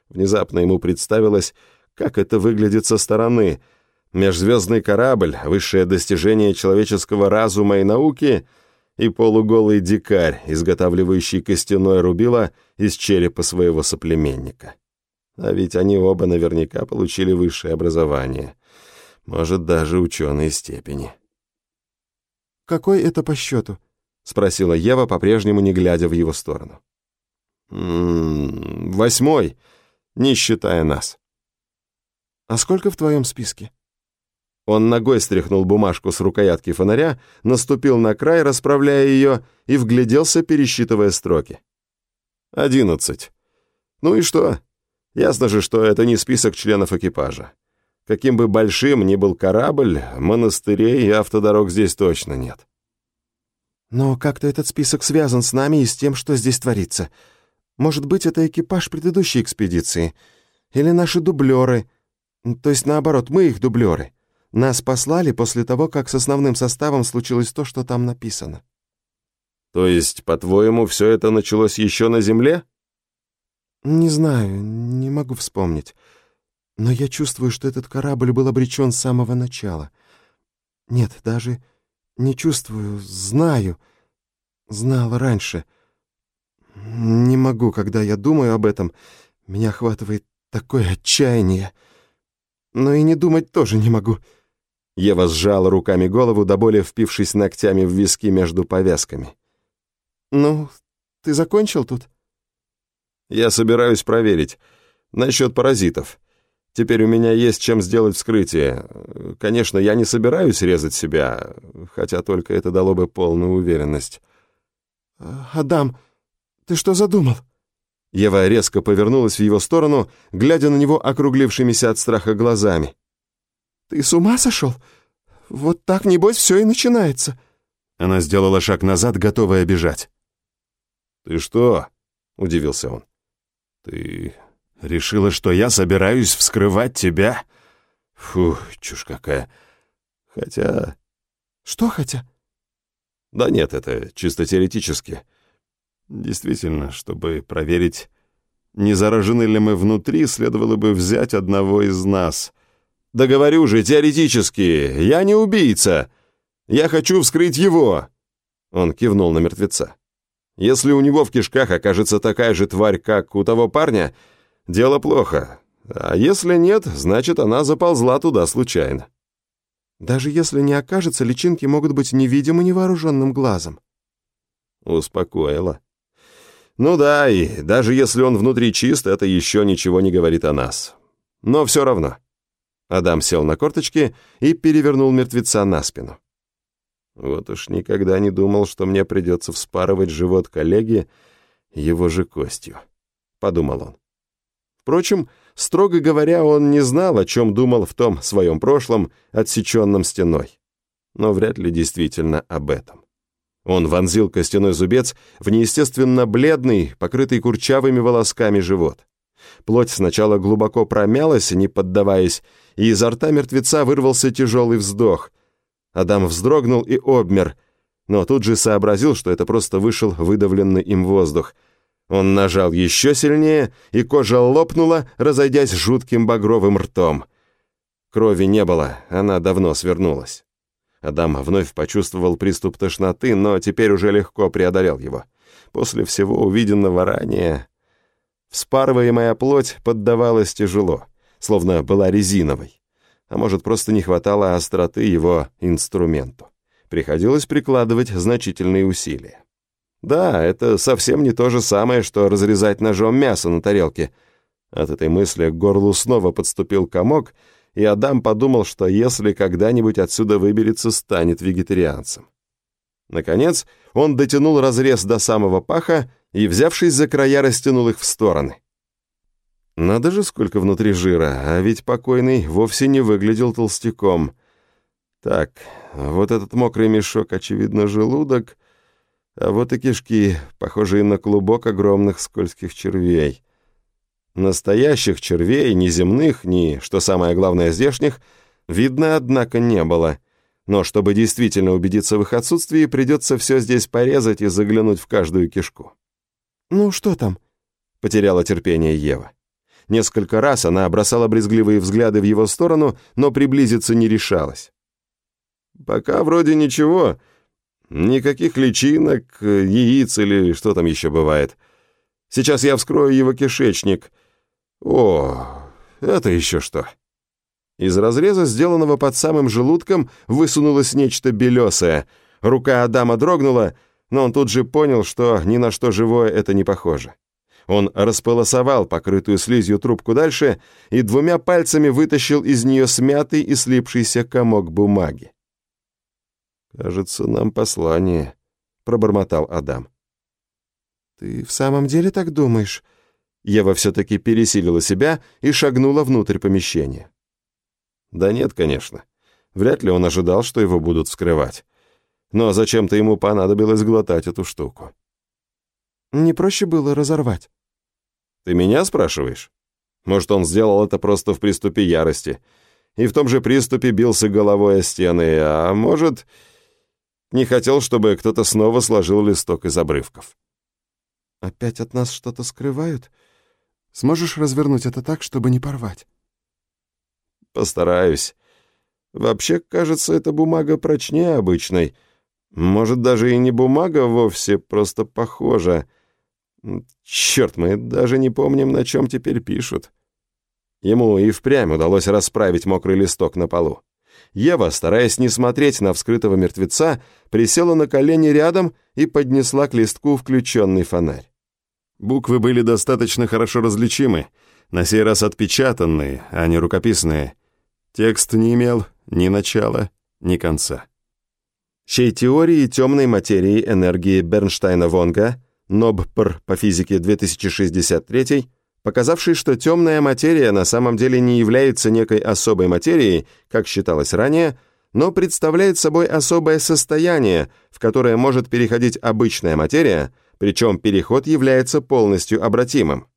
Speaker 1: Внезапно ему представилось, как это выглядит со стороны. Межзвездный корабль, высшее достижение человеческого разума и науки, и полуголый дикарь, изготавливающий костяное рубило из черепа своего соплеменника. А ведь они оба наверняка получили высшее образование. Может, даже ученые степени.
Speaker 5: «Какой это по счету?»
Speaker 1: — спросила Ева, по-прежнему не глядя в его сторону. «М «М-м, -м, «Восьмой, не считая нас».
Speaker 5: «А сколько в твоем списке?»
Speaker 1: Он ногой стряхнул бумажку с рукоятки фонаря, наступил на край, расправляя ее, и вгляделся, пересчитывая строки. «Одиннадцать. Ну и что? Ясно же, что это не список членов экипажа. Каким бы большим ни был корабль, монастырей и автодорог здесь точно нет».
Speaker 5: «Но как-то этот список связан с нами и с тем, что здесь творится. Может быть, это экипаж предыдущей экспедиции. Или наши дублеры. То есть, наоборот, мы их дублеры. Нас послали после того, как с основным составом случилось то, что там написано».
Speaker 1: «То есть, по-твоему, все это началось еще на Земле?»
Speaker 5: «Не знаю, не могу вспомнить. Но я чувствую, что этот корабль был обречен с самого начала. Нет, даже не чувствую, знаю. Знал раньше. Не могу, когда я думаю об этом, меня охватывает такое отчаяние. Но и не думать тоже не могу».
Speaker 1: Ева сжала руками голову, до боли впившись ногтями в виски между повязками.
Speaker 5: «Ну, ты закончил тут?»
Speaker 1: «Я собираюсь проверить. Насчет паразитов. Теперь у меня есть чем сделать вскрытие. Конечно, я не собираюсь резать себя, хотя только это дало бы полную уверенность».
Speaker 5: «Адам, ты что задумал?»
Speaker 1: Ева резко повернулась в его сторону, глядя на него округлившимися от страха глазами.
Speaker 5: «Ты с ума сошел? Вот так, небось, все и начинается».
Speaker 1: Она сделала шаг назад, готовая бежать. «Ты что?» — удивился он. «Ты решила, что я собираюсь вскрывать тебя? Фу, чушь какая. Хотя...»
Speaker 5: «Что хотя?»
Speaker 1: «Да нет, это чисто теоретически. Действительно, чтобы проверить, не заражены ли мы внутри, следовало бы взять одного из нас — «Да говорю же, теоретически, я не убийца. Я хочу вскрыть его!» Он кивнул на мертвеца. «Если у него в кишках окажется такая же тварь, как у того парня, дело плохо. А если нет, значит, она заползла туда случайно».
Speaker 5: «Даже если не окажется, личинки могут быть невидимы невооруженным глазом».
Speaker 1: Успокоила. «Ну да, и даже если он внутри чист, это еще ничего не говорит о нас. Но все равно». Адам сел на корточки и перевернул мертвеца на спину. Вот уж никогда не думал, что мне придется вспарывать живот коллеги его же костью, подумал он. Впрочем, строго говоря, он не знал, о чем думал в том своем прошлом, отсеченном стеной. Но вряд ли действительно об этом. Он вонзил костяной зубец в неестественно бледный, покрытый курчавыми волосками живот. Плоть сначала глубоко промялась, не поддаваясь, и изо рта мертвеца вырвался тяжелый вздох. Адам вздрогнул и обмер, но тут же сообразил, что это просто вышел выдавленный им воздух. Он нажал еще сильнее, и кожа лопнула, разойдясь жутким багровым ртом. Крови не было, она давно свернулась. Адам вновь почувствовал приступ тошноты, но теперь уже легко преодолел его. После всего увиденного ранее Вспарываемая плоть поддавалась тяжело, словно была резиновой. А может, просто не хватало остроты его инструменту. Приходилось прикладывать значительные усилия. Да, это совсем не то же самое, что разрезать ножом мясо на тарелке. От этой мысли к горлу снова подступил комок, и Адам подумал, что если когда-нибудь отсюда выберется, станет вегетарианцем. Наконец, он дотянул разрез до самого паха и, взявшись за края, растянул их в стороны. Надо же, сколько внутри жира, а ведь покойный вовсе не выглядел толстяком. Так, вот этот мокрый мешок, очевидно, желудок, а вот и кишки, похожие на клубок огромных скользких червей. Настоящих червей, ни земных, ни, что самое главное, здешних, видно, однако, не было. Но чтобы действительно убедиться в их отсутствии, придется все здесь порезать и заглянуть в каждую кишку.
Speaker 5: «Ну, что там?»
Speaker 1: — потеряла терпение Ева. Несколько раз она бросала брезгливые взгляды в его сторону, но приблизиться не решалась. «Пока вроде ничего. Никаких личинок, яиц или что там еще бывает. Сейчас я вскрою его кишечник. О, это еще что?» Из разреза, сделанного под самым желудком, высунулось нечто белесое. Рука Адама дрогнула, но он тут же понял, что ни на что живое это не похоже. Он располосовал покрытую слизью трубку дальше и двумя пальцами вытащил из нее смятый и слипшийся комок бумаги. «Кажется, нам послание», — пробормотал Адам.
Speaker 5: «Ты в самом деле так думаешь?»
Speaker 1: Ева все-таки пересилила себя и шагнула внутрь помещения. Да нет, конечно. Вряд ли он ожидал, что его будут вскрывать. Но зачем-то ему понадобилось глотать эту штуку.
Speaker 5: Не проще было разорвать.
Speaker 1: Ты меня спрашиваешь? Может, он сделал это просто в приступе ярости. И в том же приступе бился головой о стены, а может, не хотел, чтобы кто-то снова сложил листок из обрывков.
Speaker 5: Опять от нас что-то скрывают? Сможешь развернуть это так, чтобы не порвать?
Speaker 1: Постараюсь. Вообще, кажется, эта бумага прочнее обычной. Может, даже и не бумага вовсе, просто похожа. Черт, мы даже не помним, на чем теперь пишут. Ему и впрямь удалось расправить мокрый листок на полу. Ева, стараясь не смотреть на вскрытого мертвеца, присела на колени рядом и поднесла к листку включенный фонарь. Буквы были достаточно хорошо различимы, на сей раз отпечатанные, а не рукописные. Текст не имел ни начала, ни конца. Чей теории темной материи энергии Бернштейна-Вонга НОБПР по физике 2063, показавший, что темная материя на самом деле не является некой особой материей, как считалось ранее, но представляет собой особое состояние, в которое может переходить обычная материя, причем переход является полностью обратимым.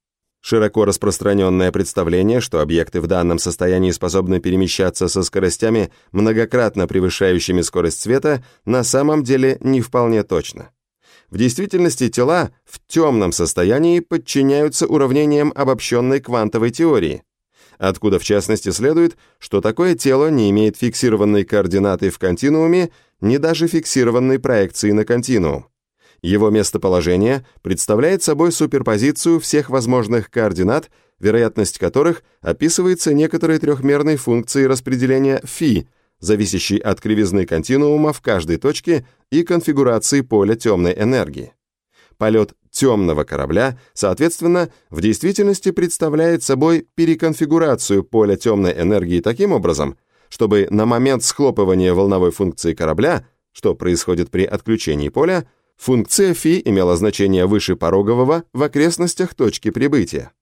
Speaker 1: Широко распространенное представление, что объекты в данном состоянии способны перемещаться со скоростями, многократно превышающими скорость света, на самом деле не вполне точно. В действительности тела в темном состоянии подчиняются уравнениям обобщенной квантовой теории, откуда в частности следует, что такое тело не имеет фиксированной координаты в континууме, ни даже фиксированной проекции на континуум. Его местоположение представляет собой суперпозицию всех возможных координат, вероятность которых описывается некоторой трехмерной функцией распределения φ, зависящей от кривизны континуума в каждой точке и конфигурации поля темной энергии. Полет темного корабля, соответственно, в действительности представляет собой переконфигурацию поля темной энергии таким образом, чтобы на момент схлопывания волновой функции корабля, что происходит при отключении поля, функция φ имела значение выше порогового в окрестностях точки прибытия.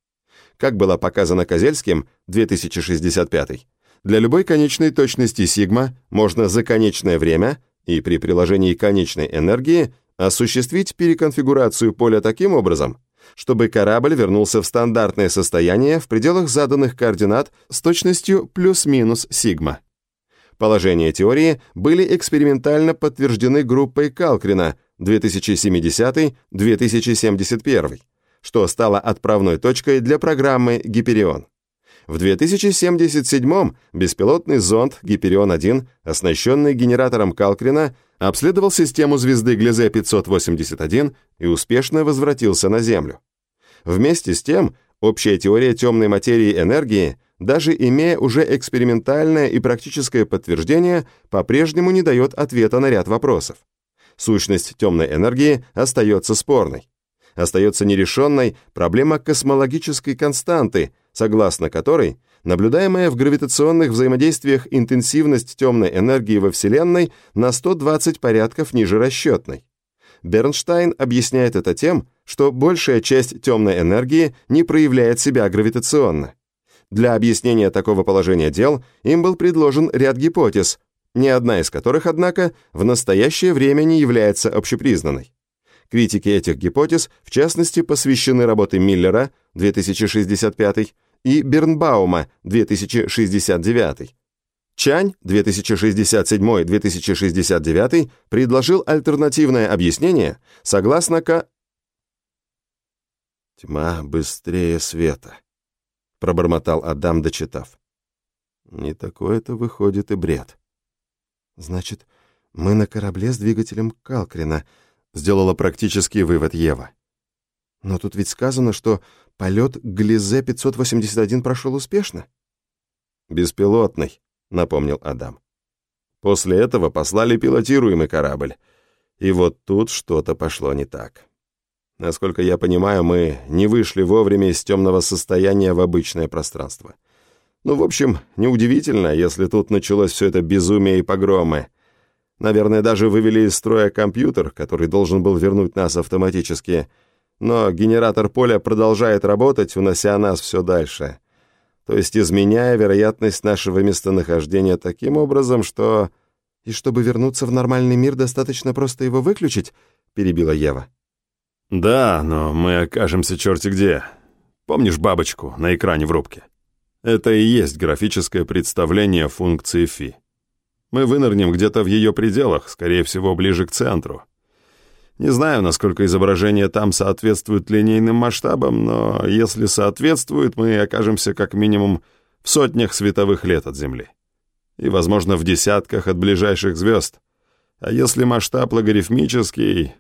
Speaker 1: Как было показано Козельским, 2065 для любой конечной точности сигма можно за конечное время и при приложении конечной энергии осуществить переконфигурацию поля таким образом, чтобы корабль вернулся в стандартное состояние в пределах заданных координат с точностью плюс-минус сигма. Положения теории были экспериментально подтверждены группой Калкрина 2070-2071, что стало отправной точкой для программы «Гиперион». В 2077-м беспилотный зонд «Гиперион-1», оснащенный генератором Калкрина, обследовал систему звезды Глизе-581 и успешно возвратился на Землю. Вместе с тем, общая теория темной материи энергии, даже имея уже экспериментальное и практическое подтверждение, по-прежнему не дает ответа на ряд вопросов. Сущность темной энергии остается спорной. Остается нерешенной проблема космологической константы – согласно которой наблюдаемая в гравитационных взаимодействиях интенсивность темной энергии во Вселенной на 120 порядков ниже расчетной. Бернштайн объясняет это тем, что большая часть темной энергии не проявляет себя гравитационно. Для объяснения такого положения дел им был предложен ряд гипотез, ни одна из которых, однако, в настоящее время не является общепризнанной. Критики этих гипотез, в частности, посвящены работы Миллера 2065 и Бернбаума 2069. Чань 2067-2069 предложил альтернативное объяснение, согласно к...
Speaker 6: «Тьма быстрее света», — пробормотал Адам, дочитав. «Не такое-то выходит и бред».
Speaker 5: «Значит, мы на корабле с двигателем Калкрина», — сделала практический вывод Ева. «Но тут ведь сказано, что полет Глизе-581 прошел успешно».
Speaker 1: «Беспилотный», — напомнил Адам. После этого послали пилотируемый корабль. И вот тут что-то пошло не так. Насколько я понимаю, мы не вышли вовремя из темного состояния в обычное пространство. Ну, в общем, неудивительно, если тут началось все это безумие и погромы. Наверное, даже вывели из строя компьютер, который должен был вернуть нас автоматически. Но генератор поля продолжает работать, унося нас все дальше то есть изменяя вероятность нашего местонахождения таким образом, что...
Speaker 5: «И чтобы вернуться в нормальный мир, достаточно просто его выключить?» — перебила Ева.
Speaker 1: «Да, но мы окажемся черти где. Помнишь бабочку на экране в рубке? Это и есть графическое представление функции фи. Мы вынырнем где-то в ее пределах, скорее всего, ближе к центру. Не знаю, насколько изображение там соответствует линейным масштабам, но если соответствует, мы окажемся как минимум в сотнях световых лет от Земли. И, возможно, в десятках от ближайших звезд. А если масштаб логарифмический,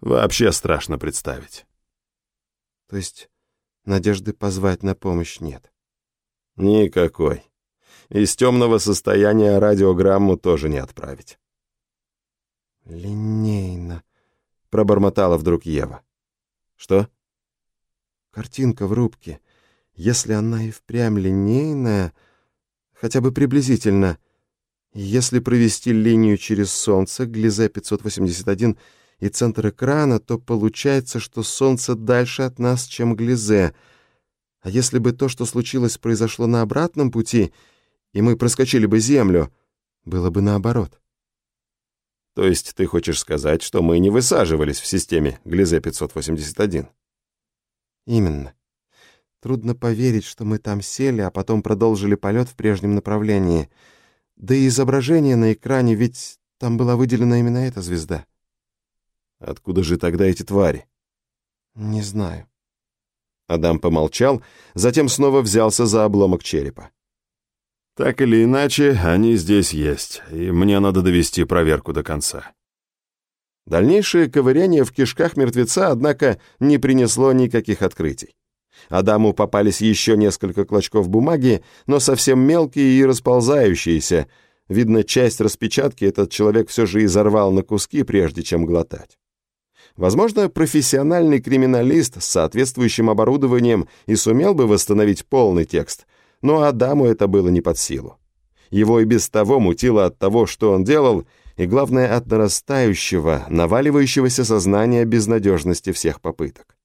Speaker 1: вообще страшно представить.
Speaker 5: То есть надежды позвать на помощь нет?
Speaker 1: Никакой. Из темного состояния радиограмму тоже не отправить.
Speaker 5: Линейно,
Speaker 1: пробормотала вдруг Ева. «Что?»
Speaker 5: «Картинка в рубке. Если она и впрямь линейная, хотя бы приблизительно, если провести линию через Солнце, Глизе-581 и центр экрана, то получается, что Солнце дальше от нас, чем Глизе. А если бы то, что случилось, произошло на обратном пути, и мы проскочили бы Землю, было бы наоборот.
Speaker 1: То есть ты хочешь сказать, что мы не высаживались в системе Глизе-581?
Speaker 5: Именно. Трудно поверить, что мы там сели, а потом продолжили полет в прежнем направлении. Да и изображение на экране, ведь там была выделена именно эта звезда.
Speaker 1: Откуда же тогда эти твари?
Speaker 5: Не знаю.
Speaker 1: Адам помолчал, затем снова взялся за обломок черепа. Так или иначе, они здесь есть, и мне надо довести проверку до конца. Дальнейшее ковыряние в кишках мертвеца, однако, не принесло никаких открытий. Адаму попались еще несколько клочков бумаги, но совсем мелкие и расползающиеся. Видно, часть распечатки этот человек все же изорвал на куски, прежде чем глотать. Возможно, профессиональный криминалист с соответствующим оборудованием и сумел бы восстановить полный текст — но Адаму это было не под силу. Его и без того мутило от того, что он делал, и, главное, от нарастающего, наваливающегося сознания безнадежности всех попыток.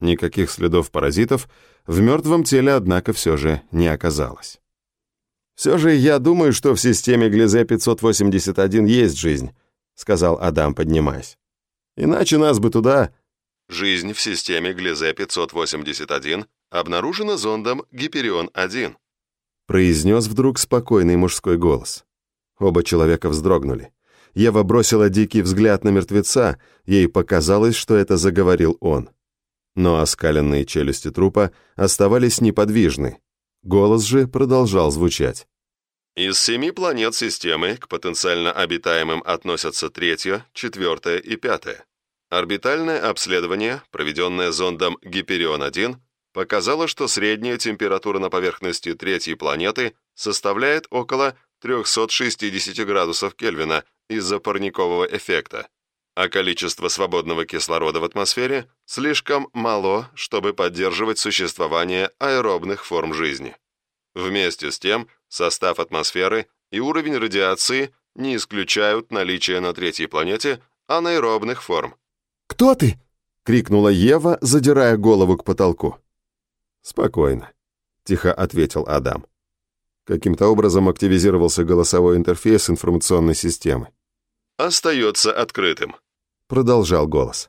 Speaker 1: Никаких следов паразитов в мертвом теле, однако, все же не оказалось. «Все же я думаю, что в системе Глизе-581 есть жизнь», — сказал Адам, поднимаясь. «Иначе нас бы туда...» «Жизнь в системе Глизе-581 обнаружено зондом Гиперион-1», произнес вдруг спокойный мужской голос. Оба человека вздрогнули. Ева бросила дикий взгляд на мертвеца, ей показалось, что это заговорил он. Но оскаленные челюсти трупа оставались неподвижны. Голос же продолжал звучать. Из семи планет системы к потенциально обитаемым относятся третья, четвертая и пятая. Орбитальное обследование, проведенное зондом Гиперион-1, показало, что средняя температура на поверхности третьей планеты составляет около 360 градусов Кельвина из-за парникового эффекта, а количество свободного кислорода в атмосфере слишком мало, чтобы поддерживать существование аэробных форм жизни. Вместе с тем, состав атмосферы и уровень радиации не исключают наличие на третьей планете анаэробных форм.
Speaker 5: «Кто ты?» — крикнула Ева, задирая голову к потолку.
Speaker 1: «Спокойно», — тихо ответил Адам. Каким-то образом активизировался голосовой интерфейс информационной системы. «Остается открытым», — продолжал голос.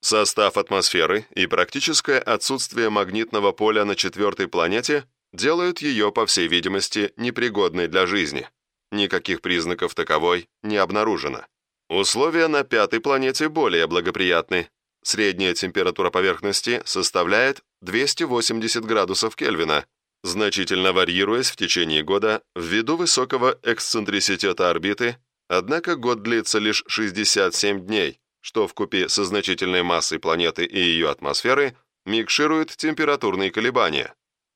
Speaker 3: Состав атмосферы и практическое отсутствие магнитного поля на четвертой планете делают ее, по всей видимости, непригодной для жизни. Никаких признаков таковой не обнаружено. Условия на пятой планете более благоприятны. Средняя температура поверхности составляет 280 градусов Кельвина, значительно варьируясь в течение года ввиду высокого эксцентриситета орбиты, однако год длится лишь 67 дней, что вкупе со значительной массой планеты и ее атмосферы микширует температурные колебания.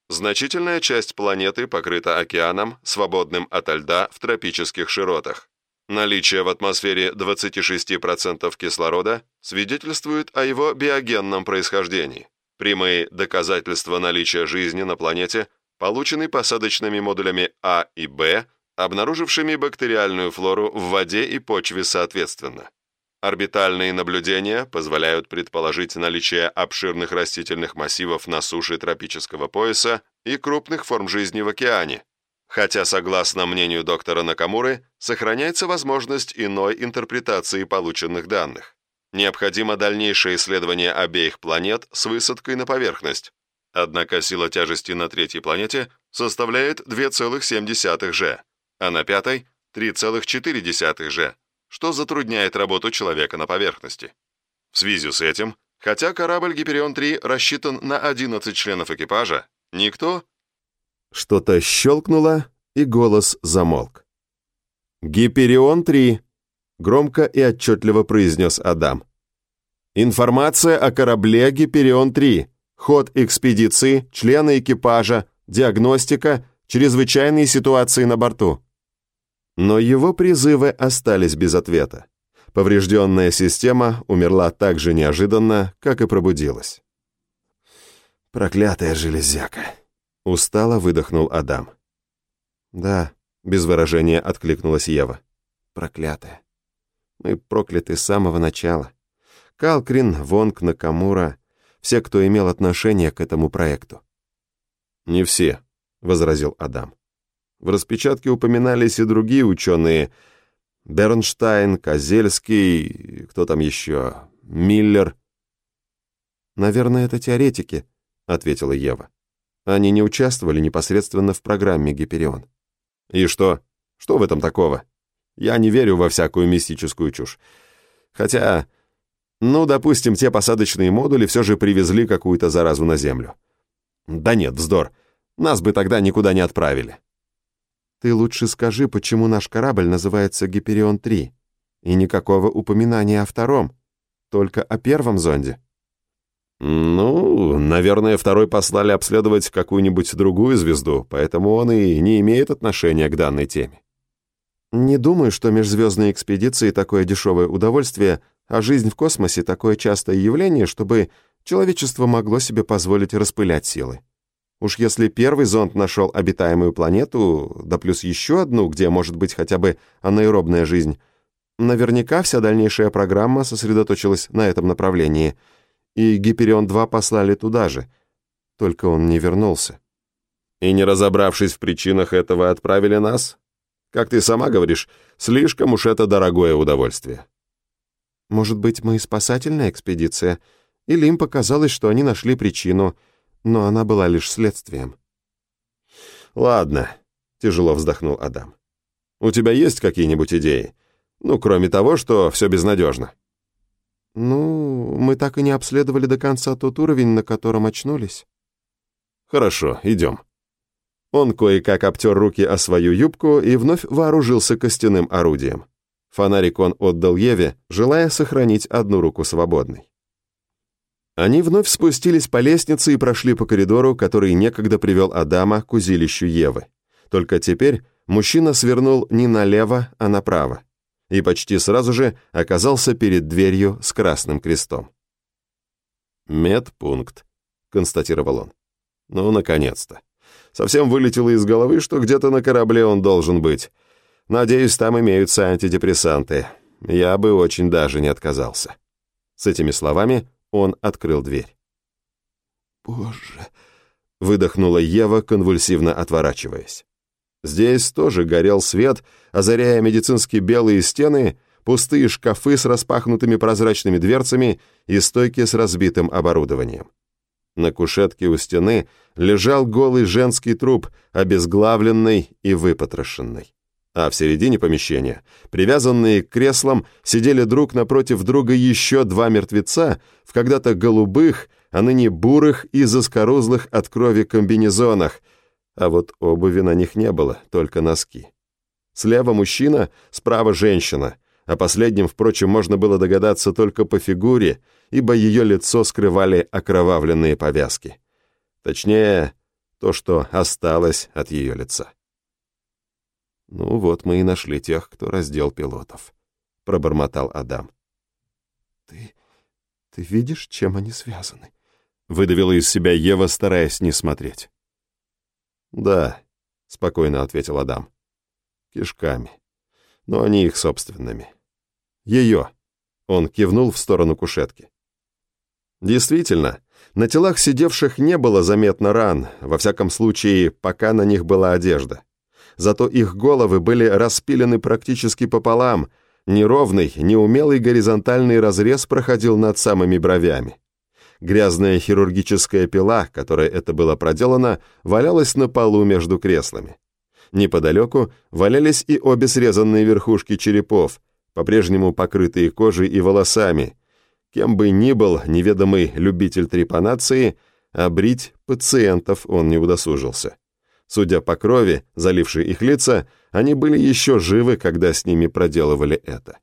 Speaker 3: Значительная часть планеты покрыта океаном, свободным ото льда в тропических широтах. Наличие в атмосфере 26% кислорода свидетельствует о его биогенном происхождении. Прямые доказательства наличия жизни на планете получены посадочными модулями А и Б, обнаружившими бактериальную флору в воде и почве соответственно. Орбитальные наблюдения позволяют предположить наличие обширных растительных массивов на суше тропического пояса и крупных форм жизни в океане, хотя, согласно мнению доктора Накамуры, сохраняется возможность иной интерпретации полученных данных. Необходимо дальнейшее исследование обеих планет с высадкой на поверхность, однако сила тяжести на третьей планете составляет 2,7 g, а на пятой – 3,4 g, что затрудняет работу человека на поверхности. В связи с этим, хотя корабль «Гиперион-3» рассчитан на 11 членов экипажа, никто...
Speaker 1: Что-то щелкнуло, и голос замолк. «Гиперион-3», — громко и отчетливо произнес Адам. «Информация о корабле «Гиперион-3», ход экспедиции, члены экипажа, диагностика, чрезвычайные ситуации на борту». Но его призывы остались без ответа. Поврежденная система умерла так же неожиданно, как и пробудилась.
Speaker 6: «Проклятая железяка!»
Speaker 1: — устало выдохнул Адам.
Speaker 5: «Да», — без выражения откликнулась Ева. «Проклятая. Мы прокляты с самого начала. Калкрин, Вонг, Накамура — все, кто имел отношение к этому проекту».
Speaker 1: «Не все», — возразил Адам. В распечатке упоминались и другие ученые. Бернштайн, Козельский, кто там еще, Миллер.
Speaker 5: «Наверное, это теоретики», — ответила Ева. «Они не участвовали непосредственно в программе «Гиперион».
Speaker 1: «И что? Что в этом такого? Я не верю во всякую мистическую чушь. Хотя, ну, допустим, те посадочные модули все же привезли какую-то заразу на Землю. Да нет, вздор. Нас бы тогда никуда не отправили.
Speaker 5: Ты лучше скажи, почему наш корабль называется «Гиперион-3», и никакого упоминания о втором, только о первом зонде.
Speaker 1: Ну, наверное, второй послали обследовать какую-нибудь другую звезду, поэтому он и не имеет отношения к данной теме.
Speaker 5: Не думаю, что межзвездные экспедиции такое дешевое удовольствие, а жизнь в космосе такое частое явление, чтобы человечество могло себе позволить распылять силы. Уж если первый зонд нашел обитаемую планету, да плюс еще одну, где может быть хотя бы анаэробная жизнь, наверняка вся дальнейшая программа сосредоточилась на этом направлении, и Гиперион-2 послали туда же, только он не вернулся.
Speaker 1: И не разобравшись в причинах этого, отправили нас? Как ты сама говоришь, слишком уж это дорогое удовольствие.
Speaker 5: Может быть, мы спасательная экспедиция, или им показалось, что они нашли причину — но она была лишь следствием.
Speaker 1: «Ладно», — тяжело вздохнул Адам. «У тебя есть какие-нибудь идеи? Ну, кроме того, что все безнадежно».
Speaker 5: «Ну, мы так и не обследовали до конца тот уровень, на котором очнулись».
Speaker 1: «Хорошо, идем». Он кое-как обтер руки о свою юбку и вновь вооружился костяным орудием. Фонарик он отдал Еве, желая сохранить одну руку свободной. Они вновь спустились по лестнице и прошли по коридору, который некогда привел Адама к узилищу Евы. Только теперь мужчина свернул не налево, а направо. И почти сразу же оказался перед дверью с красным крестом. «Медпункт», — констатировал он. «Ну, наконец-то. Совсем вылетело из головы, что где-то на корабле он должен быть. Надеюсь, там имеются антидепрессанты. Я бы очень даже не отказался». С этими словами он открыл дверь.
Speaker 6: «Боже!»
Speaker 1: — выдохнула Ева, конвульсивно отворачиваясь. Здесь тоже горел свет, озаряя медицински белые стены, пустые шкафы с распахнутыми прозрачными дверцами и стойки с разбитым оборудованием. На кушетке у стены лежал голый женский труп, обезглавленный и выпотрошенный. А в середине помещения, привязанные к креслам, сидели друг напротив друга еще два мертвеца в когда-то голубых, а ныне бурых и заскорузлых от крови комбинезонах, а вот обуви на них не было, только носки. Слева мужчина, справа женщина, а последним, впрочем, можно было догадаться только по фигуре, ибо ее лицо скрывали окровавленные повязки. Точнее, то, что осталось от ее лица. «Ну вот мы и нашли тех, кто раздел пилотов», — пробормотал Адам.
Speaker 5: «Ты... ты видишь, чем они связаны?»
Speaker 1: — выдавила из себя Ева, стараясь не смотреть. «Да», — спокойно ответил Адам. «Кишками. Но они их собственными. Ее». Он кивнул в сторону кушетки. Действительно, на телах сидевших не было заметно ран, во всяком случае, пока на них была одежда. Зато их головы были распилены практически пополам, неровный, неумелый горизонтальный разрез проходил над самыми бровями. Грязная хирургическая пила, которой это было проделано, валялась на полу между креслами. Неподалеку валялись и обе срезанные верхушки черепов, по-прежнему покрытые кожей и волосами. Кем бы ни был неведомый любитель трепанации, обрить пациентов он не удосужился. Судя по крови, залившей их лица, они были еще живы, когда с ними проделывали это.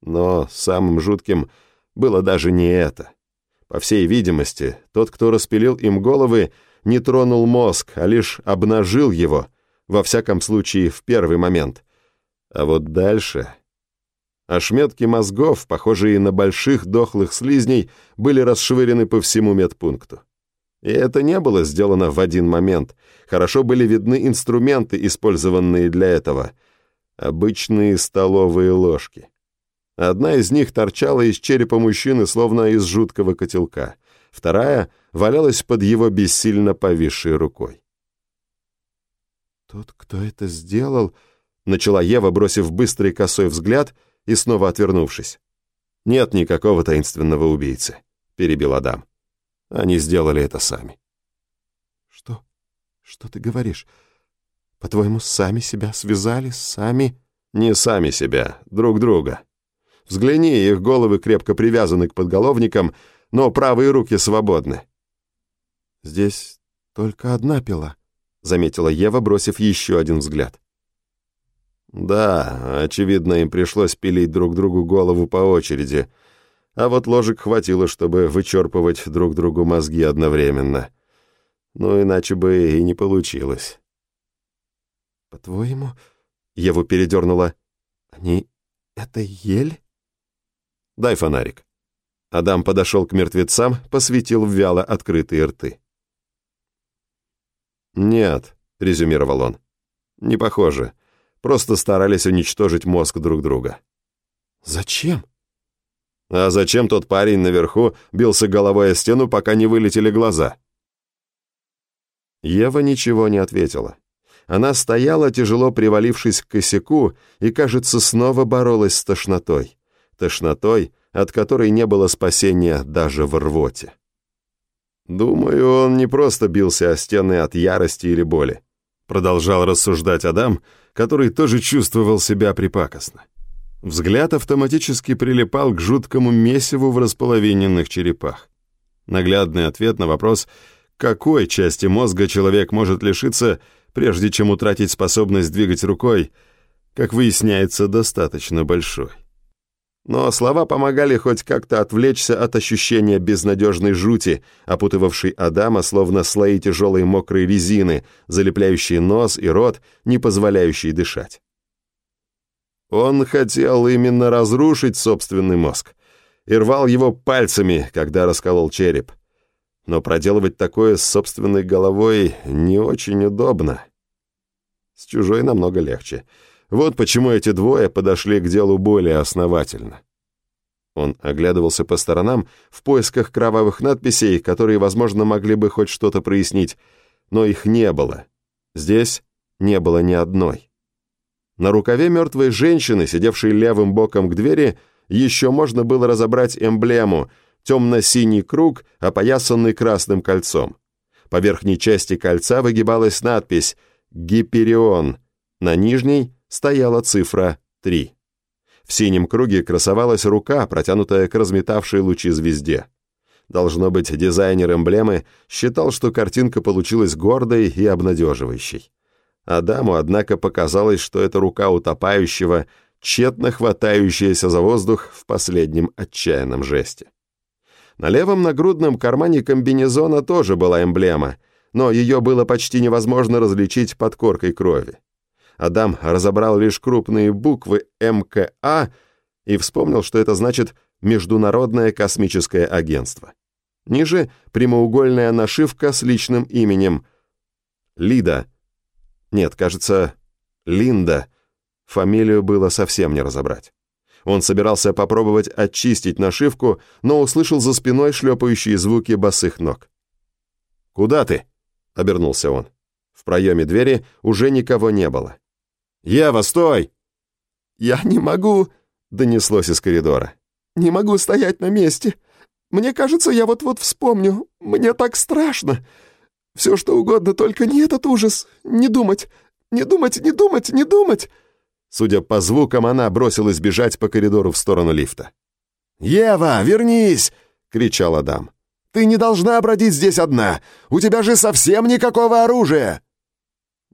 Speaker 1: Но самым жутким было даже не это. По всей видимости, тот, кто распилил им головы, не тронул мозг, а лишь обнажил его, во всяком случае, в первый момент. А вот дальше... Ошметки мозгов, похожие на больших дохлых слизней, были расшвырены по всему медпункту. И это не было сделано в один момент. Хорошо были видны инструменты, использованные для этого. Обычные столовые ложки. Одна из них торчала из черепа мужчины, словно из жуткого котелка. Вторая валялась под его бессильно повисшей рукой.
Speaker 5: «Тот, кто это сделал...»
Speaker 1: — начала Ева, бросив быстрый косой взгляд и снова отвернувшись. «Нет никакого таинственного убийцы», — перебил Адам. «Они сделали это сами».
Speaker 5: «Что? Что ты говоришь? По-твоему, сами себя связали, сами...»
Speaker 1: «Не сами себя, друг друга», Взгляни, их головы крепко привязаны к подголовникам, но правые руки свободны.
Speaker 5: «Здесь только одна пила», — заметила Ева, бросив еще один взгляд.
Speaker 1: «Да, очевидно, им пришлось пилить друг другу голову по очереди, а вот ложек хватило, чтобы вычерпывать друг другу мозги одновременно. Ну, иначе бы и не получилось».
Speaker 5: «По-твоему...» — Еву передернула. «Они... это ель?»
Speaker 1: Дай фонарик». Адам подошел к мертвецам, посветил в вяло открытые рты. «Нет», — резюмировал он, — «не похоже. Просто старались уничтожить мозг друг друга».
Speaker 5: «Зачем?»
Speaker 1: «А зачем тот парень наверху бился головой о стену, пока не вылетели глаза?» Ева ничего не ответила. Она стояла, тяжело привалившись к косяку, и, кажется, снова боролась с тошнотой тошнотой, от которой не было спасения даже в рвоте. «Думаю, он не просто бился о стены от ярости или боли», продолжал рассуждать Адам, который тоже чувствовал себя припакостно. Взгляд автоматически прилипал к жуткому месиву в располовиненных черепах. Наглядный ответ на вопрос, какой части мозга человек может лишиться, прежде чем утратить способность двигать рукой, как выясняется, достаточно большой. Но слова помогали хоть как-то отвлечься от ощущения безнадежной жути, опутывавшей Адама словно слои тяжелой мокрой резины, залепляющие нос и рот, не позволяющие дышать. Он хотел именно разрушить собственный мозг и рвал его пальцами, когда расколол череп. Но проделывать такое с собственной головой не очень удобно. С чужой намного легче — вот почему эти двое подошли к делу более основательно. Он оглядывался по сторонам в поисках кровавых надписей, которые, возможно, могли бы хоть что-то прояснить, но их не было. Здесь не было ни одной. На рукаве мертвой женщины, сидевшей левым боком к двери, еще можно было разобрать эмблему – темно-синий круг, опоясанный красным кольцом. По верхней части кольца выгибалась надпись «Гиперион». На нижней стояла цифра 3. В синем круге красовалась рука, протянутая к разметавшей лучи звезде. Должно быть, дизайнер эмблемы считал, что картинка получилась гордой и обнадеживающей. Адаму, однако, показалось, что это рука утопающего, тщетно хватающаяся за воздух в последнем отчаянном жесте. На левом нагрудном кармане комбинезона тоже была эмблема, но ее было почти невозможно различить под коркой крови. Адам разобрал лишь крупные буквы МКА и вспомнил, что это значит «Международное космическое агентство». Ниже прямоугольная нашивка с личным именем. Лида. Нет, кажется, Линда. Фамилию было совсем не разобрать. Он собирался попробовать очистить нашивку, но услышал за спиной шлепающие звуки босых ног. «Куда ты?» — обернулся он. В проеме двери уже никого не было. «Ева, стой!»
Speaker 5: «Я не могу!» — донеслось из коридора. «Не могу стоять на месте. Мне кажется, я вот-вот вспомню. Мне так страшно. Все что угодно, только не этот ужас. Не думать, не думать, не думать, не думать!»
Speaker 1: Судя по звукам, она бросилась бежать по коридору в сторону лифта.
Speaker 6: «Ева, вернись!» — кричал Адам. «Ты не должна бродить здесь одна! У тебя же совсем никакого оружия!»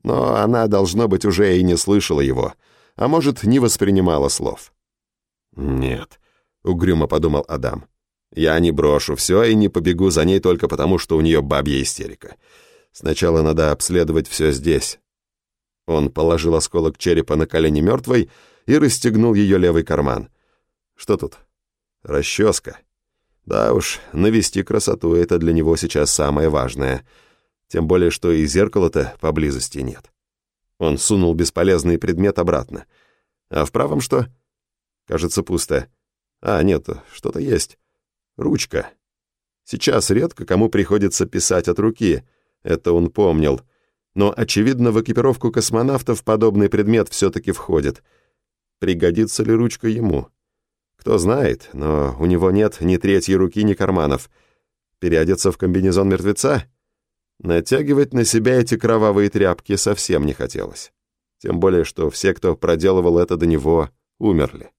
Speaker 1: Но она, должно быть, уже и не слышала его, а может, не воспринимала слов. «Нет», — угрюмо подумал Адам, — «я не брошу все и не побегу за ней только потому, что у нее бабья истерика. Сначала надо обследовать все здесь». Он положил осколок черепа на колени мертвой и расстегнул ее левый карман. «Что тут?» «Расческа». Да уж, навести красоту — это для него сейчас самое важное — тем более, что и зеркала-то поблизости нет. Он сунул бесполезный предмет обратно. А в правом что? Кажется, пусто. А, нет, что-то есть. Ручка. Сейчас редко кому приходится писать от руки. Это он помнил. Но, очевидно, в экипировку космонавтов подобный предмет все-таки входит. Пригодится ли ручка ему? Кто знает, но у него нет ни третьей руки, ни карманов. Переодеться в комбинезон мертвеца — Натягивать на себя эти кровавые тряпки совсем не хотелось. Тем более, что все, кто проделывал это до него, умерли.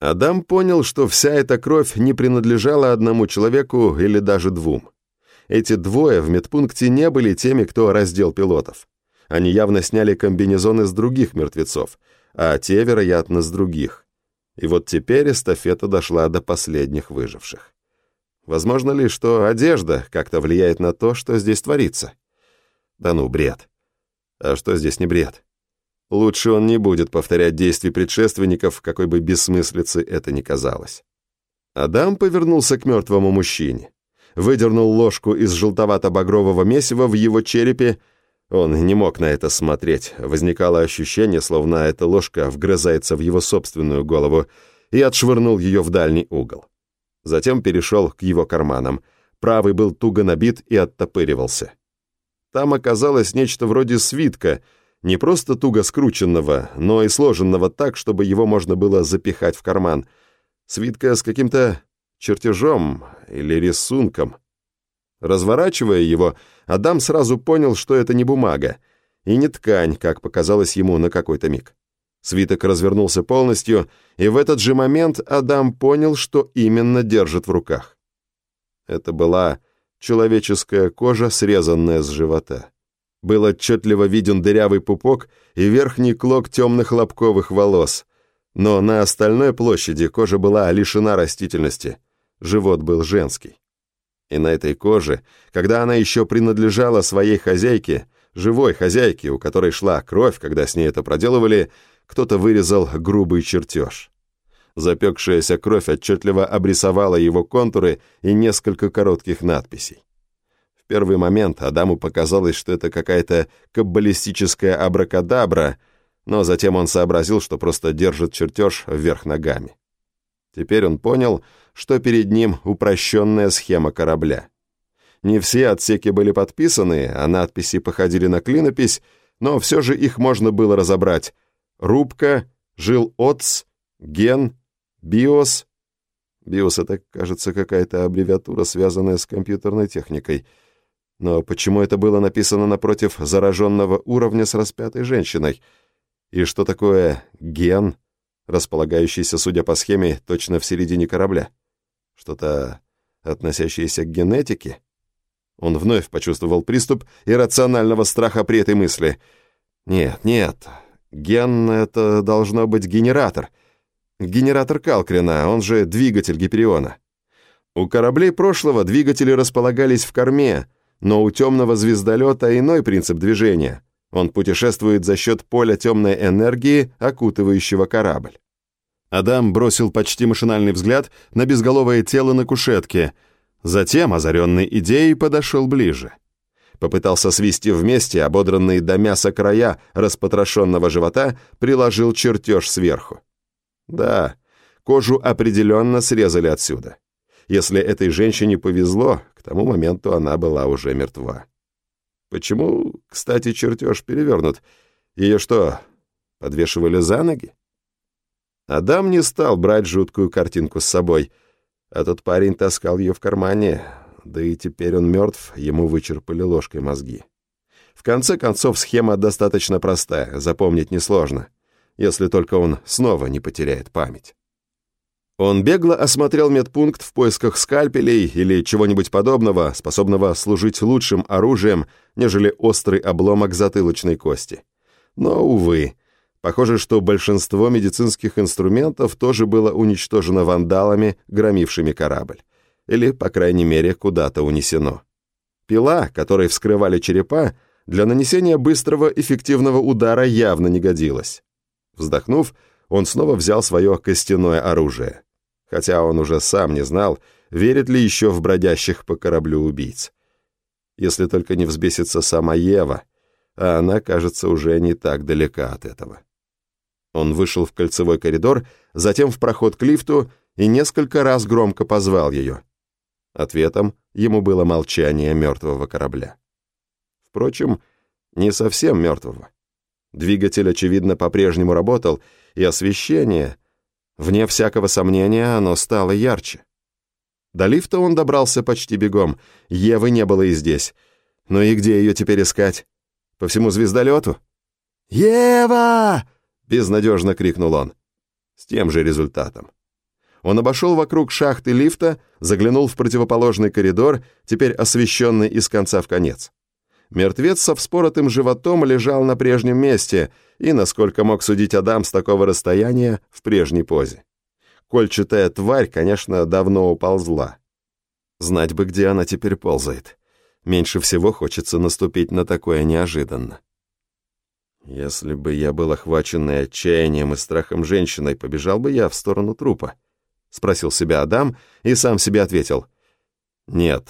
Speaker 1: Адам понял, что вся эта кровь не принадлежала одному человеку или даже двум. Эти двое в медпункте не были теми, кто раздел пилотов. Они явно сняли комбинезоны с других мертвецов, а те, вероятно, с других. И вот теперь эстафета дошла до последних выживших. Возможно ли, что одежда как-то влияет на то, что здесь творится? Да ну, бред. А что здесь не бред? Лучше он не будет повторять действий предшественников, какой бы бессмыслицы это ни казалось. Адам повернулся к мертвому мужчине. Выдернул ложку из желтовато-багрового месива в его черепе. Он не мог на это смотреть. Возникало ощущение, словно эта ложка вгрызается в его собственную голову, и отшвырнул ее в дальний угол. Затем перешел к его карманам. Правый был туго набит и оттопыривался. Там оказалось нечто вроде свитка, не просто туго скрученного, но и сложенного так, чтобы его можно было запихать в карман. Свитка с каким-то чертежом или рисунком. Разворачивая его, Адам сразу понял, что это не бумага и не ткань, как показалось ему на какой-то миг. Свиток развернулся полностью, и в этот же момент Адам понял, что именно держит в руках. Это была человеческая кожа, срезанная с живота. Был отчетливо виден дырявый пупок и верхний клок темных лобковых волос, но на остальной площади кожа была лишена растительности, живот был женский. И на этой коже, когда она еще принадлежала своей хозяйке, живой хозяйке, у которой шла кровь, когда с ней это проделывали, кто-то вырезал грубый чертеж. Запекшаяся кровь отчетливо обрисовала его контуры и несколько коротких надписей. В первый момент Адаму показалось, что это какая-то каббалистическая абракадабра, но затем он сообразил, что просто держит чертеж вверх ногами. Теперь он понял, что перед ним упрощенная схема корабля. Не все отсеки были подписаны, а надписи походили на клинопись, но все же их можно было разобрать, рубка, жил ОЦ, ген, биос. Биос — это, кажется, какая-то аббревиатура, связанная с компьютерной техникой. Но почему это было написано напротив зараженного уровня с распятой женщиной? И что такое ген, располагающийся, судя по схеме, точно в середине корабля? Что-то относящееся к генетике? Он вновь почувствовал приступ иррационального страха при этой мысли. Нет, нет, ген — это должно быть генератор. Генератор Калкрина, он же двигатель Гипериона. У кораблей прошлого двигатели располагались в корме, но у темного звездолета иной принцип движения. Он путешествует за счет поля темной энергии, окутывающего корабль. Адам бросил почти машинальный взгляд на безголовое тело на кушетке — Затем, озаренный идеей, подошел ближе. Попытался свести вместе ободранные до мяса края распотрошенного живота, приложил чертеж сверху. Да, кожу определенно срезали отсюда. Если этой женщине повезло, к тому моменту она была уже мертва. Почему, кстати, чертеж перевернут? Ее что, подвешивали за ноги? Адам не стал брать жуткую картинку с собой — этот парень таскал ее в кармане, да и теперь он мертв, ему вычерпали ложкой мозги. В конце концов, схема достаточно простая, запомнить несложно, если только он снова не потеряет память. Он бегло осмотрел медпункт в поисках скальпелей или чего-нибудь подобного, способного служить лучшим оружием, нежели острый обломок затылочной кости. Но, увы, Похоже, что большинство медицинских инструментов тоже было уничтожено вандалами, громившими корабль. Или, по крайней мере, куда-то унесено. Пила, которой вскрывали черепа, для нанесения быстрого эффективного удара явно не годилась. Вздохнув, он снова взял свое костяное оружие. Хотя он уже сам не знал, верит ли еще в бродящих по кораблю убийц. Если только не взбесится сама Ева, а она, кажется, уже не так далека от этого. Он вышел в кольцевой коридор, затем в проход к лифту и несколько раз громко позвал ее. Ответом ему было молчание мертвого корабля. Впрочем, не совсем мертвого. Двигатель, очевидно, по-прежнему работал, и освещение, вне всякого сомнения, оно стало ярче. До лифта он добрался почти бегом. Евы не было и здесь. Ну и где ее теперь искать? По всему звездолету? «Ева!» Безнадежно крикнул он. С тем же результатом. Он обошел вокруг шахты лифта, заглянул в противоположный коридор, теперь освещенный из конца в конец. Мертвец со вспоротым животом лежал на прежнем месте и, насколько мог судить Адам с такого расстояния, в прежней позе. Кольчатая тварь, конечно, давно уползла. Знать бы, где она теперь ползает. Меньше всего хочется наступить на такое неожиданно. Если бы я был охваченный отчаянием и страхом женщиной, побежал бы я в сторону трупа? Спросил себя Адам и сам себе ответил. Нет,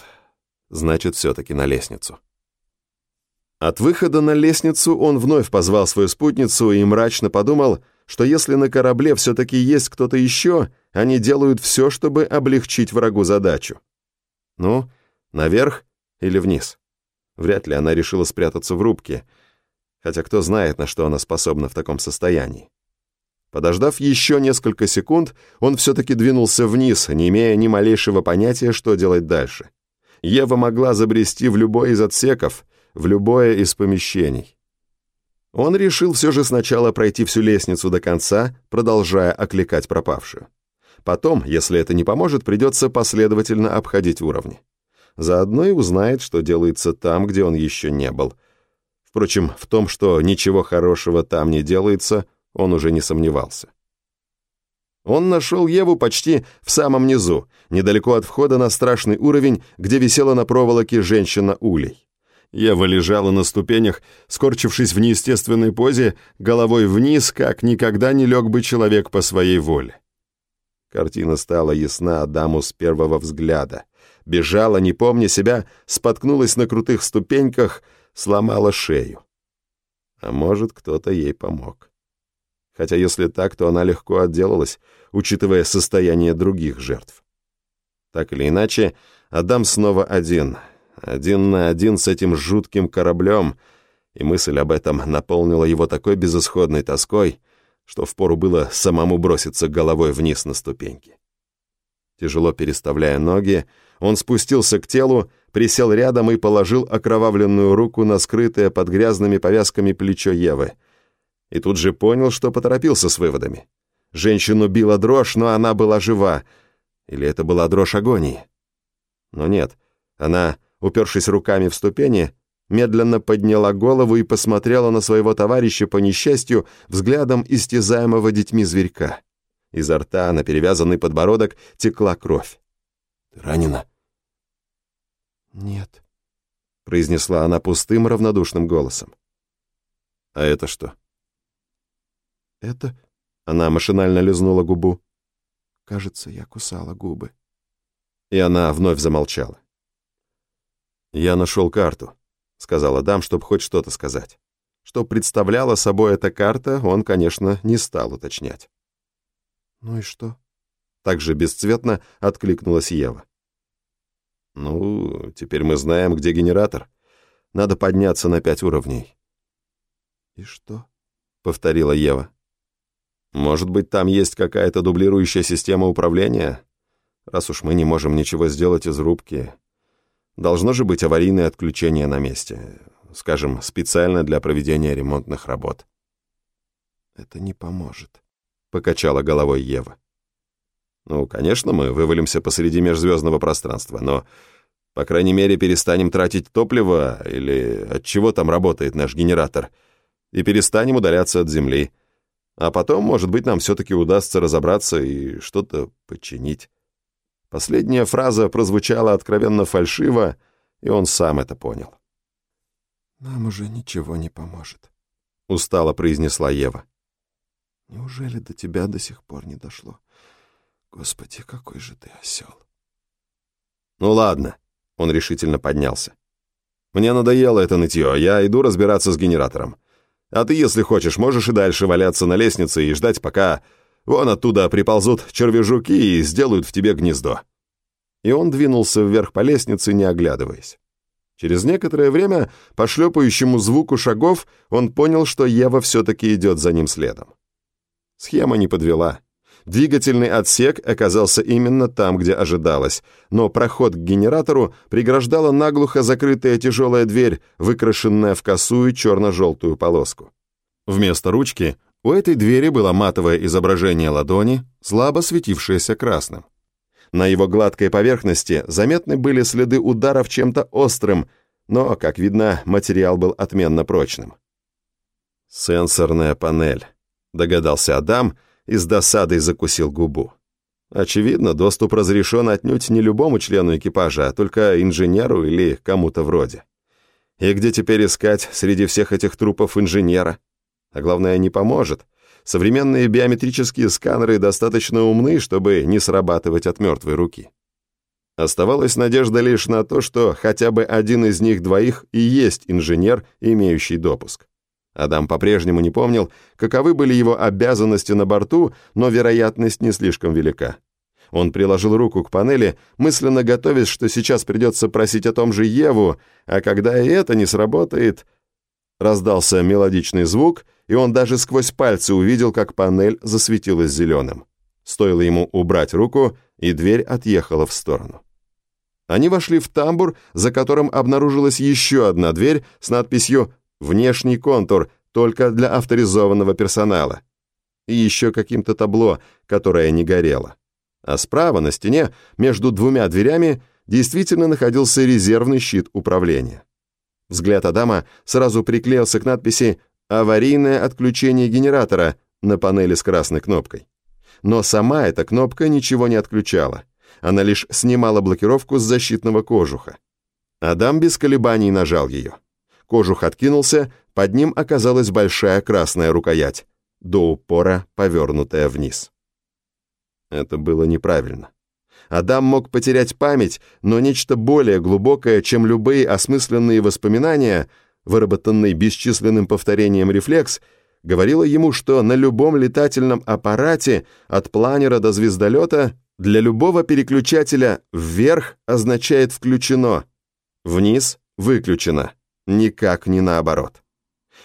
Speaker 1: значит, все-таки на лестницу. От выхода на лестницу он вновь позвал свою спутницу и мрачно подумал, что если на корабле все-таки есть кто-то еще, они делают все, чтобы облегчить врагу задачу. Ну, наверх или вниз? Вряд ли она решила спрятаться в рубке — хотя кто знает, на что она способна в таком состоянии. Подождав еще несколько секунд, он все-таки двинулся вниз, не имея ни малейшего понятия, что делать дальше. Ева могла забрести в любой из отсеков, в любое из помещений. Он решил все же сначала пройти всю лестницу до конца, продолжая окликать пропавшую. Потом, если это не поможет, придется последовательно обходить уровни. Заодно и узнает, что делается там, где он еще не был — Впрочем, в том, что ничего хорошего там не делается, он уже не сомневался. Он нашел Еву почти в самом низу, недалеко от входа на страшный уровень, где висела на проволоке женщина-улей. Ева лежала на ступенях, скорчившись в неестественной позе, головой вниз, как никогда не лег бы человек по своей воле. Картина стала ясна Адаму с первого взгляда. Бежала, не помня себя, споткнулась на крутых ступеньках — сломала шею. А может, кто-то ей помог. Хотя если так, то она легко отделалась, учитывая состояние других жертв. Так или иначе, Адам снова один, один на один с этим жутким кораблем, и мысль об этом наполнила его такой безысходной тоской, что впору было самому броситься головой вниз на ступеньки. Тяжело переставляя ноги, он спустился к телу, присел рядом и положил окровавленную руку на скрытое под грязными повязками плечо Евы. И тут же понял, что поторопился с выводами. Женщину била дрожь, но она была жива. Или это была дрожь агонии? Но нет, она, упершись руками в ступени, медленно подняла голову и посмотрела на своего товарища по несчастью взглядом истязаемого детьми зверька. Изо рта на перевязанный подбородок текла кровь. «Ты ранена?»
Speaker 5: «Нет», —
Speaker 1: произнесла она пустым равнодушным голосом. «А это что?»
Speaker 5: «Это...»
Speaker 1: — она машинально лизнула губу.
Speaker 5: «Кажется, я кусала губы».
Speaker 1: И она вновь замолчала. «Я нашел карту», — сказал Адам, чтобы хоть что-то сказать. Что представляла собой эта карта, он, конечно, не стал уточнять.
Speaker 5: «Ну и что?»
Speaker 1: Так же бесцветно откликнулась Ева. «Ну, теперь мы знаем, где генератор. Надо подняться на пять уровней».
Speaker 5: «И что?»
Speaker 1: — повторила Ева. «Может быть, там есть какая-то дублирующая система управления? Раз уж мы не можем ничего сделать из рубки, Должно же быть аварийное отключение на месте, скажем, специально для проведения ремонтных работ.
Speaker 5: «Это не поможет», —
Speaker 1: покачала головой Ева. «Ну, конечно, мы вывалимся посреди межзвездного пространства, но, по крайней мере, перестанем тратить топливо или от чего там работает наш генератор, и перестанем удаляться от Земли. А потом, может быть, нам все-таки удастся разобраться и что-то починить». Последняя фраза прозвучала откровенно фальшиво, и он сам это понял.
Speaker 5: «Нам уже ничего не поможет», —
Speaker 1: устало произнесла Ева.
Speaker 5: «Неужели до тебя до сих пор не дошло? Господи, какой же ты осел!»
Speaker 1: «Ну ладно», — он решительно поднялся. «Мне надоело это нытье, я иду разбираться с генератором. А ты, если хочешь, можешь и дальше валяться на лестнице и ждать, пока Вон оттуда приползут червежуки и сделают в тебе гнездо». И он двинулся вверх по лестнице, не оглядываясь. Через некоторое время, по шлепающему звуку шагов, он понял, что Ева все-таки идет за ним следом. Схема не подвела. Двигательный отсек оказался именно там, где ожидалось, но проход к генератору преграждала наглухо закрытая тяжелая дверь, выкрашенная в косую черно-желтую полоску. Вместо ручки у этой двери было матовое изображение ладони, слабо светившееся красным. На его гладкой поверхности заметны были следы ударов чем-то острым, но, как видно, материал был отменно прочным. «Сенсорная панель», — догадался Адам и с досадой закусил губу. Очевидно, доступ разрешен отнюдь не любому члену экипажа, а только инженеру или кому-то вроде. И где теперь искать среди всех этих трупов инженера? А главное, не поможет. Современные биометрические сканеры достаточно умны, чтобы не срабатывать от мертвой руки. Оставалась надежда лишь на то, что хотя бы один из них двоих и есть инженер, имеющий допуск. Адам по-прежнему не помнил, каковы были его обязанности на борту, но вероятность не слишком велика. Он приложил руку к панели, мысленно готовясь, что сейчас придется просить о том же Еву, а когда и это не сработает... Раздался мелодичный звук — и он даже сквозь пальцы увидел, как панель засветилась зеленым. Стоило ему убрать руку, и дверь отъехала в сторону. Они вошли в тамбур, за которым обнаружилась еще одна дверь с надписью «Внешний контур, только для авторизованного персонала». И еще каким-то табло, которое не горело. А справа на стене, между двумя дверями, действительно находился резервный щит управления. Взгляд Адама сразу приклеился к надписи аварийное отключение генератора на панели с красной кнопкой. Но сама эта кнопка ничего не отключала. Она лишь снимала блокировку с защитного кожуха. Адам без колебаний нажал ее. Кожух откинулся, под ним оказалась большая красная рукоять, до упора повернутая вниз. Это было неправильно. Адам мог потерять память, но нечто более глубокое, чем любые осмысленные воспоминания — выработанный бесчисленным повторением рефлекс, говорила ему, что на любом летательном аппарате, от планера до звездолета, для любого переключателя «вверх» означает «включено», «вниз» — «выключено», никак не наоборот.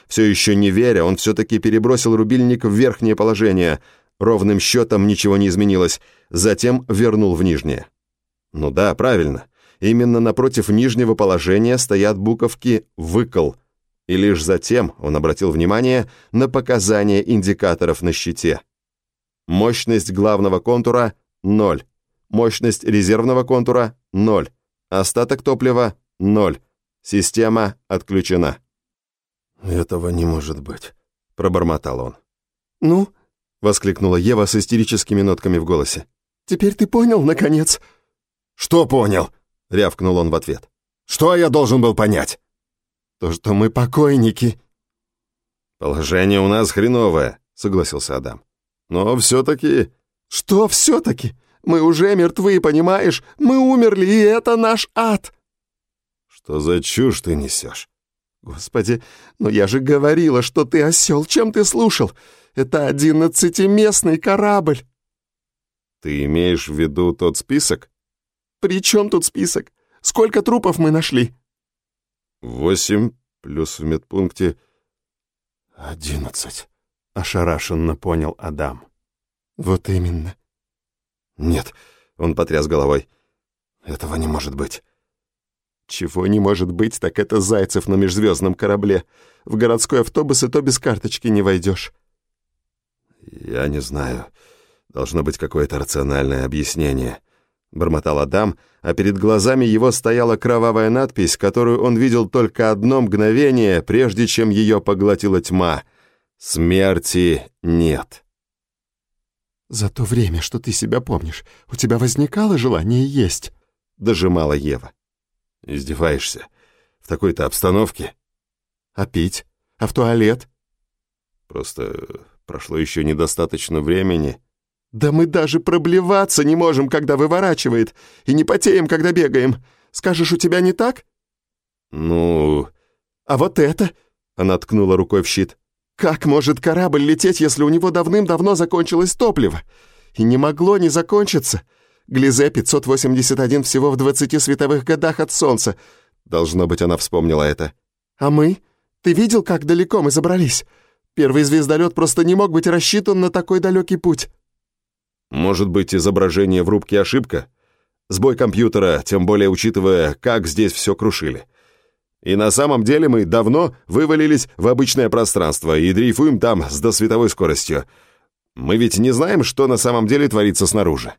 Speaker 7: Все еще не веря, он все-таки перебросил рубильник в верхнее положение. Ровным счетом ничего не изменилось. Затем вернул в нижнее. Ну да, правильно. Именно напротив нижнего положения стоят буковки «выкл», и лишь затем он обратил внимание на показания индикаторов на щите. Мощность главного контура – 0. Мощность резервного контура – 0. Остаток топлива – 0. Система отключена.
Speaker 8: «Этого не может быть», — пробормотал он.
Speaker 1: «Ну?»
Speaker 7: — воскликнула Ева с истерическими нотками в голосе.
Speaker 1: «Теперь ты понял, наконец?»
Speaker 8: «Что понял?» — рявкнул он в ответ. «Что я должен был понять?»
Speaker 1: «То, что мы покойники».
Speaker 7: «Положение у нас хреновое», — согласился Адам. «Но все-таки...»
Speaker 1: «Что все-таки? Мы уже мертвы, понимаешь? Мы умерли, и это наш ад!»
Speaker 8: «Что за чушь ты несешь?»
Speaker 1: «Господи, но я же говорила, что ты осел. Чем ты слушал? Это одиннадцатиместный корабль».
Speaker 7: «Ты имеешь в виду тот список?»
Speaker 1: «При чем тут список? Сколько трупов мы нашли?»
Speaker 7: «Восемь, плюс в медпункте...»
Speaker 8: «Одиннадцать», — ошарашенно понял Адам.
Speaker 1: «Вот именно».
Speaker 8: «Нет», — он потряс головой. «Этого не может быть».
Speaker 1: Чего не может быть, так это Зайцев на межзвездном корабле. В городской автобус и то без карточки не войдешь.
Speaker 8: Я не знаю. Должно быть какое-то рациональное объяснение. Бормотал Адам, а перед глазами его стояла кровавая надпись, которую он видел только одно мгновение, прежде чем ее поглотила тьма. «Смерти нет».
Speaker 1: «За то время, что ты себя помнишь, у тебя возникало желание есть?» — дожимала Ева.
Speaker 8: Издеваешься? В такой-то обстановке?
Speaker 1: А пить? А в туалет?
Speaker 8: Просто прошло еще недостаточно времени.
Speaker 1: Да мы даже проблеваться не можем, когда выворачивает, и не потеем, когда бегаем. Скажешь, у тебя не так?
Speaker 8: Ну...
Speaker 1: А вот это? Она ткнула рукой в щит. Как может корабль лететь, если у него давным-давно закончилось топливо? И не могло не закончиться. Глизе 581 всего в 20 световых годах от Солнца. Должно быть, она вспомнила это. А мы? Ты видел, как далеко мы забрались? Первый звездолет просто не мог быть рассчитан на такой далекий путь.
Speaker 8: Может быть, изображение в рубке ошибка? Сбой компьютера, тем более учитывая, как здесь все крушили. И на самом деле мы давно вывалились в обычное пространство и дрейфуем там с досветовой скоростью. Мы ведь не знаем, что на самом деле творится снаружи.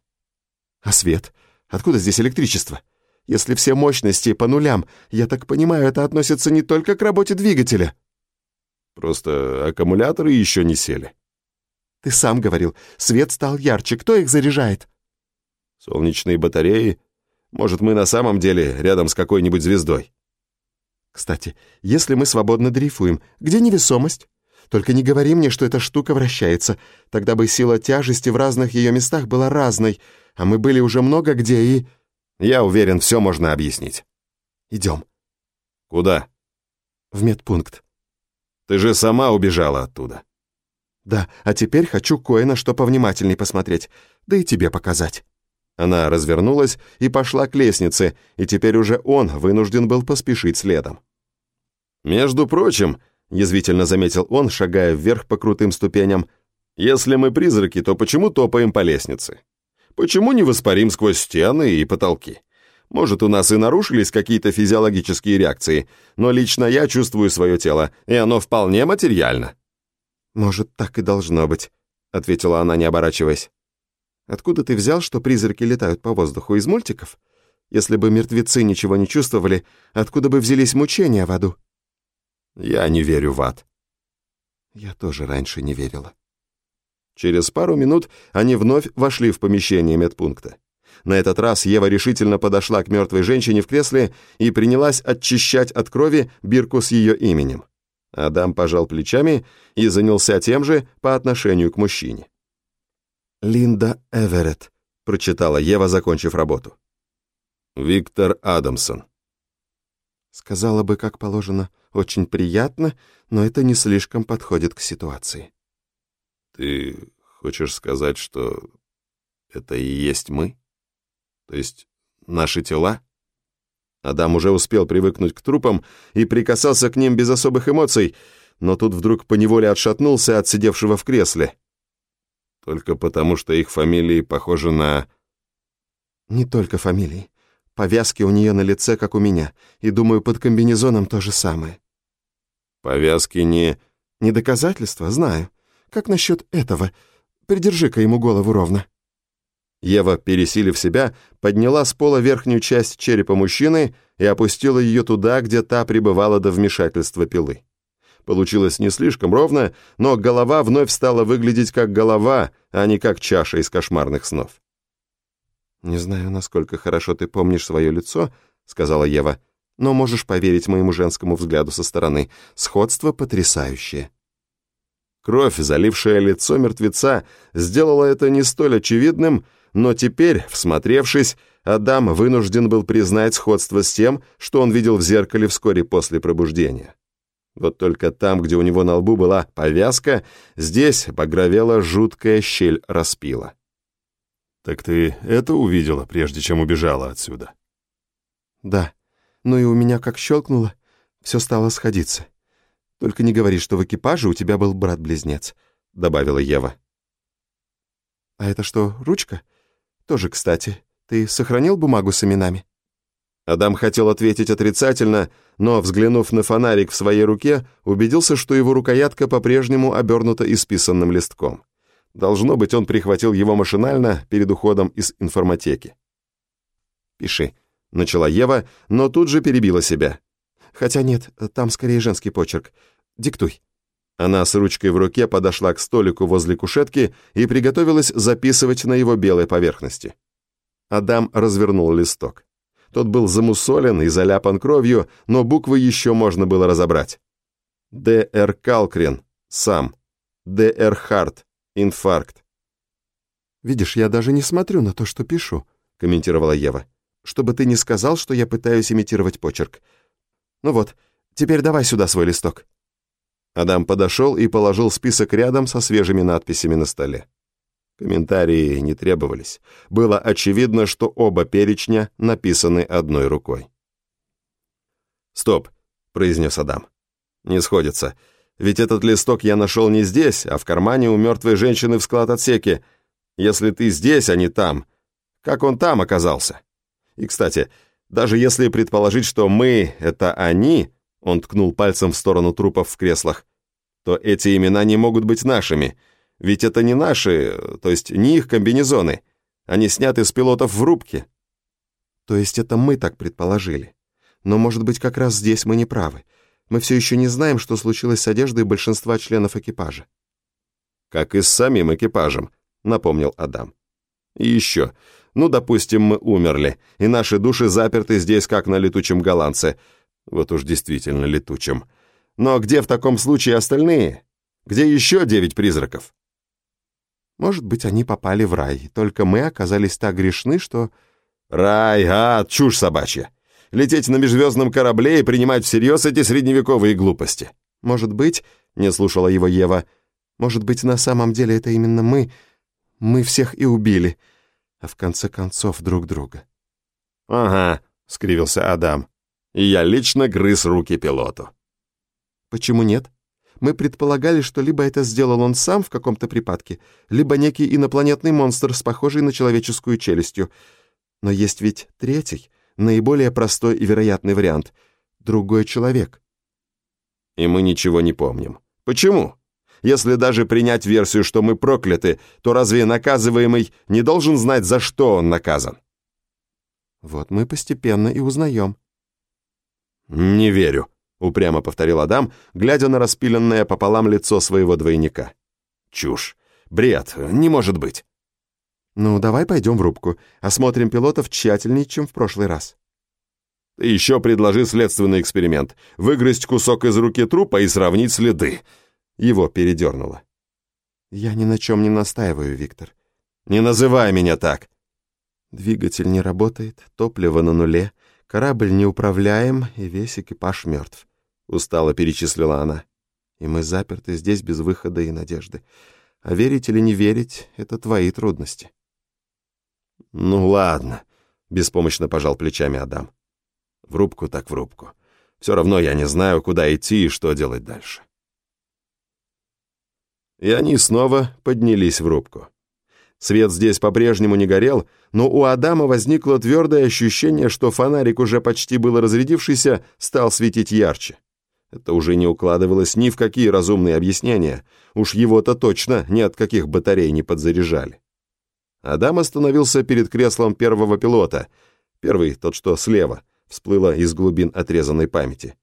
Speaker 1: А свет? Откуда здесь электричество? Если все мощности по нулям, я так понимаю, это относится не только к работе двигателя.
Speaker 8: Просто аккумуляторы еще не сели.
Speaker 1: Ты сам говорил, свет стал ярче. Кто их заряжает?
Speaker 8: Солнечные батареи. Может, мы на самом деле рядом с какой-нибудь звездой.
Speaker 1: Кстати, если мы свободно дрейфуем, где невесомость? Только не говори мне, что эта штука вращается. Тогда бы сила тяжести в разных ее местах была разной, а мы были уже много где и...
Speaker 8: Я уверен, все можно объяснить.
Speaker 1: Идем.
Speaker 8: Куда?
Speaker 1: В медпункт.
Speaker 8: Ты же сама убежала оттуда.
Speaker 1: Да, а теперь хочу кое на что повнимательней посмотреть, да и тебе показать.
Speaker 7: Она развернулась и пошла к лестнице, и теперь уже он вынужден был поспешить следом. «Между прочим», — язвительно заметил он, шагая вверх по крутым ступеням, «если мы призраки, то почему топаем по лестнице? Почему не воспарим сквозь стены и потолки? Может, у нас и нарушились какие-то физиологические реакции, но лично я чувствую свое тело, и оно вполне материально».
Speaker 1: «Может, так и должно быть», — ответила она, не оборачиваясь. «Откуда ты взял, что призраки летают по воздуху? Из мультиков? Если бы мертвецы ничего не чувствовали, откуда бы взялись мучения в аду?»
Speaker 8: «Я не верю в ад».
Speaker 1: «Я тоже раньше не верила».
Speaker 7: Через пару минут они вновь вошли в помещение медпункта. На этот раз Ева решительно подошла к мертвой женщине в кресле и принялась очищать от крови бирку с ее именем. Адам пожал плечами и занялся тем же по отношению к мужчине.
Speaker 1: «Линда Эверетт», — прочитала Ева, закончив работу.
Speaker 8: «Виктор Адамсон».
Speaker 1: Сказала бы, как положено, очень приятно, но это не слишком подходит к ситуации.
Speaker 8: Ты хочешь сказать, что это и есть мы? То есть наши тела?
Speaker 7: Адам уже успел привыкнуть к трупам и прикасался к ним без особых эмоций,
Speaker 1: но тут вдруг поневоле отшатнулся от сидевшего в кресле. Только потому, что их фамилии похожи на...
Speaker 9: Не только фамилии. Повязки у нее на лице, как у меня, и, думаю, под комбинезоном то же самое.
Speaker 1: Повязки не...
Speaker 9: Не доказательства, знаю. Как насчет этого? Придержи-ка ему голову ровно.
Speaker 1: Ева, пересилив себя, подняла с пола верхнюю часть черепа мужчины и опустила ее туда, где та пребывала до вмешательства пилы. Получилось не слишком ровно, но голова вновь стала выглядеть как голова, а не как чаша из кошмарных снов.
Speaker 9: «Не знаю, насколько хорошо ты помнишь свое лицо», — сказала Ева, «но можешь поверить моему женскому взгляду со стороны. Сходство потрясающее».
Speaker 1: Кровь, залившая лицо мертвеца, сделала это не столь очевидным, но теперь, всмотревшись, Адам вынужден был признать сходство с тем, что он видел в зеркале вскоре после пробуждения. Вот только там, где у него на лбу была повязка, здесь багровела жуткая щель распила. «Так ты это увидела, прежде чем убежала отсюда?»
Speaker 9: «Да. Ну и у меня как щелкнуло, все стало сходиться. Только не говори, что в экипаже у тебя был брат-близнец», — добавила Ева. «А это что, ручка? Тоже, кстати. Ты сохранил бумагу с именами?»
Speaker 1: Адам хотел ответить отрицательно, но, взглянув на фонарик в своей руке, убедился, что его рукоятка по-прежнему обернута исписанным листком. Должно быть, он прихватил его машинально перед уходом из информатеки. «Пиши», — начала Ева, но тут же перебила себя.
Speaker 9: «Хотя нет, там скорее женский почерк. Диктуй».
Speaker 1: Она с ручкой в руке подошла к столику возле кушетки и приготовилась записывать на его белой поверхности. Адам развернул листок. Тот был замусолен и заляпан кровью, но буквы еще можно было разобрать. Д.Р. Калкрин. Сам. Д.Р. Харт. Инфаркт.
Speaker 9: «Видишь, я даже не смотрю на то, что пишу», — комментировала Ева. «Чтобы ты не сказал, что я пытаюсь имитировать почерк. Ну вот, теперь давай сюда свой листок».
Speaker 1: Адам подошел и положил список рядом со свежими надписями на столе. Комментарии не требовались. Было очевидно, что оба перечня написаны одной рукой. «Стоп», — произнес Адам. «Не сходится. Ведь этот листок я нашел не здесь, а в кармане у мертвой женщины в склад-отсеке. Если ты здесь, а не там, как он там оказался? И, кстати, даже если предположить, что мы — это они, он ткнул пальцем в сторону трупов в креслах, то эти имена не могут быть нашими, ведь это не наши, то есть не их комбинезоны. Они сняты с пилотов в рубке.
Speaker 9: То есть это мы так предположили. Но, может быть, как раз здесь мы не правы. Мы все еще не знаем, что случилось с одеждой большинства членов экипажа.
Speaker 1: Как и с самим экипажем, напомнил Адам. И еще, ну, допустим, мы умерли, и наши души заперты здесь, как на летучем голландце. Вот уж действительно летучем. Но где в таком случае остальные? Где еще девять призраков?
Speaker 9: Может быть, они попали в рай, только мы оказались так грешны, что...
Speaker 1: Рай, ад, чушь собачья лететь на межзвездном корабле и принимать всерьез эти средневековые глупости.
Speaker 9: Может быть, не слушала его Ева, может быть, на самом деле это именно мы, мы всех и убили, а в конце концов друг друга.
Speaker 1: Ага, скривился Адам. И я лично грыз руки пилоту.
Speaker 9: Почему нет? Мы предполагали, что либо это сделал он сам в каком-то припадке, либо некий инопланетный монстр с похожей на человеческую челюстью. Но есть ведь третий — наиболее простой и вероятный вариант — другой человек.
Speaker 1: И мы ничего не помним. Почему? Если даже принять версию, что мы прокляты, то разве наказываемый не должен знать, за что он наказан?
Speaker 9: Вот мы постепенно и узнаем.
Speaker 1: «Не верю», — упрямо повторил Адам, глядя на распиленное пополам лицо своего двойника. «Чушь. Бред. Не может быть».
Speaker 9: «Ну, давай пойдем в рубку. Осмотрим пилотов тщательнее, чем в прошлый раз».
Speaker 1: «Еще предложи следственный эксперимент. Выгрызть кусок из руки трупа и сравнить следы». Его передернуло.
Speaker 9: «Я ни на чем не настаиваю, Виктор».
Speaker 1: «Не называй меня так».
Speaker 9: Двигатель не работает, топливо на нуле, корабль неуправляем, и весь экипаж мертв. Устало перечислила она. И мы заперты здесь без выхода и надежды. А верить или не верить — это твои трудности.
Speaker 1: «Ну ладно», — беспомощно пожал плечами Адам. «В рубку так в рубку. Все равно я не знаю, куда идти и что делать дальше». И они снова поднялись в рубку. Свет здесь по-прежнему не горел, но у Адама возникло твердое ощущение, что фонарик, уже почти было разрядившийся, стал светить ярче. Это уже не укладывалось ни в какие разумные объяснения. Уж его-то точно ни от каких батарей не подзаряжали. Адам остановился перед креслом первого пилота. Первый, тот что слева, всплыло из глубин отрезанной памяти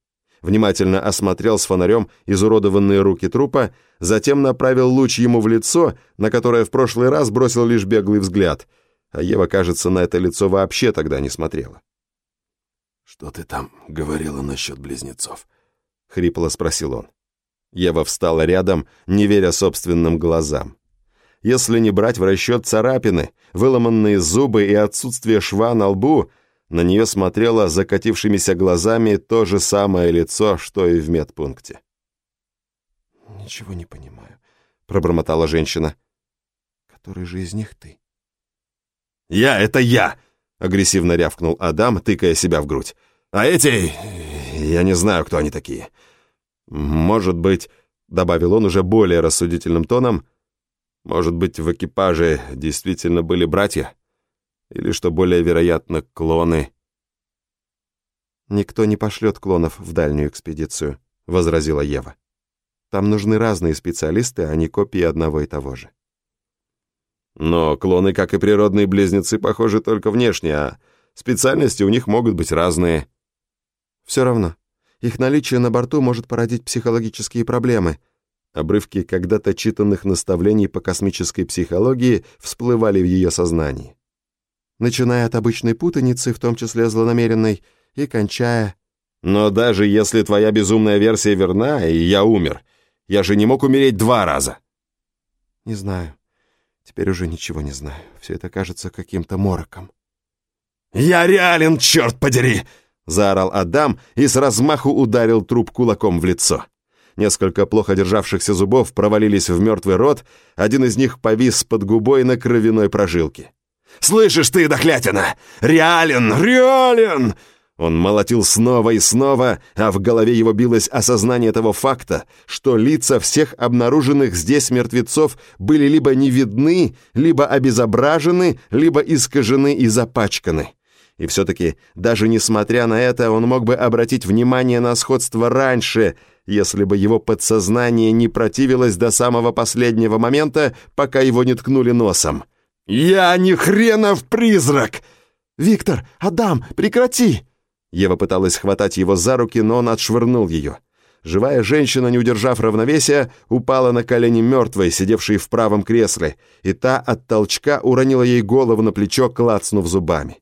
Speaker 1: внимательно осмотрел с фонарем изуродованные руки трупа, затем направил луч ему в лицо, на которое в прошлый раз бросил лишь беглый взгляд, а Ева, кажется, на это лицо вообще тогда не смотрела.
Speaker 10: «Что ты там говорила насчет близнецов?»
Speaker 1: — хрипло спросил он. Ева встала рядом, не веря собственным глазам. Если не брать в расчет царапины, выломанные зубы и отсутствие шва на лбу, на нее смотрело закатившимися глазами то же самое лицо, что и в медпункте.
Speaker 11: «Ничего не понимаю», — пробормотала женщина. «Который же из них ты?»
Speaker 1: «Я — это я!» — агрессивно рявкнул Адам, тыкая себя в грудь. «А эти... я не знаю, кто они такие. Может быть...» — добавил он уже более рассудительным тоном. «Может быть, в экипаже действительно были братья?» Или, что более вероятно, клоны.
Speaker 11: «Никто не пошлет клонов в дальнюю экспедицию», — возразила Ева. «Там нужны разные специалисты, а не копии одного и того же».
Speaker 1: «Но клоны, как и природные близнецы, похожи только внешне, а специальности у них могут быть разные».
Speaker 11: «Все равно. Их наличие на борту может породить психологические проблемы», Обрывки когда-то читанных наставлений по космической психологии всплывали в ее сознании начиная от обычной путаницы, в том числе злонамеренной, и кончая...
Speaker 1: Но даже если твоя безумная версия верна, и я умер, я же не мог умереть два раза.
Speaker 11: Не знаю. Теперь уже ничего не знаю. Все это кажется каким-то мороком.
Speaker 1: «Я реален, черт подери!» — заорал Адам и с размаху ударил труп кулаком в лицо. Несколько плохо державшихся зубов провалились в мертвый рот, один из них повис под губой на кровяной прожилке. Слышишь ты, дохлятина? Реален, реален!» Он молотил снова и снова, а в голове его билось осознание того факта, что лица всех обнаруженных здесь мертвецов были либо не видны, либо обезображены, либо искажены и запачканы. И все-таки, даже несмотря на это, он мог бы обратить внимание на сходство раньше, если бы его подсознание не противилось до самого последнего момента, пока его не ткнули носом. «Я не хренов призрак!»
Speaker 11: «Виктор! Адам! Прекрати!»
Speaker 1: Ева пыталась хватать его за руки, но он отшвырнул ее. Живая женщина, не удержав равновесия, упала на колени мертвой, сидевшей в правом кресле, и та от толчка уронила ей голову на плечо, клацнув зубами.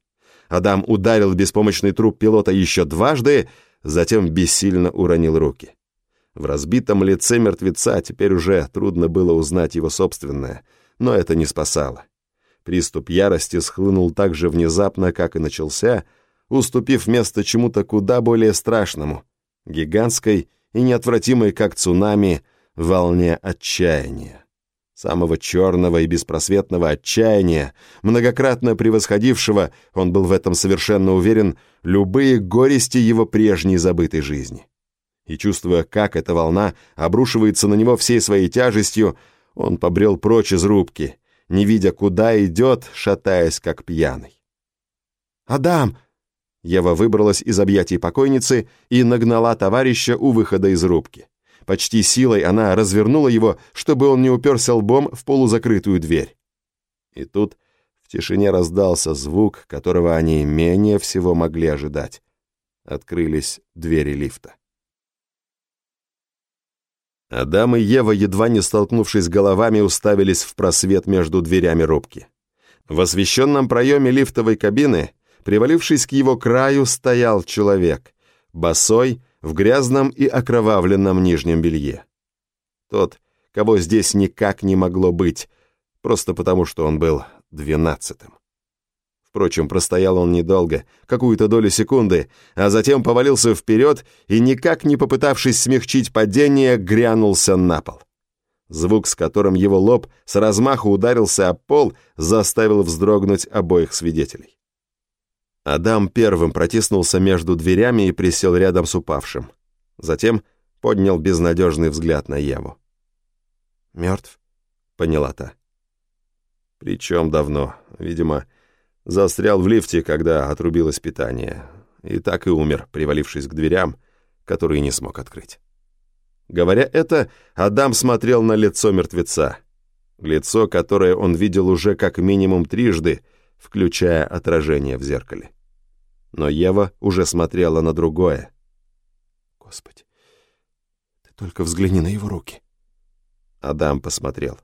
Speaker 1: Адам ударил беспомощный труп пилота еще дважды, затем бессильно уронил руки. В разбитом лице мертвеца теперь уже трудно было узнать его собственное, но это не спасало. Приступ ярости схлынул так же внезапно, как и начался, уступив место чему-то куда более страшному, гигантской и неотвратимой, как цунами, волне отчаяния. Самого черного и беспросветного отчаяния, многократно превосходившего, он был в этом совершенно уверен, любые горести его прежней забытой жизни. И чувствуя, как эта волна обрушивается на него всей своей тяжестью, он побрел прочь из рубки — не видя, куда идет, шатаясь, как пьяный.
Speaker 11: «Адам!»
Speaker 1: Ева выбралась из объятий покойницы и нагнала товарища у выхода из рубки. Почти силой она развернула его, чтобы он не уперся лбом в полузакрытую дверь. И тут в тишине раздался звук, которого они менее всего могли ожидать. Открылись двери лифта. Адам и Ева, едва не столкнувшись головами, уставились в просвет между дверями рубки. В освещенном проеме лифтовой кабины, привалившись к его краю, стоял человек, босой, в грязном и окровавленном нижнем белье. Тот, кого здесь никак не могло быть, просто потому что он был двенадцатым. Впрочем, простоял он недолго, какую-то долю секунды, а затем повалился вперед и, никак не попытавшись смягчить падение, грянулся на пол. Звук, с которым его лоб с размаху ударился об пол, заставил вздрогнуть обоих свидетелей. Адам первым протиснулся между дверями и присел рядом с упавшим. Затем поднял безнадежный взгляд на Еву.
Speaker 12: Мертв?
Speaker 1: Поняла та. Причем давно. Видимо, застрял в лифте, когда отрубилось питание. И так и умер, привалившись к дверям, которые не смог открыть. Говоря это, Адам смотрел на лицо мертвеца. Лицо, которое он видел уже как минимум трижды, включая отражение в зеркале. Но Ева уже смотрела на другое.
Speaker 12: Господи, ты только взгляни на его руки.
Speaker 1: Адам посмотрел.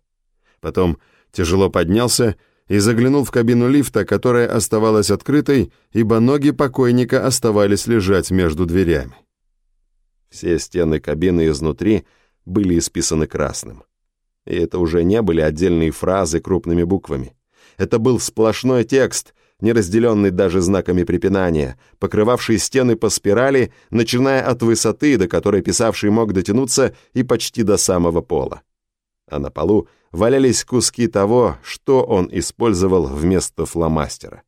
Speaker 1: Потом тяжело поднялся и заглянул в кабину лифта, которая оставалась открытой, ибо ноги покойника оставались лежать между дверями. Все стены кабины изнутри были исписаны красным. И это уже не были отдельные фразы крупными буквами. Это был сплошной текст, не разделенный даже знаками препинания, покрывавший стены по спирали, начиная от высоты, до которой писавший мог дотянуться, и почти до самого пола. А на полу валялись куски того, что он использовал вместо фломастера.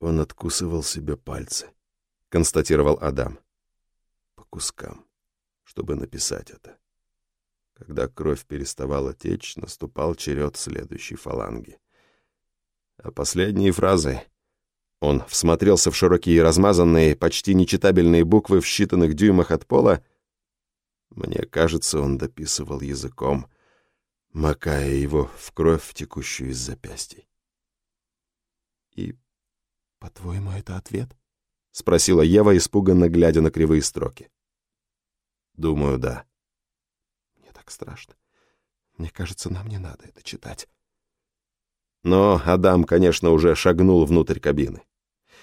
Speaker 13: «Он откусывал себе пальцы», —
Speaker 1: констатировал Адам.
Speaker 13: «По кускам, чтобы написать это». Когда кровь переставала течь, наступал черед следующей фаланги.
Speaker 1: А последние фразы... Он всмотрелся в широкие размазанные, почти нечитабельные буквы в считанных дюймах от пола.
Speaker 13: Мне кажется, он дописывал языком, макая его в кровь, текущую из запястий.
Speaker 12: «И, по-твоему, это ответ?»
Speaker 1: — спросила Ева, испуганно глядя на кривые строки.
Speaker 13: «Думаю, да»
Speaker 12: так страшно. Мне кажется, нам не надо это читать.
Speaker 1: Но Адам, конечно, уже шагнул внутрь кабины.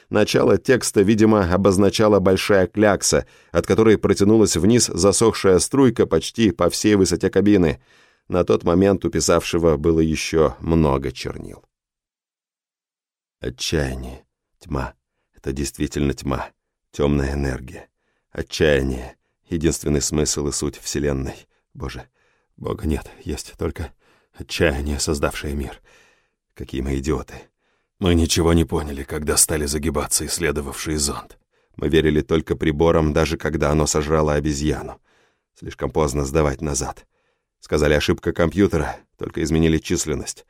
Speaker 1: Начало текста, видимо, обозначала большая клякса, от которой протянулась вниз засохшая струйка почти по всей высоте кабины. На тот момент у писавшего было еще много чернил.
Speaker 13: Отчаяние, тьма — это действительно тьма, темная энергия. Отчаяние — единственный смысл и суть Вселенной. Боже, Бога нет, есть только отчаяние, создавшее мир. Какие мы идиоты. Мы ничего не поняли, когда стали загибаться исследовавшие зонд. Мы верили только приборам, даже когда оно сожрало обезьяну. Слишком поздно сдавать назад. Сказали, ошибка компьютера, только изменили численность.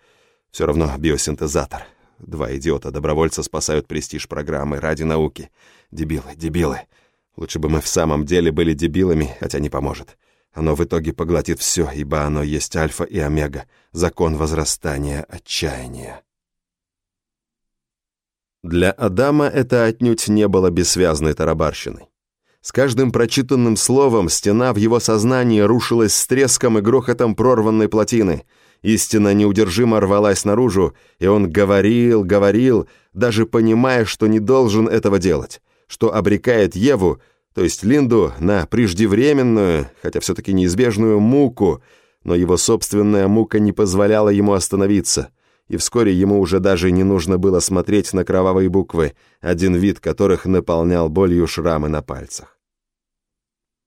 Speaker 13: Все равно биосинтезатор. Два идиота-добровольца спасают престиж программы ради науки. Дебилы, дебилы. Лучше бы мы в самом деле были дебилами, хотя не поможет. Оно в итоге поглотит все, ибо оно есть альфа и омега, закон возрастания отчаяния.
Speaker 1: Для Адама это отнюдь не было бессвязной тарабарщиной. С каждым прочитанным словом стена в его сознании рушилась с треском и грохотом прорванной плотины. Истина неудержимо рвалась наружу, и он говорил, говорил, даже понимая, что не должен этого делать, что обрекает Еву то есть Линду на преждевременную, хотя все-таки неизбежную муку, но его собственная мука не позволяла ему остановиться, и вскоре ему уже даже не нужно было смотреть на кровавые буквы, один вид которых наполнял болью шрамы на пальцах.